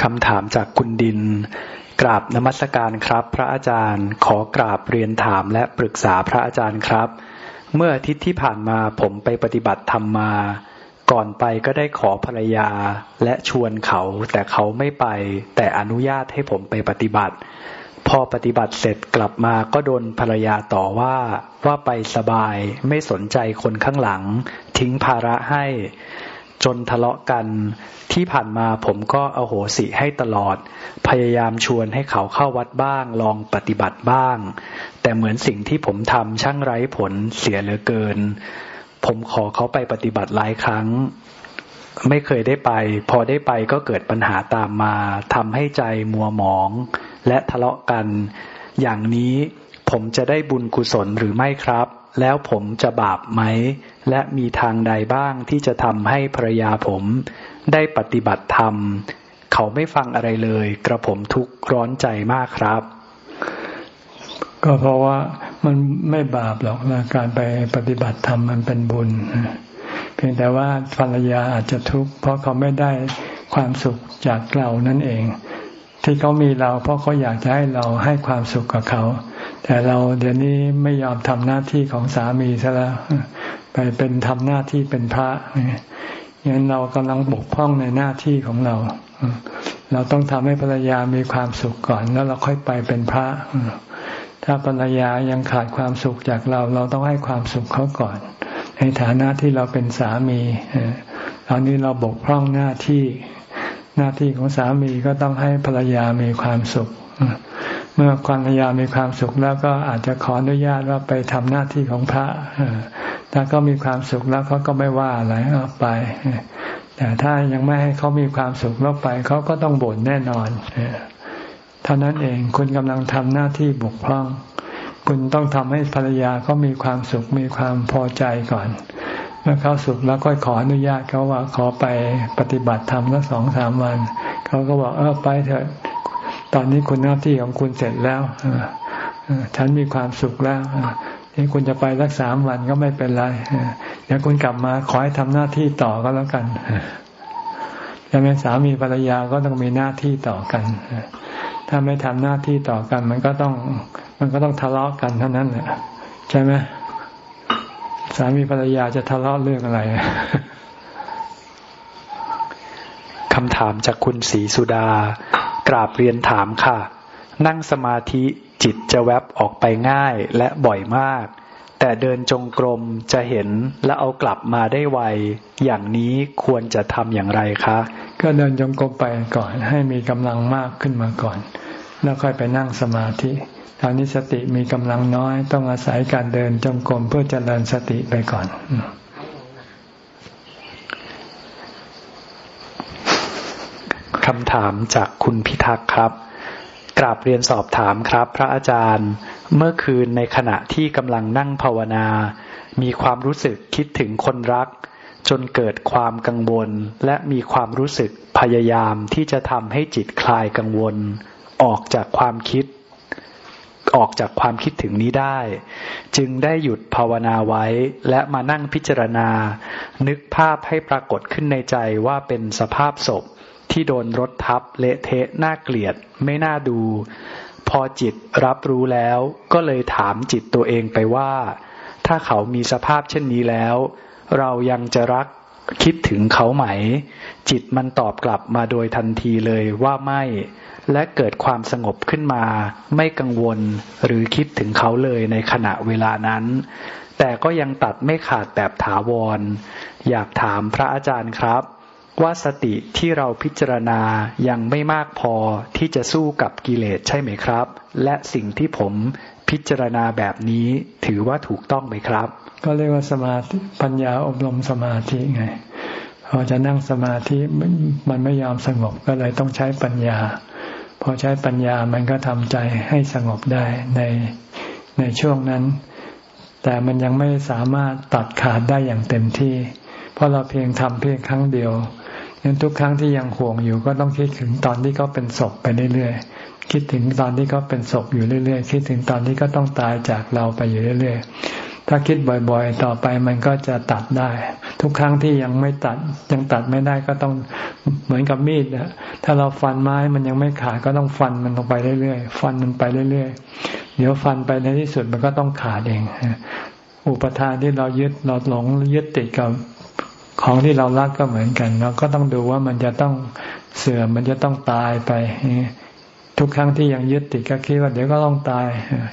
คำถามจากคุณดิน กราบนมัสการครับ พระอาจารย์ขอกราบเรียนถามและปรึกษาพระอาจารย์ครับ เมื่ออาทิตย์ที่ผ่านมาผมไปปฏิบัติธรรมมา ก่อนไปก็ได้ขอภรรยาและชวนเขา แต่เขาไม่ไป แต่อนุญาตให้ผมไปปฏิบัติ พอปฏิบัติเสร็จกลับมาก็โดนภรรยาต่อว่าว่าไปสบายไม่สนใจคนข้างหลัง ทิ้งภาระให้จนทะเลาะกันที่ผ่านมาผมก็อโหสิให้ตลอด พยายามชวนให้เขาเข้าวัดบ้าง ลองปฏิบัติบ้าง แต่เหมือนสิ่งที่ผมทำช่างไร้ผลเสียเหลือเกิน ผมขอเขาไปปฏิบัติหลายครั้ง ไม่เคยได้ไป พอได้ไปก็เกิดปัญหาตามมาทำให้ใจมัวหมอง และทะเลาะกัน อย่างนี้ผมจะได้บุญกุศลหรือไม่ครับ แล้วผมจะบาปไหม และมีทางใดบ้างที่จะทำให้ภรรยาผมได้ปฏิบัติธรรม เขาไม่ฟังอะไรเลย กระผมทุกข์ร้อนใจมากครับ ก็เพราะว่ามันไม่บาปหรอกนะการไปปฏิบัติธรรมมันเป็นบุญ เพียงแต่ว่าภรรยาอาจจะทุกข์เพราะเขาไม่ได้ความสุขจากเรานั่นเอง ที่เขามีเรา เพราะเขาอยากจะให้เราให้ความสุขกับเขา แต่เราเดี๋ยวนี้ไม่ยอมทำหน้าที่ของสามีซะแล้ว ไปเป็นทำหน้าที่เป็นพระงั้นเรากำลังบกพร่องในหน้าที่ของเรา เราต้องทำให้ภรรยามีความสุขก่อนแล้วเราค่อยไปเป็นพระ ถ้าภรรยายังขาดความสุขจากเรา เราต้องให้ความสุขเขาก่อน ในฐานะที่เราเป็นสามีตอนนี้เราบกพร่องหน้าที่ หน้าที่ของสามีก็ต้องให้ภรรยามีความสุข เมื่อภรรยามีความสุขแล้วก็อาจจะขออนุญาตว่าไปทำหน้าที่ของพระถ้าเขามีความสุขแล้วเขาก็ไม่ว่าอะไรไป แต่ถ้ายังไม่ให้เขามีความสุขแล้วไปเขาก็ต้องบ่นแน่นอนเท่านั้นเองคุณกำลังทำหน้าที่บกพร่อง คุณต้องทำให้ภรรยาเขามีความสุขมีความพอใจก่อน เมื่อเขาสุขแล้วก็ขออนุญาตเขาว่าขอไปปฏิบัติธรรมสักสองสามวัน เขาก็บอกเออไปเถอะตอนนี้คุณหน้าที่ของคุณเสร็จแล้วฉันมีความสุขแล้วที่คุณจะไปสักสามวันก็ไม่เป็นไรเดี๋ยวคุณกลับมาขอให้ทำหน้าที่ต่อก็แล้วกันจะเป็นสามีภรรยาก็ต้องมีหน้าที่ต่อกันถ้าไม่ทำหน้าที่ต่อกัน มันก็ต้อง มันก็ต้องทะเลาะกันเท่านั้นแหละใช่ไหม สามีภรรยาจะทะเลาะเรื่องอะไรคำถามจากคุณศรีสุดา กราบเรียนถามค่ะ นั่งสมาธิจิตจะแวบออกไปง่ายและบ่อยมาก แต่เดินจงกรมจะเห็นและเอากลับมาได้ไว อย่างนี้ควรจะทำอย่างไรคะ ก็เดินจงกรมไปก่อนให้มีกำลังมากขึ้นมาก่อน แล้วค่อยไปนั่งสมาธิ ตอนนี้สติมีกำลังน้อย ต้องอาศัยการเดินจงกรมเพื่อเจริญสติไปก่อนคำถามจากคุณพิทักษ์ครับ กราบเรียนสอบถามครับ พระอาจารย์ เมื่อคืนในขณะที่กำลังนั่งภาวนา มีความรู้สึกคิดถึงคนรัก จนเกิดความกังวล และมีความรู้สึกพยายามที่จะทำให้จิตคลายกังวล ออกจากความคิด ออกจากความคิดถึงนี้ได้ จึงได้หยุดภาวนาไว้ และมานั่งพิจารณา นึกภาพให้ปรากฏขึ้นในใจว่าเป็นสภาพศพที่โดนรถทับเละเทะน่าเกลียด ไม่น่าดู พอจิตรับรู้แล้ว ก็เลยถามจิตตัวเองไปว่า ถ้าเขามีสภาพเช่นนี้แล้ว เรายังจะรักคิดถึงเขาไหม จิตมันตอบกลับมาโดยทันทีเลยว่าไม่ และเกิดความสงบขึ้นมา ไม่กังวลหรือคิดถึงเขาเลยในขณะเวลานั้น แต่ก็ยังตัดไม่ขาดแบบถาวร อยากถามพระอาจารย์ครับ ว่าสติที่เราพิจารณายังไม่มากพอที่จะสู้กับกิเลสใช่ไหมครับ และสิ่งที่ผมพิจารณาแบบนี้ถือว่าถูกต้องไหมครับ ก็เรียกว่าสมาธิปัญญาอบรมสมาธิไงพอจะนั่งสมาธิมันไม่ยอมสงบก็เลยต้องใช้ปัญญา พอใช้ปัญญามันก็ทำใจให้สงบได้ในในช่วงนั้น แต่มันยังไม่สามารถตัดขาดได้อย่างเต็มที่ เพราะเราเพียงทำเพียงครั้งเดียวยังทุกครั้งที่ยังห่วงอยู่ก็ต้องคิดถึงตอนที่เขาเป็นศพไปเรื่อยๆ คิดถึงตอนที่เขาเป็นศพอยู่เรื่อยๆ คิดถึงตอนที่ก็ต้องตายจากเราไปอยู่เรื่อย ถ้าคิดบ่อยๆ ต่อไปมันก็จะตัดได้ ทุกครั้งที่ยังไม่ตัด ยังตัดไม่ได้ก็ต้องเหมือนกับมีดนะถ้าเราฟันไม้มันยังไม่ขาดก็ต้องฟันมันลงไปเรื่อยๆฟันมันไปเรื่อยๆเดี๋ยวฟันไปในที่สุดมันก็ต้องขาดเองอุปทานที่เรายึดเราหลงยึดติดกับของที่เรารักก็เหมือนกัน เราก็ต้องดูว่ามันจะต้องเสื่อมมันจะต้องตายไป ทุกครั้งที่ยังยึดติดก็คิดว่าเดี๋ยวก็ต้องตาย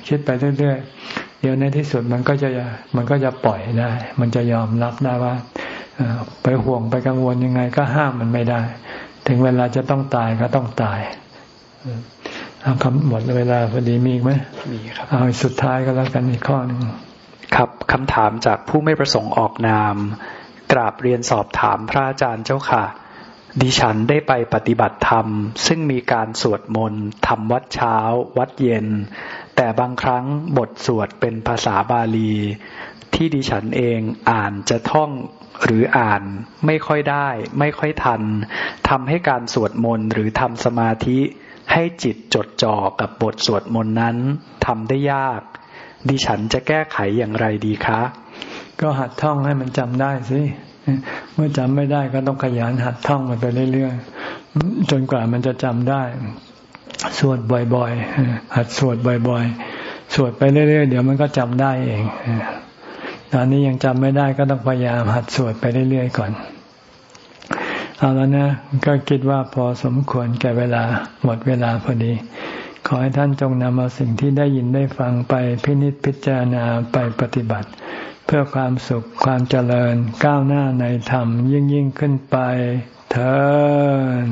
คิดไปเรื่อยๆ ดี๋ยวในที่สุดมันก็จะมันก็จะปล่อยได้ มันจะยอมรับได้ว่าไปห่วงไปกังวลยังไงก็ห้ามมันไม่ได้ ถึงเวลาจะต้องตายก็ต้องตายเอาคำหมดเวลาพอดีมีไหมมีครับเอาสุดท้ายก็แล้วกันอีกข้อหนึ่งครับคำถามจากผู้ไม่ประสงค์ออกนาม กราบเรียนสอบถามพระอาจารย์เจ้าค่ะ ดิฉันได้ไปปฏิบัติธรรม ซึ่งมีการสวดมนต์ทำวัดเช้า วัดเย็น แต่บางครั้งบทสวดเป็นภาษาบาลี ที่ดิฉันเองอ่านจะท่องหรืออ่านไม่ค่อยได้ ไม่ค่อยทันทำให้การสวดมนต์หรือทำสมาธิให้จิตจดจ่อกับบทสวดมนต์นั้นทำได้ยาก ดิฉันจะแก้ไขอย่างไรดีคะ ก็หัดท่องให้มันจำได้สิเมื่อจำไม่ได้ก็ต้องขยันหัดท่องมันไปเรื่อยๆจนกว่ามันจะจำได้ สวดบ่อยๆ หัดสวดบ่อยๆ สวดไปเรื่อยๆ เดี๋ยวมันก็จำได้เอง ตอนนี้ยังจำไม่ได้ก็ต้องพยายามหัดสวดไปเรื่อยๆ ก่อน เอาแล้วนะ ก็คิดว่าพอสมควรแก่เวลาหมดเวลาพอดี ขอให้ท่านจงนำเอาสิ่งที่ได้ยินได้ฟังไปพินิจพิจารณาไปปฏิบัติ เพื่อความสุขความเจริญก้าวหน้าในธรรมยิ่งยิ่งขึ้นไปเถิด